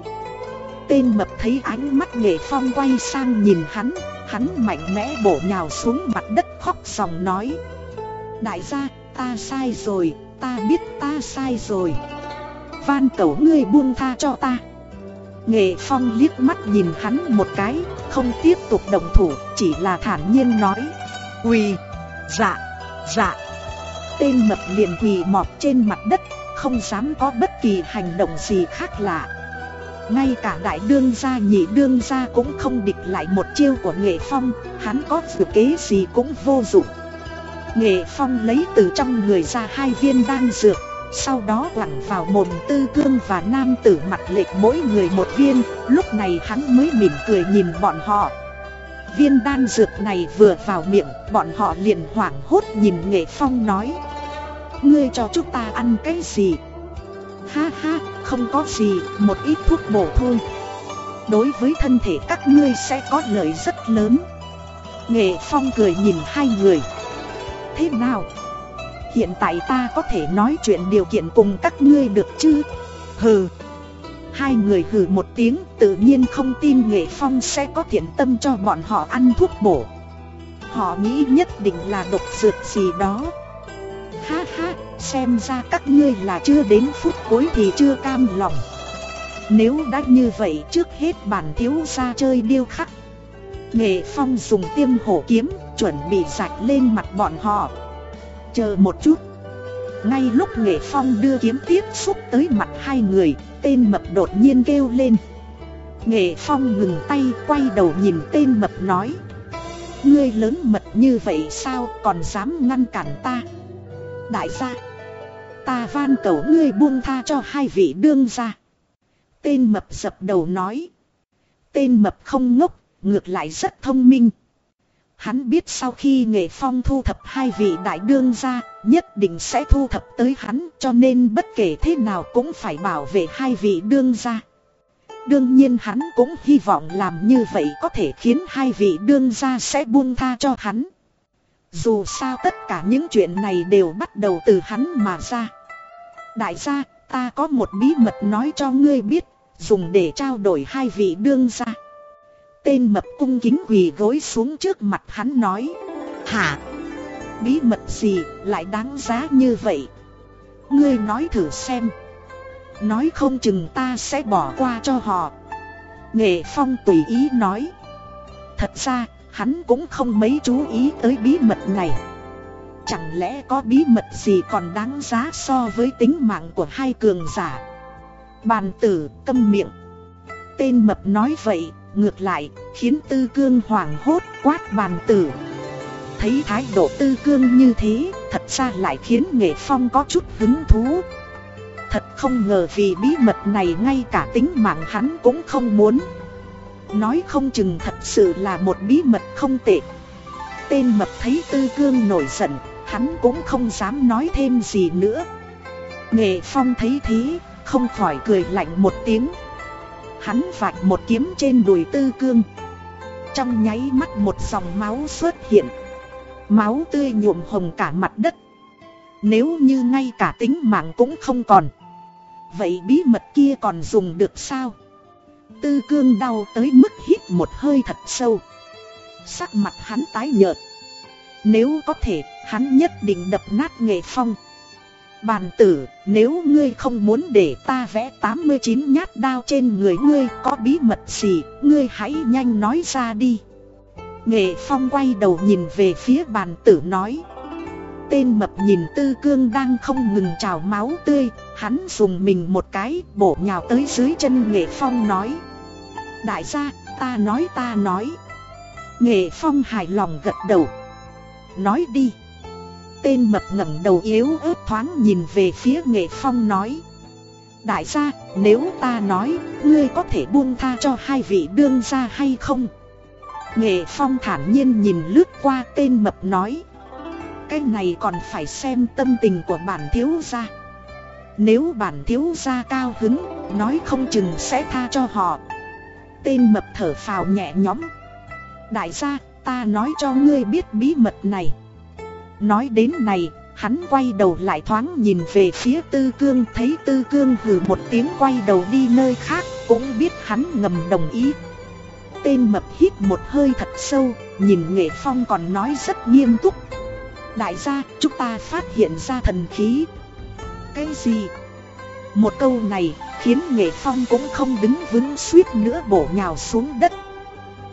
Tên mập thấy ánh mắt nghệ phong quay sang nhìn hắn Hắn mạnh mẽ bổ nhào xuống mặt đất khóc sòng nói. Đại gia, ta sai rồi, ta biết ta sai rồi. Van cầu ngươi buông tha cho ta. Nghệ phong liếc mắt nhìn hắn một cái Không tiếp tục đồng thủ Chỉ là thản nhiên nói. Quỳ Dạ Dạ. Tên mập liền quỳ mọt trên mặt đất không dám có bất kỳ hành động gì khác lạ. Ngay cả đại đương gia, nhị đương gia cũng không địch lại một chiêu của nghệ phong, Hắn có dự kế gì cũng vô dụng. Nghệ phong lấy từ trong người ra hai viên đan dược, Sau đó quẳng vào mồm tư cương và nam tử mặt lệch mỗi người một viên, Lúc này hắn mới mỉm cười nhìn bọn họ. Viên đan dược này vừa vào miệng, Bọn họ liền hoảng hốt nhìn nghệ phong nói Ngươi cho chúng ta ăn cái gì? Ha ha, không có gì, một ít thuốc bổ thôi. Đối với thân thể các ngươi sẽ có lợi rất lớn. Nghệ Phong cười nhìn hai người. Thế nào? Hiện tại ta có thể nói chuyện điều kiện cùng các ngươi được chứ? Hừ. Hai người hừ một tiếng tự nhiên không tin Nghệ Phong sẽ có thiện tâm cho bọn họ ăn thuốc bổ. Họ nghĩ nhất định là độc dược gì đó. Ha ha, xem ra các ngươi là chưa đến phút cuối thì chưa cam lòng. Nếu đã như vậy trước hết bản thiếu ra chơi điêu khắc. Nghệ Phong dùng tiêm hổ kiếm chuẩn bị rạch lên mặt bọn họ. Chờ một chút. Ngay lúc Nghệ Phong đưa kiếm tiếp xúc tới mặt hai người Tên mập đột nhiên kêu lên. Nghệ Phong ngừng tay quay đầu nhìn tên mập nói. Ngươi lớn mật như vậy sao còn dám ngăn cản ta? Đại gia Ta van cầu ngươi buông tha cho hai vị đương gia Tên mập dập đầu nói Tên mập không ngốc, Ngược lại rất thông minh Hắn biết sau khi nghệ phong thu thập hai vị đại đương gia, nhất định sẽ thu thập tới hắn, cho nên bất kể thế nào cũng phải bảo vệ hai vị đương gia. Đương nhiên hắn cũng hy vọng làm như vậy có thể khiến hai vị đương gia sẽ buông tha cho hắn. Dù sao tất cả những chuyện này đều bắt đầu từ hắn mà ra. Đại gia, ta có một bí mật nói cho ngươi biết, dùng để trao đổi hai vị đương gia. Tên mập cung kính quỳ gối xuống trước mặt hắn nói. Hả? Bí mật gì lại đáng giá như vậy? Ngươi nói thử xem. Nói không chừng ta sẽ bỏ qua cho họ Nghệ Phong tùy ý nói Thật ra hắn cũng không mấy chú ý tới bí mật này. Chẳng lẽ có bí mật gì còn đáng giá so với tính mạng của hai cường giả? Bàn tử câm miệng. Tên mập nói vậy, Ngược lại, khiến tư cương hoảng hốt, quát bàn tử. Thấy thái độ tư cương như thế, Thật ra lại khiến nghệ phong có chút hứng thú. Thật không ngờ vì bí mật này ngay cả tính mạng hắn cũng không muốn. Nói không chừng thật sự là một bí mật không tệ. Tên mập thấy tư cương nổi giận, Hắn cũng không dám nói thêm gì nữa. Nghệ phong thấy thế, Không khỏi cười lạnh một tiếng. Hắn vạch một kiếm trên đùi tư cương. Trong nháy mắt một dòng máu xuất hiện. Máu tươi nhuộm hồng cả mặt đất. Nếu như ngay cả tính mạng cũng không còn. Vậy bí mật kia còn dùng được sao? Tư cương đau tới mức hít một hơi thật sâu Sắc mặt hắn tái nhợt Nếu có thể, hắn nhất định đập nát nghệ phong Bàn tử, nếu ngươi không muốn để ta vẽ 89 nhát đao trên người ngươi có bí mật gì, ngươi hãy nhanh nói ra đi. Nghệ phong quay đầu nhìn về phía bàn tử nói. Tên mập nhìn tư cương đang không ngừng trào máu tươi, hắn dùng mình một cái bổ nhào tới dưới chân nghệ phong nói. Đại gia, ta nói ta nói. Nghệ phong hài lòng gật đầu. Nói đi. Tên mập ngẩng đầu yếu ớt thoáng nhìn về phía nghệ phong nói. Đại gia, nếu ta nói, ngươi có thể buông tha cho hai vị đương gia hay không? Nghệ phong thản nhiên nhìn lướt qua tên mập nói. Cái này còn phải xem tâm tình của bản thiếu gia nếu bản thiếu gia cao hứng Nói không chừng sẽ tha cho họ. Tên mập thở phào nhẹ nhõm. Đại gia ta nói cho ngươi biết bí mật này. Nói đến này Hắn quay đầu lại thoáng nhìn về phía tư cương Thấy tư cương hừ một tiếng quay đầu đi nơi khác Cũng biết hắn ngầm đồng ý. Tên mập hít một hơi thật sâu Nhìn nghệ phong còn nói rất nghiêm túc. Đại gia, chúng ta phát hiện ra thần khí. Cái gì? Một câu này khiến nghệ phong cũng không đứng vững suýt nữa bổ nhào xuống đất.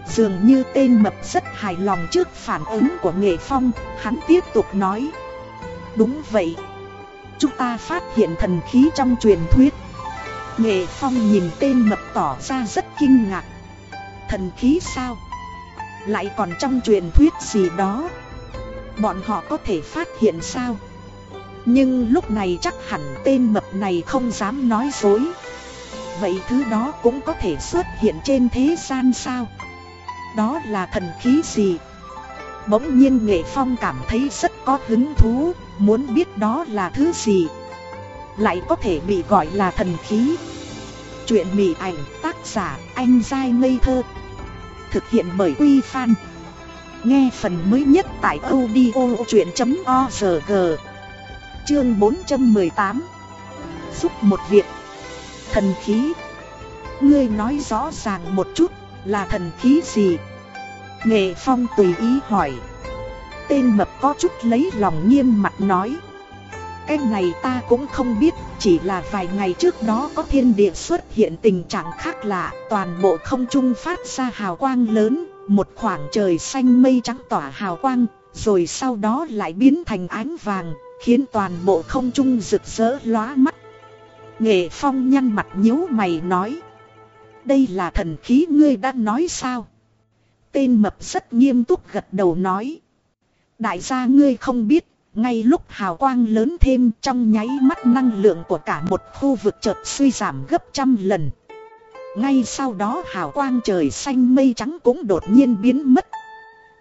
Dường như tên mập rất hài lòng trước phản ứng của nghệ phong, hắn tiếp tục nói. Đúng vậy. Chúng ta phát hiện thần khí trong truyền thuyết. Nghệ phong nhìn tên mập tỏ ra rất kinh ngạc. Thần khí sao? Lại còn trong truyền thuyết gì đó Bọn họ có thể phát hiện sao nhưng lúc này chắc hẳn tên mập này không dám nói dối. Vậy thứ đó cũng có thể xuất hiện trên thế gian sao? Đó là thần khí gì? Bỗng nhiên Nghệ Phong cảm thấy rất có hứng thú, Muốn biết đó là thứ gì. Lại có thể bị gọi là thần khí. Chuyện mỉ ảnh tác giả anh dai ngây thơ. Thực hiện bởi Quy Phan. Nghe phần mới nhất tại audio chuyện.org Chương 418 Giúp một việc. Thần khí. Ngươi nói rõ ràng một chút là thần khí gì? Nghệ Phong tùy ý hỏi. Tên mập có chút lấy lòng nghiêm mặt nói. Cái này ta cũng không biết Chỉ là vài ngày trước đó có thiên địa xuất hiện tình trạng khác lạ Toàn bộ không trung phát ra hào quang lớn một khoảng trời xanh mây trắng tỏa hào quang, rồi sau đó lại biến thành ánh vàng, khiến toàn bộ không trung rực rỡ lóa mắt. Nghệ Phong nhăn mặt nhíu mày nói. Đây là thần khí ngươi đã nói sao? Tên mập rất nghiêm túc gật đầu nói. Đại gia ngươi không biết, ngay lúc hào quang lớn thêm trong nháy mắt năng lượng của cả một khu vực chợt suy giảm gấp trăm lần. Ngay sau đó hào quang trời xanh mây trắng cũng đột nhiên biến mất.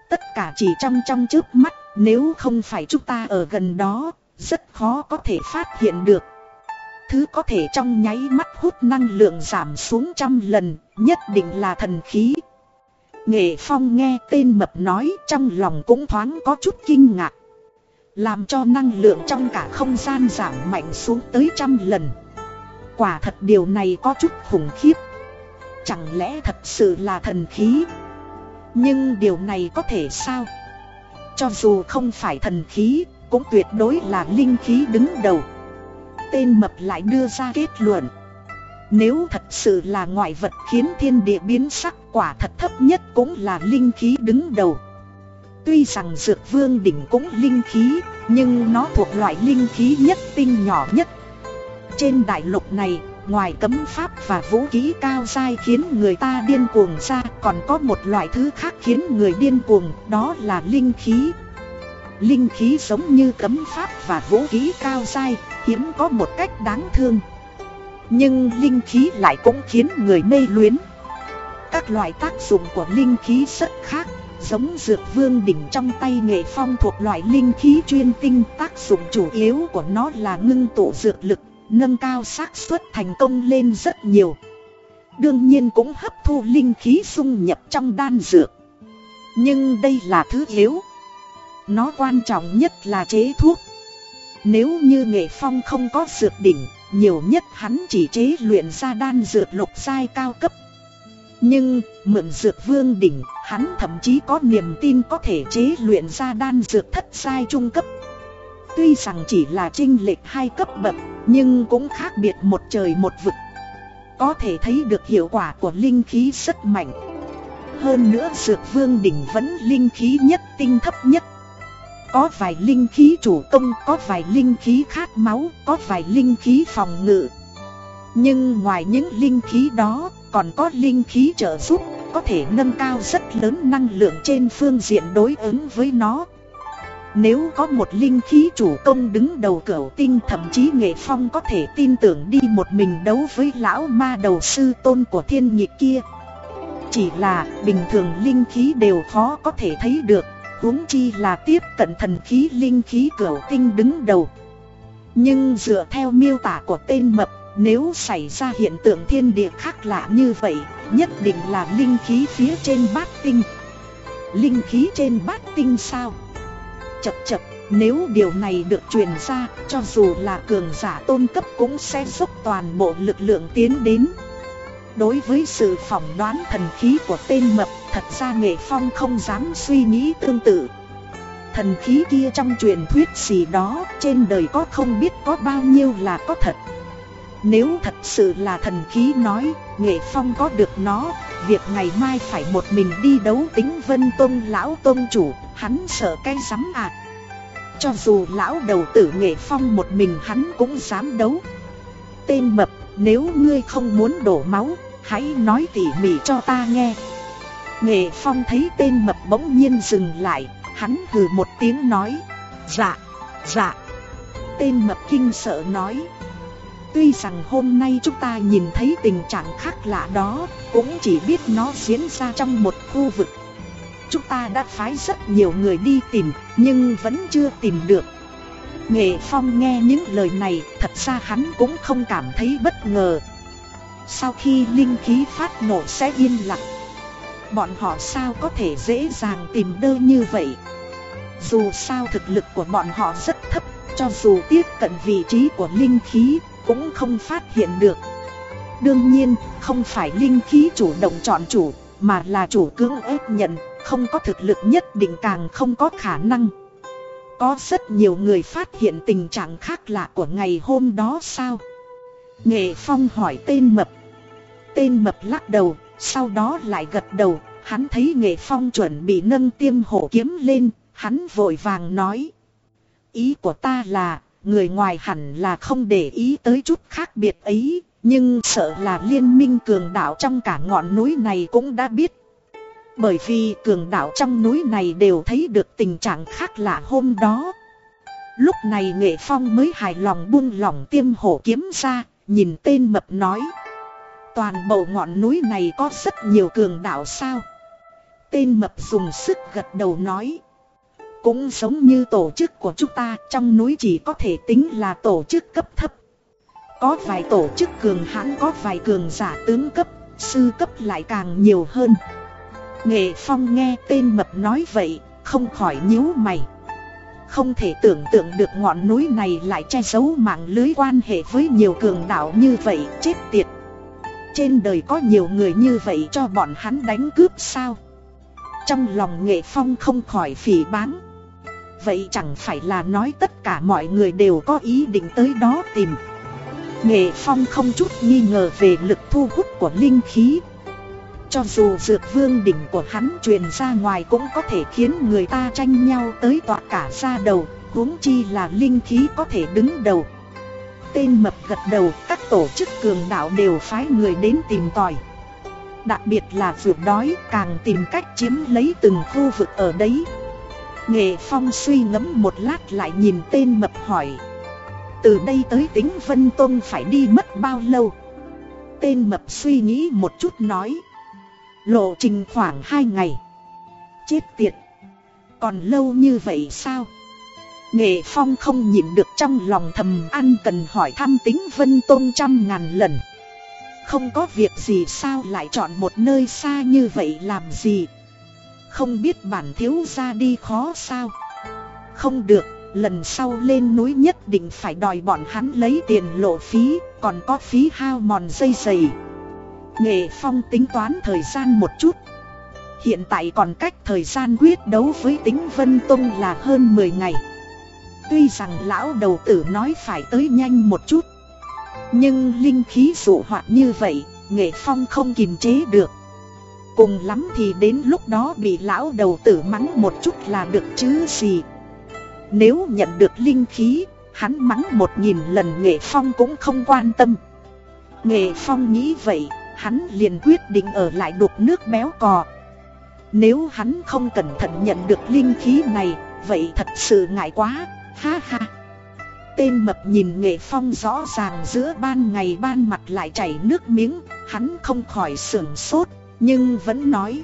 tất cả chỉ trong trong trước mắt, nếu không phải chúng ta ở gần đó, rất khó có thể phát hiện được. Thứ có thể trong nháy mắt hút năng lượng giảm xuống trăm lần, nhất định là thần khí. Nghệ Phong nghe tên mập nói trong lòng cũng thoáng có chút kinh ngạc. Làm cho năng lượng trong cả không gian giảm mạnh xuống tới trăm lần. Quả thật điều này có chút khủng khiếp. Chẳng lẽ thật sự là thần khí? Nhưng điều này có thể sao? Cho dù không phải thần khí, cũng tuyệt đối là linh khí đứng đầu. Tên mập lại đưa ra kết luận. Nếu thật sự là ngoại vật khiến thiên địa biến sắc quả thật thấp nhất cũng là linh khí đứng đầu. Tuy rằng dược vương đỉnh cũng linh khí, nhưng nó thuộc loại linh khí nhất tinh nhỏ nhất. Trên đại lục này, ngoài cấm pháp và vũ khí cao dai khiến người ta điên cuồng ra, còn có một loại thứ khác khiến người điên cuồng, đó là linh khí. Linh khí giống như cấm pháp và vũ khí cao dai, hiếm có một cách đáng thương. Nhưng linh khí lại cũng khiến người mê luyến. Các loại tác dụng của linh khí rất khác, giống dược vương đỉnh trong tay nghệ phong thuộc loại linh khí chuyên tinh tác dụng chủ yếu của nó là ngưng tụ dược lực, nâng cao xác suất thành công lên rất nhiều. Đương nhiên cũng hấp thu linh khí xung nhập trong đan dược. Nhưng đây là thứ yếu. Nó quan trọng nhất là chế thuốc. Nếu như nghệ phong không có dược đỉnh, nhiều nhất hắn chỉ chế luyện ra đan dược lục sai cao cấp. Nhưng, mượn dược vương đỉnh, hắn thậm chí có niềm tin có thể chế luyện ra đan dược thất sai trung cấp. Tuy rằng chỉ là trinh lệch hai cấp bậc, nhưng cũng khác biệt một trời một vực. Có thể thấy được hiệu quả của linh khí rất mạnh. Hơn nữa dược vương đỉnh vẫn linh khí nhất tinh thấp nhất. Có vài linh khí chủ công, có vài linh khí khát máu, có vài linh khí phòng ngự. Nhưng ngoài những linh khí đó, còn có linh khí trợ giúp, có thể nâng cao rất lớn năng lượng trên phương diện đối ứng với nó. Nếu có một linh khí chủ công đứng đầu cửa tinh thậm chí nghệ phong có thể tin tưởng đi một mình đấu với lão ma đầu sư tôn của thiên nhị kia. Chỉ là bình thường linh khí đều khó có thể thấy được, huống chi là tiếp cận thần khí linh khí cửa tinh đứng đầu. Nhưng dựa theo miêu tả của tên mập, nếu xảy ra hiện tượng thiên địa khác lạ như vậy, nhất định là linh khí phía trên bát tinh. Linh khí trên bát tinh sao? Chập chập, nếu điều này được truyền ra, cho dù là cường giả tôn cấp cũng sẽ dốc toàn bộ lực lượng tiến đến. Đối với sự phỏng đoán thần khí của tên mập, thật ra nghệ phong không dám suy nghĩ tương tự. Thần khí kia trong truyền thuyết gì đó, trên đời có không biết có bao nhiêu là có thật. Nếu thật sự là thần khí nói, nghệ phong có được nó, việc ngày mai phải một mình đi đấu tính vân tôn lão tôn chủ, hắn sợ cái rắm ạ. Cho dù lão đầu tử nghệ phong một mình hắn cũng dám đấu. Tên mập, nếu ngươi không muốn đổ máu, hãy nói tỉ mỉ cho ta nghe. Nghệ phong thấy tên mập bỗng nhiên dừng lại, hắn hừ một tiếng nói, dạ, dạ. Tên mập kinh sợ nói, Tuy rằng hôm nay chúng ta nhìn thấy tình trạng khác lạ đó, cũng chỉ biết nó diễn ra trong một khu vực. Chúng ta đã phái rất nhiều người đi tìm, nhưng vẫn chưa tìm được. Nghệ Phong nghe những lời này, thật ra hắn cũng không cảm thấy bất ngờ. Sau khi linh khí phát nổ sẽ yên lặng, bọn họ sao có thể dễ dàng tìm đơ như vậy? Dù sao thực lực của bọn họ rất thấp, cho dù tiếp cận vị trí của linh khí cũng không phát hiện được. Đương nhiên, không phải linh khí chủ động chọn chủ, mà là chủ cưỡng ép nhận, không có thực lực nhất định càng không có khả năng. Có rất nhiều người phát hiện tình trạng khác lạ của ngày hôm đó sao? Nghệ Phong hỏi tên mập. Tên mập lắc đầu, sau đó lại gật đầu, hắn thấy Nghệ Phong chuẩn bị nâng tiêm hổ kiếm lên, hắn vội vàng nói. Ý của ta là, người ngoài hẳn là không để ý tới chút khác biệt ấy, nhưng sợ là liên minh cường đạo trong cả ngọn núi này cũng đã biết. Bởi vì cường đạo trong núi này đều thấy được tình trạng khác lạ hôm đó. Lúc này nghệ phong mới hài lòng buông lỏng tiêm hổ kiếm ra, nhìn tên mập nói. Toàn bộ ngọn núi này có rất nhiều cường đạo sao? Tên mập dùng sức gật đầu nói. Cũng giống như tổ chức của chúng ta trong núi chỉ có thể tính là tổ chức cấp thấp. Có vài tổ chức cường hãn có vài cường giả tướng cấp, sư cấp lại càng nhiều hơn. Nghệ Phong nghe tên mập nói vậy, không khỏi nhíu mày. Không thể tưởng tượng được ngọn núi này lại che giấu mạng lưới quan hệ với nhiều cường đạo như vậy, chết tiệt. Trên đời có nhiều người như vậy cho bọn hắn đánh cướp sao? Trong lòng Nghệ Phong không khỏi phỉ báng. Vậy chẳng phải là nói tất cả mọi người đều có ý định tới đó tìm. Nghệ Phong không chút nghi ngờ về lực thu hút của linh khí cho dù dược vương đỉnh của hắn truyền ra ngoài cũng có thể khiến người ta tranh nhau tới tọa cả ra đầu, huống chi là linh khí có thể đứng đầu. Tên mập gật đầu, các tổ chức cường đạo đều phái người đến tìm tòi. Đặc biệt là vượt đói càng tìm cách chiếm lấy từng khu vực ở đấy. Nghệ Phong suy ngẫm một lát lại nhìn tên mập hỏi. Từ đây tới tính Vân Tôn phải đi mất bao lâu? Tên mập suy nghĩ một chút nói. Lộ trình khoảng 2 ngày. Chết tiệt. Còn lâu như vậy sao? Nghệ Phong không nhịn được trong lòng thầm ăn cần hỏi thăm tính Vân Tôn trăm ngàn lần. Không có việc gì sao lại chọn một nơi xa như vậy làm gì? Không biết bản thiếu ra đi khó sao? Không được, lần sau lên núi nhất định phải đòi bọn hắn lấy tiền lộ phí, còn có phí hao mòn dây dày. Nghệ Phong tính toán thời gian một chút Hiện tại còn cách thời gian quyết đấu với tính Vân Tông là hơn 10 ngày Tuy rằng lão đầu tử nói phải tới nhanh một chút Nhưng linh khí dụ hoạt như vậy Nghệ Phong không kiềm chế được Cùng lắm thì đến lúc đó bị lão đầu tử mắng một chút là được chứ gì Nếu nhận được linh khí Hắn mắng một nghìn lần Nghệ Phong cũng không quan tâm Nghệ Phong nghĩ vậy hắn liền quyết định ở lại đục nước béo cò. Nếu hắn không cẩn thận nhận được linh khí này, vậy thật sự ngại quá, ha ha. Tên mập nhìn nghệ phong rõ ràng giữa ban ngày ban mặt lại chảy nước miếng, hắn không khỏi sưởng sốt, nhưng vẫn nói.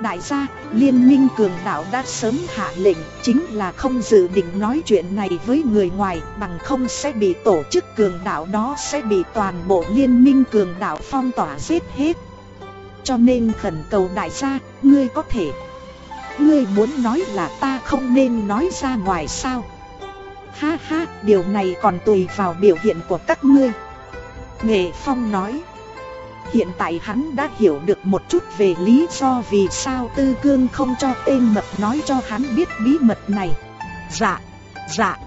Đại gia, liên minh cường đạo đã sớm hạ lệnh, chính là không dự định nói chuyện này với người ngoài, bằng không sẽ bị tổ chức cường đạo đó sẽ bị toàn bộ liên minh cường đạo phong tỏa giết hết. Cho nên khẩn cầu đại gia, ngươi có thể. Ngươi muốn nói là ta không nên nói ra ngoài sao? Ha ha, điều này còn tùy vào biểu hiện của các ngươi. Nghệ Phong nói. Hiện tại hắn đã hiểu được một chút về lý do vì sao Tư Cương không cho tên mập nói cho hắn biết bí mật này. Dạ, dạ.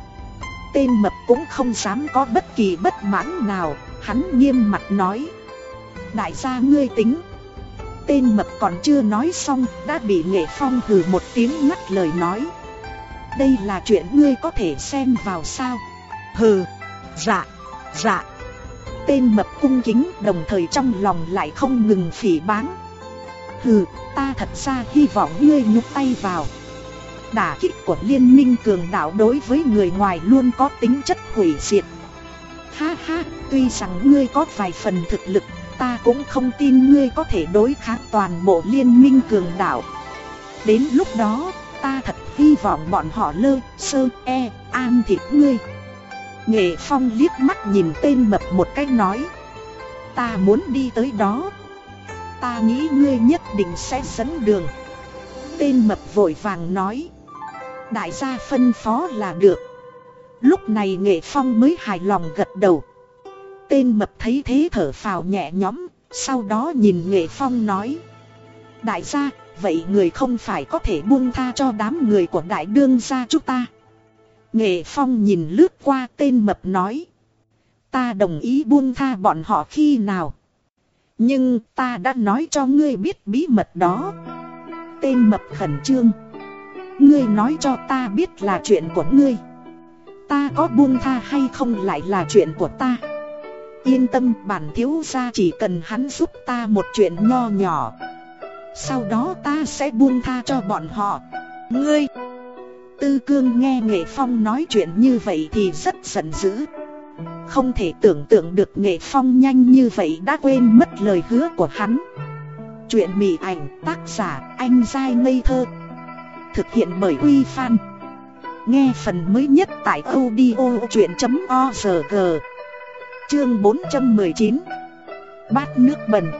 Tên mập cũng không dám có bất kỳ bất mãn nào, hắn nghiêm mặt nói. Đại gia ngươi tính. Tên mập còn chưa nói xong, đã bị nghệ phong hừ một tiếng ngắt lời nói. Đây là chuyện ngươi có thể xem vào sao. Hừ, dạ, dạ tên mập cung kính đồng thời trong lòng lại không ngừng phỉ báng. Hừ, ta thật ra hy vọng ngươi nhúc tay vào. Đả kích của liên minh cường đạo đối với người ngoài luôn có tính chất hủy diệt. Ha ha, tuy rằng ngươi có vài phần thực lực, ta cũng không tin ngươi có thể đối kháng toàn bộ liên minh cường đạo. Đến lúc đó, ta thật hy vọng bọn họ lơ, sơ, e, an thịt ngươi. Nghệ Phong liếc mắt nhìn tên mập một cách nói. Ta muốn đi tới đó. Ta nghĩ ngươi nhất định sẽ dẫn đường. Tên mập vội vàng nói. Đại gia phân phó là được. Lúc này Nghệ Phong mới hài lòng gật đầu. Tên mập thấy thế thở phào nhẹ nhõm Sau đó nhìn Nghệ Phong nói. Đại gia, vậy người không phải có thể buông tha cho đám người của đại đương gia chúng ta. Nghệ Phong nhìn lướt qua tên mập nói. Ta đồng ý buông tha bọn họ khi nào. Nhưng ta đã nói cho ngươi biết bí mật đó. Tên mập khẩn trương. Ngươi nói cho ta biết là chuyện của ngươi. Ta có buông tha hay không lại là chuyện của ta. Yên tâm, bản thiếu gia chỉ cần hắn giúp ta một chuyện nho nhỏ. Sau đó ta sẽ buông tha cho bọn họ. Ngươi! Tư cương nghe Nghệ Phong nói chuyện như vậy thì rất giận dữ. Không thể tưởng tượng được Nghệ Phong nhanh như vậy đã quên mất lời hứa của hắn. Chuyện mỉ ảnh, tác giả, anh dai ngây thơ. Thực hiện bởi Uy Fan Nghe phần mới nhất tại audio chuyện.org Chương 419 Bát nước bẩn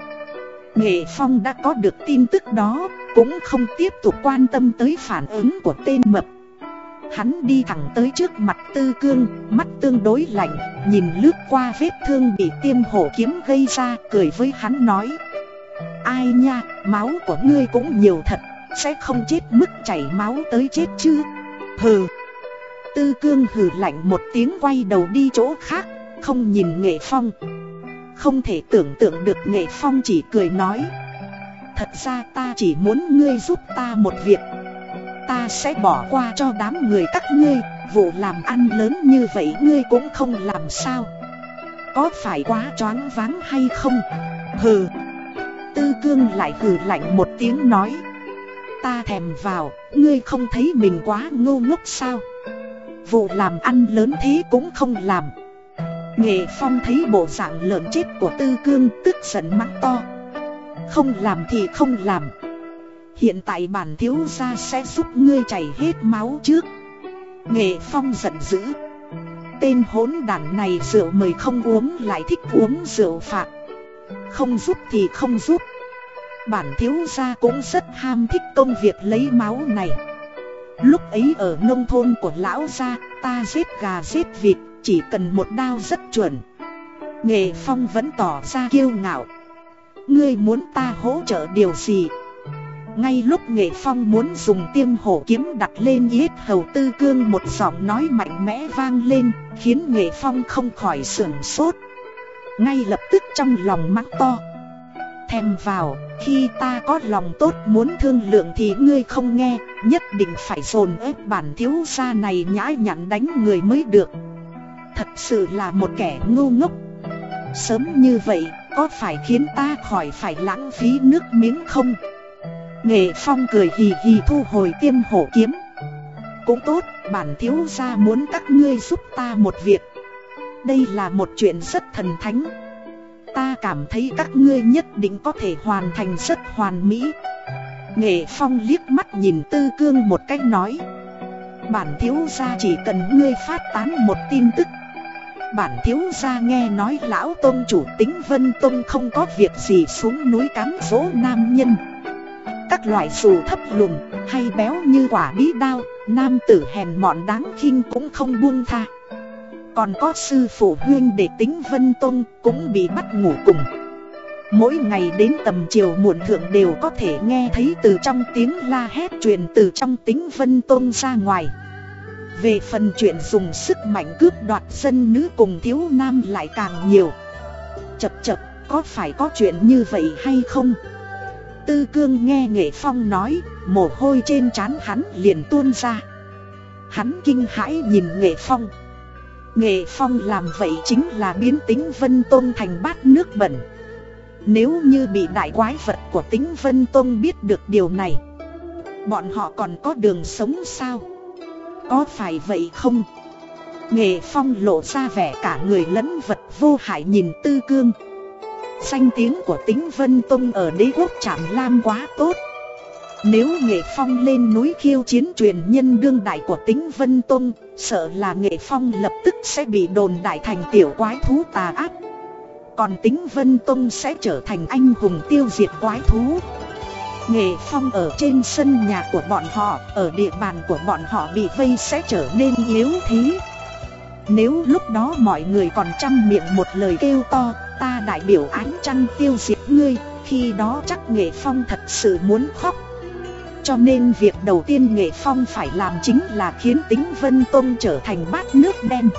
Nghệ Phong đã có được tin tức đó, Cũng không tiếp tục quan tâm tới phản ứng của tên mập. Hắn đi thẳng tới trước mặt tư cương Mắt tương đối lạnh Nhìn lướt qua vết thương bị tiêm hổ kiếm gây ra Cười với hắn nói. Ai nha, máu của ngươi cũng nhiều thật Sẽ không chết mức chảy máu tới chết chứ? Hừ. Tư cương hừ lạnh một tiếng quay đầu đi chỗ khác Không nhìn nghệ phong. Không thể tưởng tượng được nghệ phong chỉ cười nói. Thật ra ta chỉ muốn ngươi giúp ta một việc. Ta sẽ bỏ qua cho đám người các ngươi, Vụ làm ăn lớn như vậy ngươi cũng không làm sao. Có phải quá choáng váng hay không? Hừ. Tư cương lại hừ lạnh một tiếng nói. Ta thèm vào, Ngươi không thấy mình quá ngu ngốc sao? Vụ làm ăn lớn thế cũng không làm. Nghệ Phong thấy bộ dạng lợn chết của Tư Cương tức giận mắng to. Không làm thì không làm. Hiện tại bản thiếu gia sẽ giúp ngươi chảy hết máu trước. Nghệ Phong giận dữ. Tên hỗn đản này rượu mời không uống lại thích uống rượu phạt. Không giúp thì không giúp. Bản thiếu gia cũng rất ham thích công việc lấy máu này. Lúc ấy ở nông thôn của lão gia, ta giết gà giết vịt, chỉ cần một đao rất chuẩn. Nghệ Phong vẫn tỏ ra kiêu ngạo. Ngươi muốn ta hỗ trợ điều gì? Ngay lúc Nghệ Phong muốn dùng tiêm hổ kiếm đặt lên yết hầu tư cương một giọng nói mạnh mẽ vang lên Khiến Nghệ Phong không khỏi sưởng sốt. Ngay lập tức trong lòng mắng to. Thèm vào, khi ta có lòng tốt muốn thương lượng thì ngươi không nghe Nhất định phải dồn ép bản thiếu gia này nhãi nhặn đánh người mới được. Thật sự là một kẻ ngu ngốc. Sớm như vậy, có phải khiến ta khỏi phải lãng phí nước miếng không? Nghệ Phong cười hì hì thu hồi tiêm hổ kiếm. Cũng tốt, bản thiếu gia muốn các ngươi giúp ta một việc. Đây là một chuyện rất thần thánh. Ta cảm thấy các ngươi nhất định có thể hoàn thành rất hoàn mỹ. Nghệ Phong liếc mắt nhìn Tư Cương một cách nói. Bản thiếu gia chỉ cần ngươi phát tán một tin tức. Bản thiếu gia nghe nói lão tôn chủ tính Vân Tông không có việc gì xuống núi cám dỗ nam nhân các loại dù thấp lùn hay béo như quả bí đao, Nam tử hèn mọn đáng khinh cũng không buông tha. Còn có sư phụ huyên để tính Vân tôn cũng bị bắt ngủ cùng. Mỗi ngày đến tầm chiều muộn thượng đều có thể nghe thấy từ trong tiếng la hét truyền từ trong tính Vân Tôn ra ngoài. Về phần chuyện dùng sức mạnh cướp đoạt dân nữ cùng thiếu nam lại càng nhiều. Chập chập, có phải có chuyện như vậy hay không? Tư cương nghe nghệ phong nói, mồ hôi trên trán hắn liền tuôn ra. Hắn kinh hãi nhìn nghệ phong. Nghệ phong làm vậy chính là biến tính vân tôn thành bát nước bẩn. Nếu như bị đại quái vật của tính vân tôn biết được điều này, bọn họ còn có đường sống sao? Có phải vậy không? Nghệ phong lộ ra vẻ cả người lẫn vật vô hại nhìn tư cương. Danh tiếng của tính Vân Tông ở đế quốc Trạm Lam quá tốt. Nếu Nghệ Phong lên núi khiêu chiến truyền nhân đương đại của tính Vân Tông, Sợ là Nghệ Phong lập tức sẽ bị đồn đại thành tiểu quái thú tà ác. Còn tính Vân Tông sẽ trở thành anh hùng tiêu diệt quái thú. Nghệ Phong ở trên sân nhà của bọn họ, Ở địa bàn của bọn họ bị vây sẽ trở nên yếu thế. Nếu lúc đó mọi người còn chăm miệng một lời kêu to Ta đại biểu ánh trăng tiêu diệt ngươi, Khi đó chắc Nghệ Phong thật sự muốn khóc. Cho nên việc đầu tiên Nghệ Phong phải làm chính là khiến tính Vân Tông trở thành bát nước đen.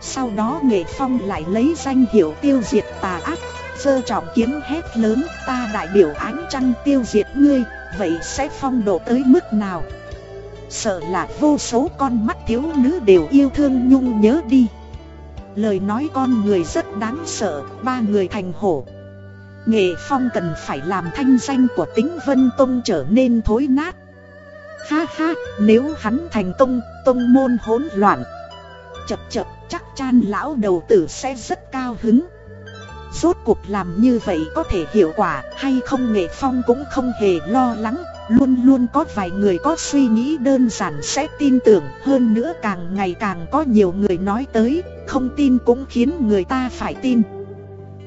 Sau đó Nghệ Phong lại lấy danh hiệu tiêu diệt tà ác Sơ trọng kiếm hét lớn, ta đại biểu ánh trăng tiêu diệt ngươi, Vậy sẽ phong độ tới mức nào? Sợ là vô số con mắt thiếu nữ đều yêu thương nhung nhớ đi. Lời nói con người rất đáng sợ, ba người thành hổ. Nghệ Phong cần phải làm thanh danh của tính Vân Tông trở nên thối nát. Ha ha, nếu hắn thành công, tông môn hỗn loạn. Chập chập, chắc chan lão đầu tử sẽ rất cao hứng. Rốt cuộc làm như vậy có thể hiệu quả hay không Nghệ Phong cũng không hề lo lắng. Luôn luôn có vài người có suy nghĩ đơn giản sẽ tin tưởng, Hơn nữa càng ngày càng có nhiều người nói tới, Không tin cũng khiến người ta phải tin.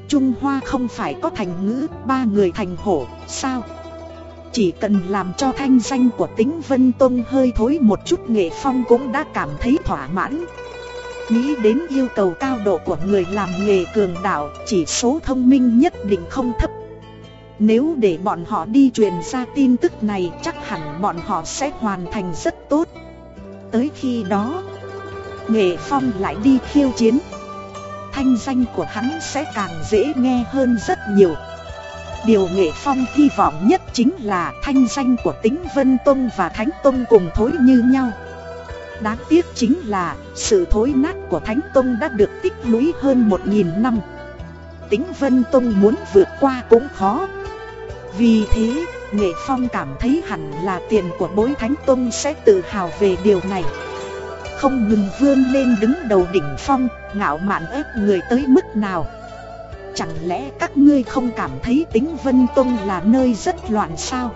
Trung Hoa không phải có thành ngữ, ba người thành hổ, sao? Chỉ cần làm cho thanh danh của tính Vân Tông hơi thối một chút Nghệ Phong cũng đã cảm thấy thỏa mãn. Nghĩ đến yêu cầu cao độ của người làm nghề cường đạo, Chỉ số thông minh nhất định không thấp nếu để bọn họ đi truyền ra tin tức này, Chắc hẳn bọn họ sẽ hoàn thành rất tốt. Tới khi đó, Nghệ Phong lại đi khiêu chiến. Thanh danh của hắn sẽ càng dễ nghe hơn rất nhiều. Điều Nghệ Phong hy vọng nhất chính là thanh danh của tính Vân Tông và Thánh Tông cùng thối như nhau. Đáng tiếc chính là sự thối nát của Thánh Tông đã được tích lũy hơn một nghìn năm. Tính Vân Tông muốn vượt qua cũng khó. Vì thế, Nghệ Phong cảm thấy hẳn là tiền của bối Thánh Tông sẽ tự hào về điều này. Không ngừng vươn lên đứng đầu đỉnh phong, ngạo mạn ép người tới mức nào. Chẳng lẽ các ngươi không cảm thấy tính Vân Tông là nơi rất loạn sao?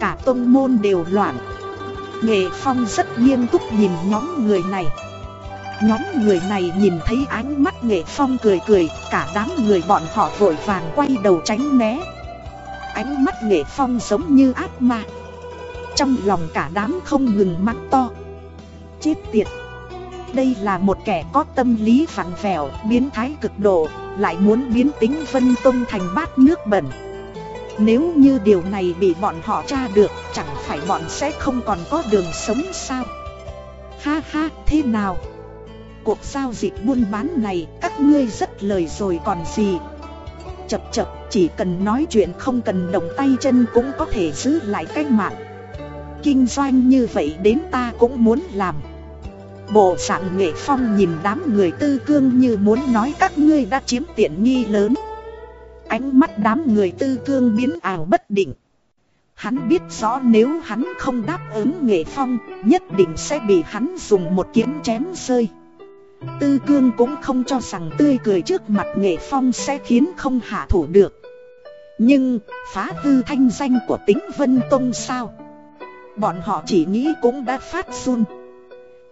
Cả tông môn đều loạn. Nghệ Phong rất nghiêm túc nhìn nhóm người này. Nhóm người này nhìn thấy ánh mắt Nghệ Phong cười cười Cả đám người bọn họ vội vàng quay đầu tránh né. Ánh mắt Nghệ Phong giống như ác ma. Trong lòng cả đám không ngừng mắng to. Chết tiệt. Đây là một kẻ có tâm lý phản vẹo, biến thái cực độ Lại muốn biến tính Vân Tông thành bát nước bẩn. Nếu như điều này bị bọn họ tra được Chẳng phải bọn sẽ không còn có đường sống sao? Ha ha thế nào? Cuộc giao dịch buôn bán này Các ngươi rất lời rồi còn gì? Chập chập chỉ cần nói chuyện không cần động tay chân Cũng có thể giữ lại cái mạng Kinh doanh như vậy đến ta cũng muốn làm Bộ dạng nghệ phong nhìn đám người tư cương như muốn nói các ngươi đã chiếm tiện nghi lớn Ánh mắt đám người tư cương biến ảo bất định. Hắn biết rõ nếu hắn không đáp ứng nghệ phong, nhất định sẽ bị hắn dùng một kiếm chém rơi. Tư cương cũng không cho rằng tươi cười trước mặt nghệ phong sẽ khiến không hạ thủ được. Nhưng, phá hư thanh danh của tính Vân Tông sao? Bọn họ chỉ nghĩ cũng đã phát run.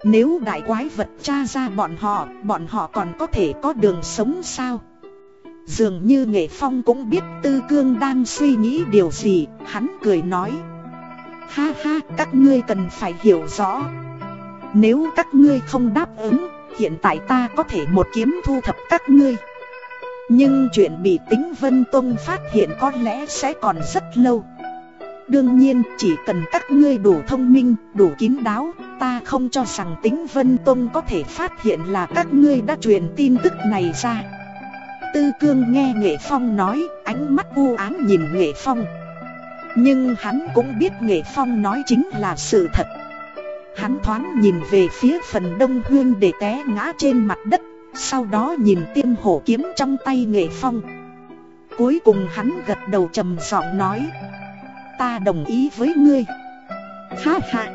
Nếu đại quái vật tra ra bọn họ, bọn họ còn có thể có đường sống sao? Dường như Nghệ Phong cũng biết Tư Cương đang suy nghĩ điều gì, hắn cười nói Ha ha, các ngươi cần phải hiểu rõ Nếu các ngươi không đáp ứng, hiện tại ta có thể một kiếm thu thập các ngươi Nhưng chuyện bị tính Vân Tông phát hiện có lẽ sẽ còn rất lâu Đương nhiên chỉ cần các ngươi đủ thông minh, đủ kín đáo Ta không cho rằng tính Vân Tông có thể phát hiện là các ngươi đã truyền tin tức này ra Tư cương nghe Nghệ Phong nói, ánh mắt u ám nhìn Nghệ Phong. Nhưng hắn cũng biết Nghệ Phong nói chính là sự thật. Hắn thoáng nhìn về phía phần đông huyên để té ngã trên mặt đất, sau đó nhìn tiêm hổ kiếm trong tay Nghệ Phong. Cuối cùng hắn gật đầu trầm giọng nói, ta đồng ý với ngươi. Ha ha,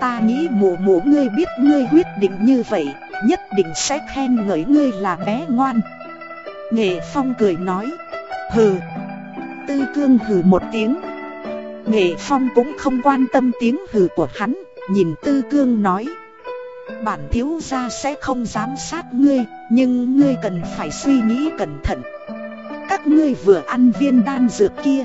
ta nghĩ mụ mụ ngươi biết ngươi quyết định như vậy, nhất định sẽ khen ngợi ngươi là bé ngoan. Nghệ Phong cười nói Hừ Tư cương hừ một tiếng Nghệ Phong cũng không quan tâm tiếng hừ của hắn Nhìn Tư cương nói. Bản thiếu gia sẽ không giám sát ngươi Nhưng ngươi cần phải suy nghĩ cẩn thận. Các ngươi vừa ăn viên đan dược kia.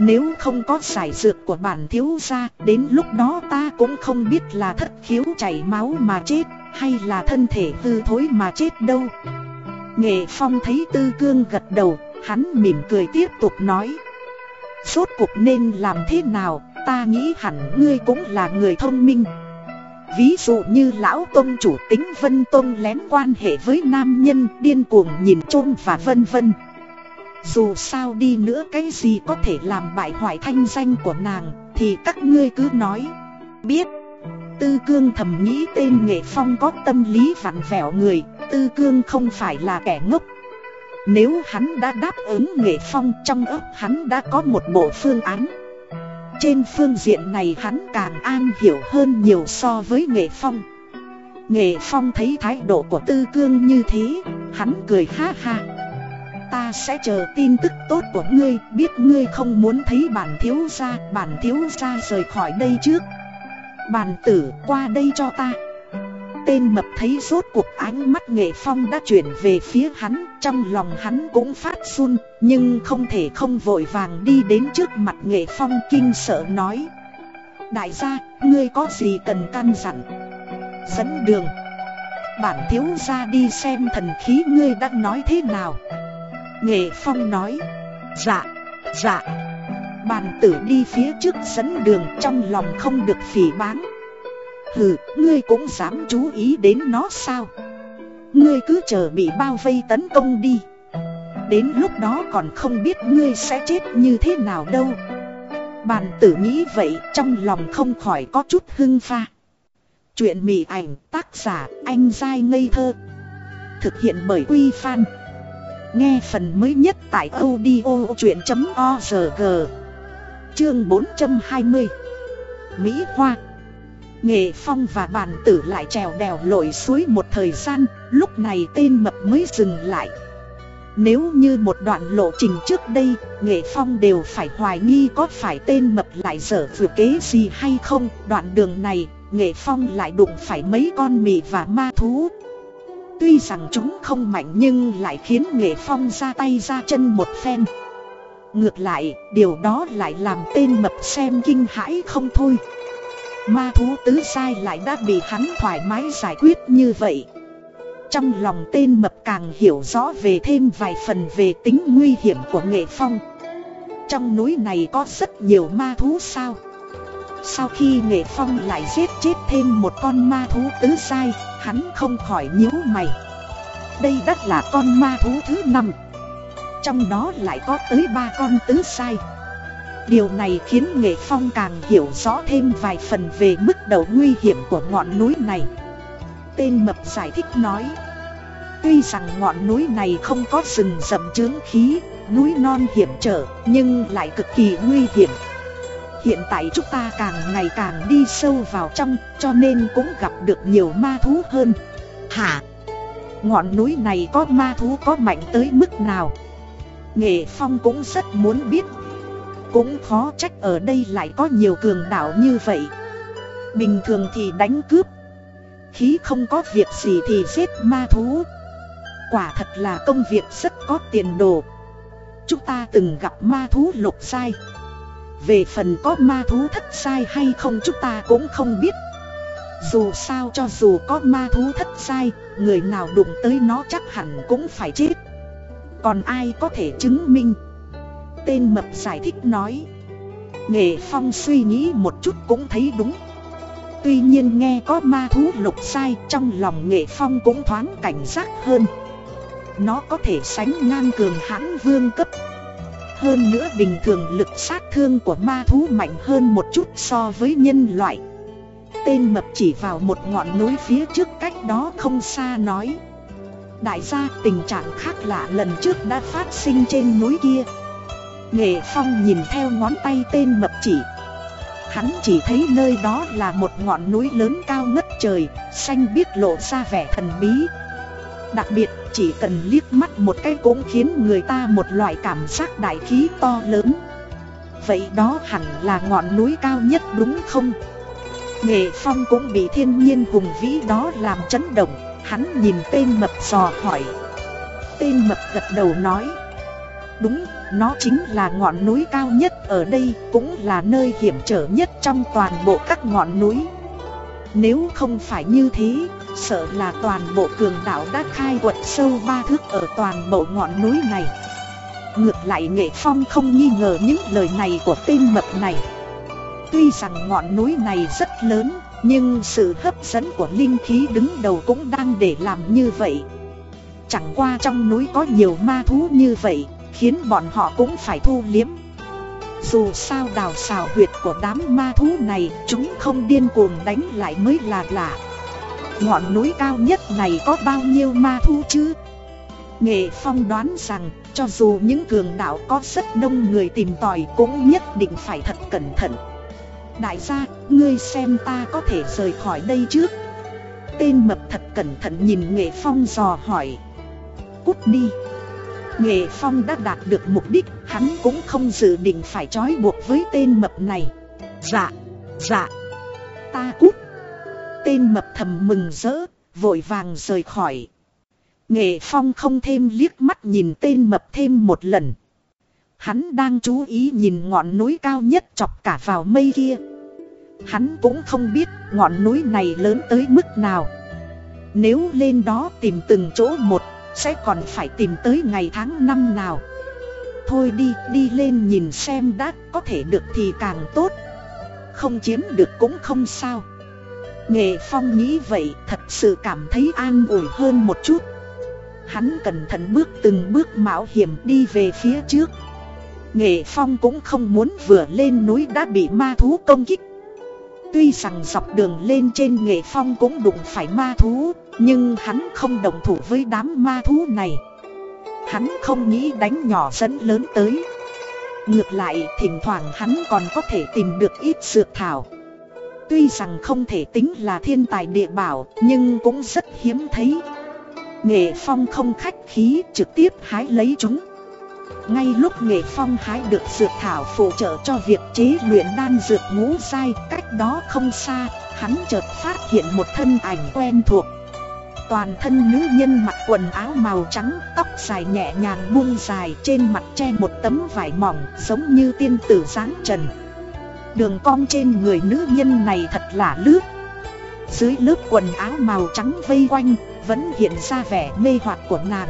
Nếu không có giải dược của bản thiếu gia Đến lúc đó ta cũng không biết là thất khiếu chảy máu mà chết Hay là thân thể hư thối mà chết đâu. Nghệ Phong thấy Tư Cương gật đầu, hắn mỉm cười tiếp tục nói. Rốt cuộc nên làm thế nào, ta nghĩ hẳn ngươi cũng là người thông minh. Ví dụ như lão tôn chủ tính Vân Tôn lén quan hệ với nam nhân, điên cuồng nhìn trôn và vân vân. Dù sao đi nữa cái gì có thể làm bại hoại thanh danh của nàng, thì các ngươi cứ nói. Biết. Tư cương thầm nghĩ tên nghệ phong có tâm lý vặn vẹo người, Tư cương không phải là kẻ ngốc Nếu hắn đã đáp ứng nghệ phong, trong ấp hắn đã có một bộ phương án trên phương diện này hắn càng an hiểu hơn nhiều so với nghệ phong. Nghệ phong thấy thái độ của tư cương như thế, Hắn cười ha ha. Ta sẽ chờ tin tức tốt của ngươi, Biết ngươi không muốn thấy bản thiếu gia, Bản thiếu gia rời khỏi đây trước. Bản tử qua đây cho ta. Tên mập thấy rốt cuộc ánh mắt nghệ phong đã chuyển về phía hắn Trong lòng hắn cũng phát run Nhưng không thể không vội vàng đi đến trước mặt nghệ phong kinh sợ nói. Đại gia, ngươi có gì cần căn dặn? Dẫn đường. Bản thiếu gia đi xem thần khí ngươi đã nói thế nào? Nghệ phong nói. Dạ, dạ. Bàn tử đi phía trước dẫn đường trong lòng không được phỉ báng. Hừ, ngươi cũng dám chú ý đến nó sao? Ngươi cứ chờ bị bao vây tấn công đi. Đến lúc đó còn không biết ngươi sẽ chết như thế nào đâu. Bàn tử nghĩ vậy trong lòng không khỏi có chút hưng pha. Chuyện mỉ ảnh tác giả anh dai ngây thơ. Thực hiện bởi Quy Phan. Nghe phần mới nhất tại audio chuyện.org Chương 420 Mỹ Hoa. Nghệ Phong và bàn tử lại trèo đèo lội suối một thời gian Lúc này tên mập mới dừng lại. Nếu như một đoạn lộ trình trước đây Nghệ Phong đều phải hoài nghi có phải tên mập lại dở vừa kế gì hay không. Đoạn đường này Nghệ Phong lại đụng phải mấy con mì và ma thú. Tuy rằng chúng không mạnh nhưng lại khiến Nghệ Phong ra tay ra chân một phen. Ngược lại, điều đó lại làm tên mập xem kinh hãi không thôi. Ma thú tứ sai lại đã bị hắn thoải mái giải quyết như vậy. Trong lòng tên mập càng hiểu rõ về thêm vài phần về tính nguy hiểm của nghệ phong. Trong núi này có rất nhiều ma thú sao? Sau khi nghệ phong lại giết chết thêm một con ma thú tứ sai, Hắn không khỏi nhíu mày. Đây đất là con ma thú thứ năm. Trong đó lại có tới ba con tứ sai. Điều này khiến Nghệ Phong càng hiểu rõ thêm vài phần về mức độ nguy hiểm của ngọn núi này Tên Mập giải thích nói Tuy rằng ngọn núi này không có rừng rậm chướng khí, núi non hiểm trở nhưng lại cực kỳ nguy hiểm Hiện tại chúng ta càng ngày càng đi sâu vào trong cho nên cũng gặp được nhiều ma thú hơn Hả? Ngọn núi này có ma thú có mạnh tới mức nào? Nghệ Phong cũng rất muốn biết cũng khó trách ở đây lại có nhiều cường đạo như vậy. Bình thường thì đánh cướp. Khí không có việc gì thì giết ma thú. Quả thật là công việc rất có tiền đồ. Chúng ta từng gặp ma thú lục sai. Về phần có ma thú thất sai hay không chúng ta cũng không biết. Dù sao cho dù có ma thú thất sai, Người nào đụng tới nó chắc hẳn cũng phải chết. Còn ai có thể chứng minh? Tên mập giải thích nói. Nghệ Phong suy nghĩ một chút cũng thấy đúng. Tuy nhiên nghe có ma thú lục sai trong lòng Nghệ Phong cũng thoáng cảnh giác hơn. Nó có thể sánh ngang cường hãn vương cấp. Hơn nữa bình thường lực sát thương của ma thú mạnh hơn một chút so với nhân loại. Tên mập chỉ vào một ngọn núi phía trước cách đó không xa nói. Đại gia, tình trạng khác lạ lần trước đã phát sinh trên núi kia. Nghệ Phong nhìn theo ngón tay tên mập chỉ. Hắn chỉ thấy nơi đó là một ngọn núi lớn cao ngất trời Xanh biết lộ ra vẻ thần bí. Đặc biệt chỉ cần liếc mắt một cái cũng khiến người ta một loại cảm giác đại khí to lớn. Vậy đó hẳn là ngọn núi cao nhất đúng không? Nghệ Phong cũng bị thiên nhiên hùng vĩ đó làm chấn động Hắn nhìn tên mập dò hỏi. Tên mập gật đầu nói Đúng, nó chính là ngọn núi cao nhất ở đây, cũng là nơi hiểm trở nhất trong toàn bộ các ngọn núi. Nếu không phải như thế, sợ là toàn bộ cường đảo đã khai quật sâu ba thước ở toàn bộ ngọn núi này. Ngược lại Nghệ Phong không nghi ngờ những lời này của tên mập này. Tuy rằng ngọn núi này rất lớn, nhưng sự hấp dẫn của linh khí đứng đầu cũng đang để làm như vậy. Chẳng qua trong núi có nhiều ma thú như vậy, khiến bọn họ cũng phải thu liếm. Dù sao đào xào huyệt của đám ma thú này Chúng không điên cuồng đánh lại mới là lạ. Ngọn núi cao nhất này có bao nhiêu ma thú chứ? Nghệ Phong đoán rằng cho dù những cường đạo có rất đông người tìm tòi cũng nhất định phải thật cẩn thận. Đại gia, ngươi xem ta có thể rời khỏi đây trước. Tên mập thật cẩn thận nhìn Nghệ Phong dò hỏi. Cút đi. Nghệ Phong đã đạt được mục đích, hắn cũng không dự định phải trói buộc với tên mập này. Dạ, dạ, ta cút. Tên mập thầm mừng rỡ, vội vàng rời khỏi. Nghệ Phong không thêm liếc mắt nhìn tên mập thêm một lần. Hắn đang chú ý nhìn ngọn núi cao nhất chọc cả vào mây kia. Hắn cũng không biết ngọn núi này lớn tới mức nào. Nếu lên đó tìm từng chỗ một, sẽ còn phải tìm tới ngày tháng năm nào. Thôi đi, đi lên nhìn xem đã có thể được thì càng tốt. Không chiếm được cũng không sao. Nghệ Phong nghĩ vậy thật sự cảm thấy an ủi hơn một chút. Hắn cẩn thận bước từng bước mạo hiểm đi về phía trước. Nghệ Phong cũng không muốn vừa lên núi đã bị ma thú công kích. Tuy rằng dọc đường lên trên Nghệ Phong cũng đụng phải ma thú, nhưng hắn không đồng thủ với đám ma thú này. Hắn không nghĩ đánh nhỏ dẫn lớn tới. Ngược lại, thỉnh thoảng hắn còn có thể tìm được ít dược thảo. Tuy rằng không thể tính là thiên tài địa bảo, nhưng cũng rất hiếm thấy. Nghệ Phong không khách khí trực tiếp hái lấy chúng. Ngay lúc Nghệ Phong hái được dược thảo phụ trợ cho việc chế luyện đan dược ngũ sai cách đó không xa, hắn chợt phát hiện một thân ảnh quen thuộc. Toàn thân nữ nhân mặc quần áo màu trắng, tóc dài nhẹ nhàng buông dài trên mặt che một tấm vải mỏng giống như tiên tử dáng trần. Đường cong trên người nữ nhân này thật là lướt. Dưới lớp quần áo màu trắng vây quanh, vẫn hiện ra vẻ mê hoặc của nàng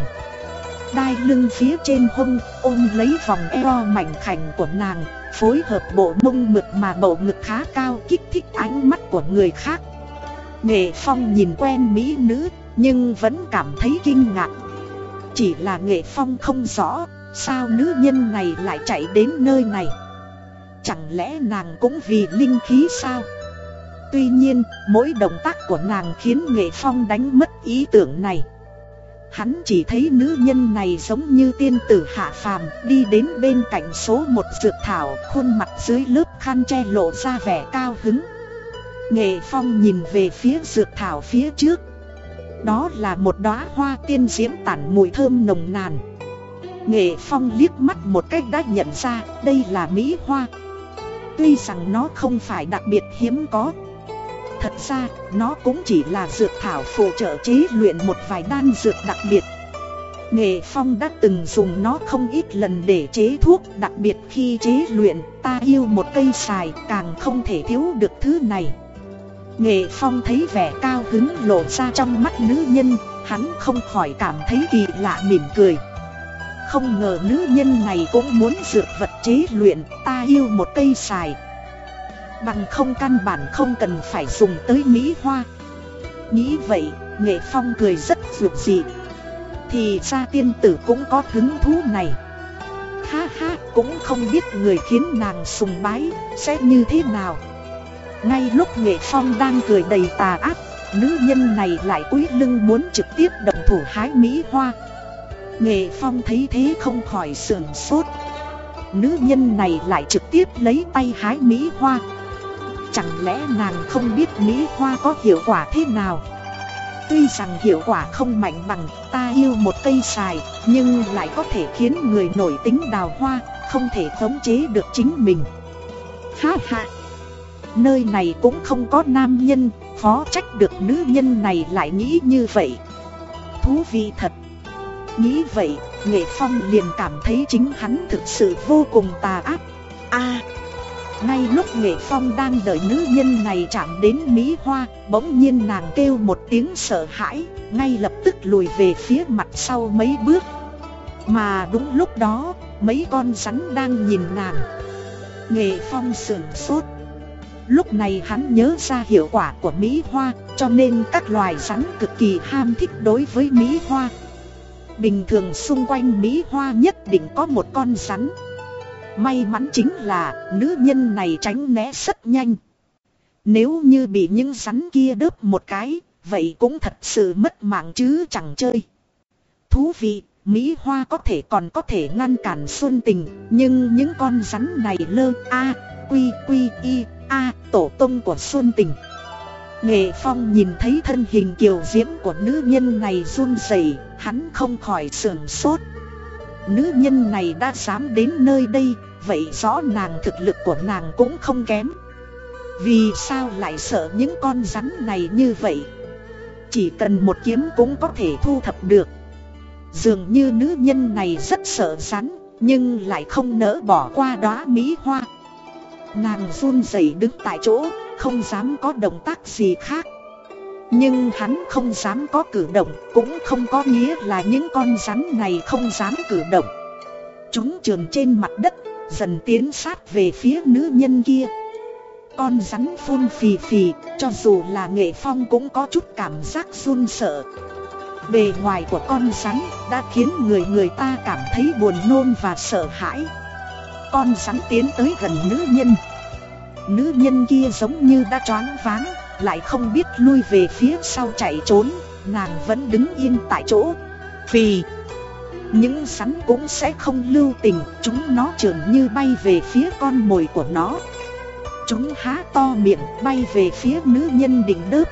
đai lưng phía trên hông, ôm lấy vòng eo mảnh khảnh của nàng, phối hợp bộ mông mực mà bầu ngực khá cao kích thích ánh mắt của người khác. Nghệ phong nhìn quen mỹ nữ, nhưng vẫn cảm thấy kinh ngạc. Chỉ là nghệ phong không rõ, sao nữ nhân này lại chạy đến nơi này? Chẳng lẽ nàng cũng vì linh khí sao? Tuy nhiên, mỗi động tác của nàng khiến nghệ phong đánh mất ý tưởng này. Hắn chỉ thấy nữ nhân này giống như tiên tử hạ phàm, đi đến bên cạnh số một dược thảo, khuôn mặt dưới lớp khăn che lộ ra vẻ cao hứng. Nghệ Phong nhìn về phía dược thảo phía trước. Đó là một đóa hoa tiên diễm tản mùi thơm nồng nàn. Nghệ Phong liếc mắt một cách đã nhận ra, đây là Mỹ Hoa. Tuy rằng nó không phải đặc biệt hiếm có Thật ra, nó cũng chỉ là dược thảo phụ trợ chế luyện một vài đan dược đặc biệt. Nghệ Phong đã từng dùng nó không ít lần để chế thuốc, đặc biệt khi chế luyện, ta yêu một cây xài càng không thể thiếu được thứ này. Nghệ Phong thấy vẻ cao hứng lộ ra trong mắt nữ nhân, hắn không khỏi cảm thấy kỳ lạ mỉm cười. Không ngờ nữ nhân này cũng muốn dược vật chế luyện, ta yêu một cây xài, Bằng không căn bản không cần phải dùng tới Mỹ Hoa. Nghĩ vậy, Nghệ Phong cười rất dịu dị Thì ra tiên tử cũng có hứng thú này. Ha ha, cũng không biết người khiến nàng sùng bái sẽ như thế nào. Ngay lúc Nghệ Phong đang cười đầy tà ác Nữ nhân này lại cúi lưng muốn trực tiếp động thủ hái Mỹ Hoa. Nghệ Phong thấy thế không khỏi sườn sốt. Nữ nhân này lại trực tiếp lấy tay hái Mỹ Hoa. Chẳng lẽ nàng không biết Mỹ Hoa có hiệu quả thế nào? Tuy rằng hiệu quả không mạnh bằng ta yêu một cây xài Nhưng lại có thể khiến người nổi tính đào hoa, Không thể khống chế được chính mình. Ha ha! Nơi này cũng không có nam nhân, Khó trách được nữ nhân này lại nghĩ như vậy. Thú vị thật! Nghĩ vậy, Nghệ Phong liền cảm thấy chính hắn thực sự vô cùng tà ác. A ngay lúc Nghệ Phong đang đợi nữ nhân này chạm đến Mỹ Hoa, Bỗng nhiên nàng kêu một tiếng sợ hãi, Ngay lập tức lùi về phía mặt sau mấy bước. Mà đúng lúc đó, mấy con rắn đang nhìn nàng. Nghệ Phong sửng sốt. Lúc này hắn nhớ ra hiệu quả của Mỹ Hoa, Cho nên các loài rắn cực kỳ ham thích đối với Mỹ Hoa. Bình thường xung quanh Mỹ Hoa nhất định có một con rắn. May mắn chính là nữ nhân này tránh né rất nhanh. Nếu như bị những rắn kia đớp một cái, vậy cũng thật sự mất mạng chứ chẳng chơi. Thú vị, Mỹ Hoa có thể còn có thể ngăn cản xuân tình, nhưng những con rắn này lơ a quy quy y a tổ tông của xuân tình. Nghệ Phong nhìn thấy thân hình kiều diễm của nữ nhân này run rẩy, hắn không khỏi sườn sốt. Nữ nhân này đã dám đến nơi đây, vậy rõ nàng thực lực của nàng cũng không kém. Vì sao lại sợ những con rắn này như vậy? Chỉ cần một kiếm cũng có thể thu thập được. Dường như nữ nhân này rất sợ rắn, nhưng lại không nỡ bỏ qua đóa mỹ hoa. Nàng run rẩy đứng tại chỗ, không dám có động tác gì khác. Nhưng hắn không dám có cử động, Cũng không có nghĩa là những con rắn này không dám cử động. Chúng trường trên mặt đất, Dần tiến sát về phía nữ nhân kia. Con rắn phun phì phì, Cho dù là nghệ phong cũng có chút cảm giác run sợ. Bề ngoài của con rắn đã khiến người người ta cảm thấy buồn nôn và sợ hãi. Con rắn tiến tới gần nữ nhân. Nữ nhân kia giống như đã choáng váng lại không biết lui về phía sau chạy trốn, Nàng vẫn đứng yên tại chỗ. Vì Những rắn cũng sẽ không lưu tình, Chúng nó trườn như bay về phía con mồi của nó. Chúng há to miệng, bay về phía nữ nhân đỉnh đớp.